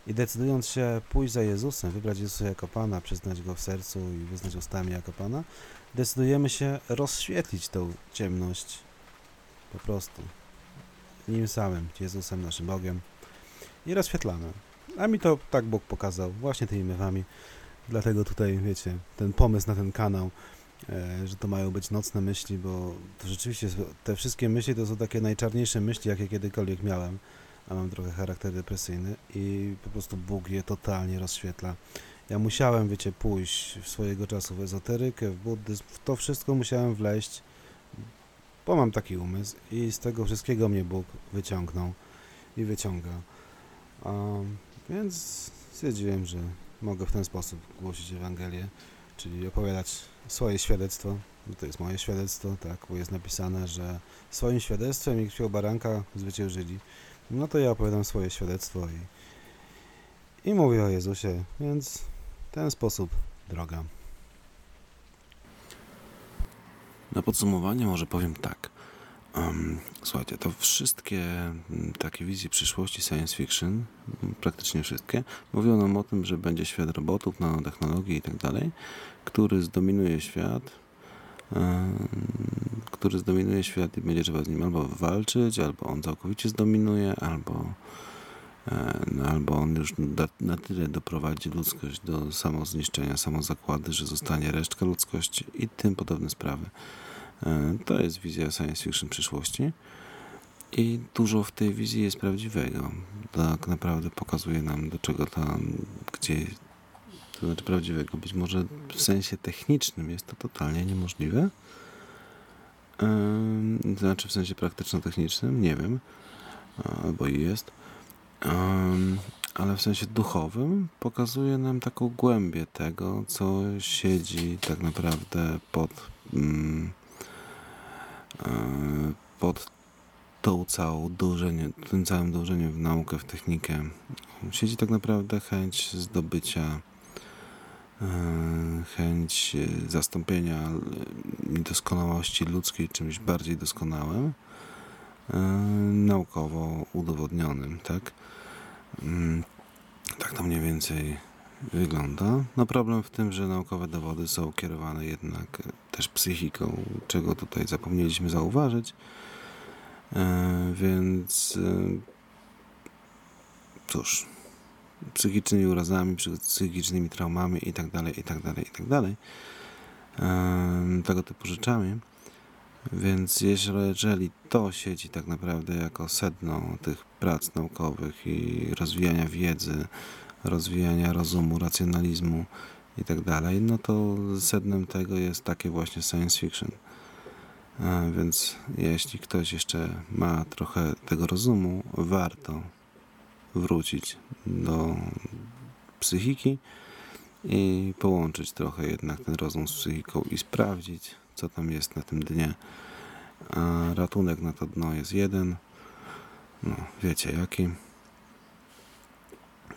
I decydując się pójść za Jezusem, wybrać Jezusa jako Pana, przyznać Go w sercu i wyznać ustami jako Pana, decydujemy się rozświetlić tą ciemność po prostu nim samym, Jezusem, naszym Bogiem i rozświetlamy. A mi to tak Bóg pokazał, właśnie tymi mewami. Dlatego tutaj, wiecie, ten pomysł na ten kanał że to mają być nocne myśli, bo to rzeczywiście te wszystkie myśli to są takie najczarniejsze myśli, jakie kiedykolwiek miałem, a mam trochę charakter depresyjny i po prostu Bóg je totalnie rozświetla. Ja musiałem, wiecie, pójść w swojego czasu w ezoterykę, w buddyzm, w to wszystko musiałem wleźć, bo mam taki umysł i z tego wszystkiego mnie Bóg wyciągnął i wyciąga. Więc stwierdziłem, że mogę w ten sposób głosić Ewangelię, czyli opowiadać swoje świadectwo. No to jest moje świadectwo, tak, bo jest napisane, że swoim świadectwem i krwią baranka zwyciężyli. No to ja opowiadam swoje świadectwo i, i mówię o Jezusie, więc w ten sposób droga. Na podsumowanie może powiem tak. Em, słuchajcie, to wszystkie takie wizje przyszłości science fiction, praktycznie wszystkie, mówią nam o tym, że będzie świat robotów, nanotechnologii i tak dalej, który zdominuje świat, który zdominuje świat i będzie trzeba z nim albo walczyć, albo on całkowicie zdominuje, albo, e, no, albo on już na, na tyle doprowadzi ludzkość do samozniszczenia, samozakłady, że zostanie resztka ludzkości i tym podobne sprawy. E, To jest wizja science fiction przyszłości i dużo w tej wizji jest prawdziwego. Tak naprawdę pokazuje nam, do czego ta, gdzie, znaczy prawdziwego. Być może w sensie technicznym jest to totalnie niemożliwe. Em, To znaczy w sensie praktyczno-technicznym, nie wiem, albo i jest. Em, ale w sensie duchowym pokazuje nam taką głębię tego, co siedzi tak naprawdę pod, mm, e, pod tą całą dążeniem, tym całym dążeniem w naukę, w technikę. Siedzi tak naprawdę chęć zdobycia, chęć e, zastąpienia e, niedoskonałości ludzkiej czymś bardziej doskonałym, e, naukowo udowodnionym, tak? Mm, Tak to mniej więcej wygląda. No problem w tym, że naukowe dowody są kierowane jednak e, też psychiką, czego tutaj zapomnieliśmy zauważyć. E, więc e, cóż, psychicznymi urazami, psy- psychicznymi traumami i dalej, i dalej, i tak dalej. E, Tego typu rzeczami. Więc jeżeli, to siedzi tak naprawdę jako sedno tych prac naukowych i rozwijania wiedzy, rozwijania rozumu, racjonalizmu i tak no to sednem tego jest takie właśnie science fiction. A więc jeśli ktoś jeszcze ma trochę tego rozumu, warto wrócić do psychiki i połączyć trochę jednak ten rozum z psychiką i sprawdzić, co tam jest na tym dnie. A ratunek na to dno jest jeden. No, wiecie jaki.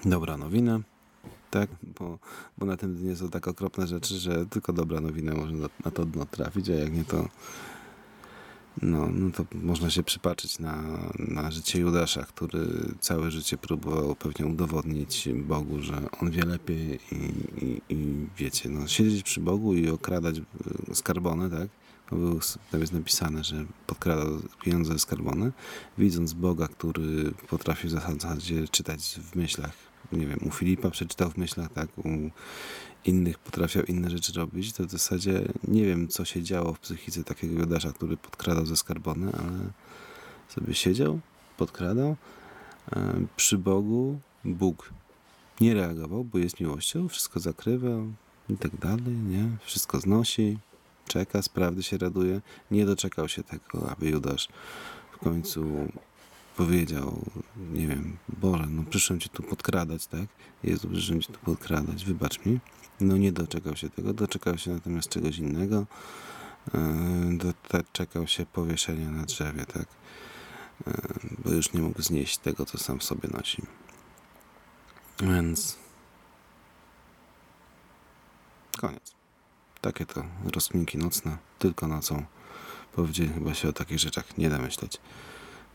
Dobra nowina. Tak, bo, bo na tym dnie są tak okropne rzeczy, że tylko dobra nowina może na, na to dno trafić, a jak nie to no, no to można się przypatrzeć na, na życie Judasza, który całe życie próbował pewnie udowodnić Bogu, że on wie lepiej i, i, i wiecie, no, siedzieć przy Bogu i okradać e, skarbony, tak? Był, tam jest napisane, że podkradał pieniądze ze skarbony, widząc Boga, który potrafił w zasadzie czytać w myślach. Nie wiem, u Filipa przeczytał w myślach, tak? U innych potrafiał inne rzeczy robić, to w zasadzie nie wiem, co się działo w psychice takiego Judasza, który podkradał ze skarbony, ale sobie siedział, podkradał. Przy Bogu Bóg nie reagował, bo jest miłością, wszystko zakrywa i tak dalej, nie? Wszystko znosi, czeka, z prawdy się raduje. Nie doczekał się tego, aby Judasz w końcu powiedział, nie wiem, Boże, no przyszłem Cię tu podkradać, tak? Jezu, przyszłem Cię tu podkradać, wybacz mi. No nie doczekał się tego, doczekał się natomiast czegoś innego. Yy, Doczekał się powieszenia na drzewie, tak? Yy, Bo już nie mógł znieść tego, co sam w sobie nosi. Więc koniec. Takie to rozkminki nocne, tylko nocą. Powiedzieli chyba się o takich rzeczach nie da myśleć,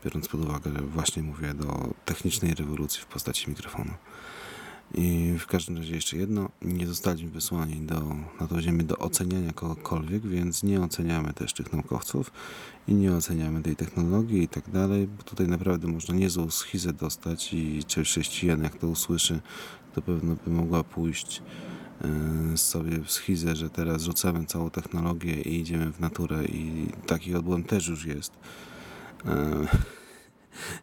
biorąc pod uwagę, że właśnie mówię do technicznej rewolucji w postaci mikrofonu. I w każdym razie jeszcze jedno, nie zostaliśmy wysłani do, na tą ziemię do oceniania kogokolwiek, więc nie oceniamy też tych naukowców i nie oceniamy tej technologii i tak dalej, bo tutaj naprawdę można niezłą schizę dostać i czy chrześcijan jak to usłyszy, to pewno by mogła pójść e, sobie w schizę, że teraz rzucamy całą technologię i idziemy w naturę i taki odbłąd też już jest.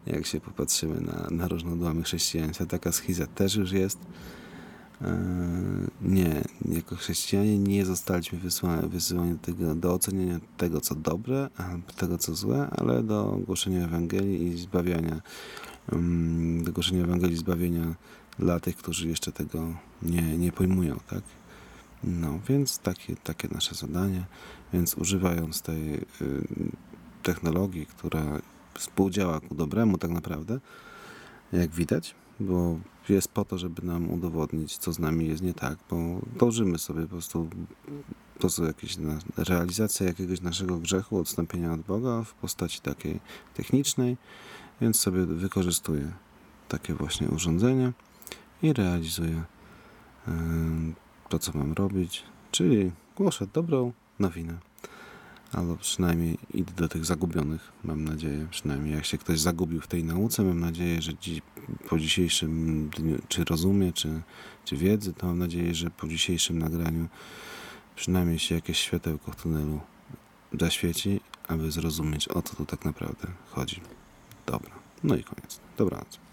Jak się popatrzymy na, na różne odłamy chrześcijaństwa, taka schiza też już jest. E, Nie, jako chrześcijanie nie zostaliśmy wysłani, wysyłani do, tego, do oceniania tego, co dobre, tego, co złe, ale do głoszenia Ewangelii i zbawiania, mm, do głoszenia Ewangelii zbawienia dla tych, którzy jeszcze tego nie, nie pojmują, tak? No, więc takie, takie nasze zadanie. Więc używając tej y, technologii, która współdziała ku dobremu tak naprawdę, jak widać, bo jest po to, żeby nam udowodnić, co z nami jest nie tak, bo dążymy sobie po prostu po prostu jakieś realizacja jakiegoś naszego grzechu, odstąpienia od Boga w postaci takiej technicznej, więc sobie wykorzystuję takie właśnie urządzenie i realizuję to, co mam robić, czyli głoszę dobrą nowinę. Albo przynajmniej idę do tych zagubionych, mam nadzieję. Przynajmniej jak się ktoś zagubił w tej nauce, mam nadzieję, że dzi- po dzisiejszym dniu, czy rozumie, czy, czy wiedzy, to mam nadzieję, że po dzisiejszym nagraniu przynajmniej się jakieś światełko w tunelu zaświeci, aby zrozumieć, o co tu tak naprawdę chodzi. Dobra, no i koniec. Dobranoc.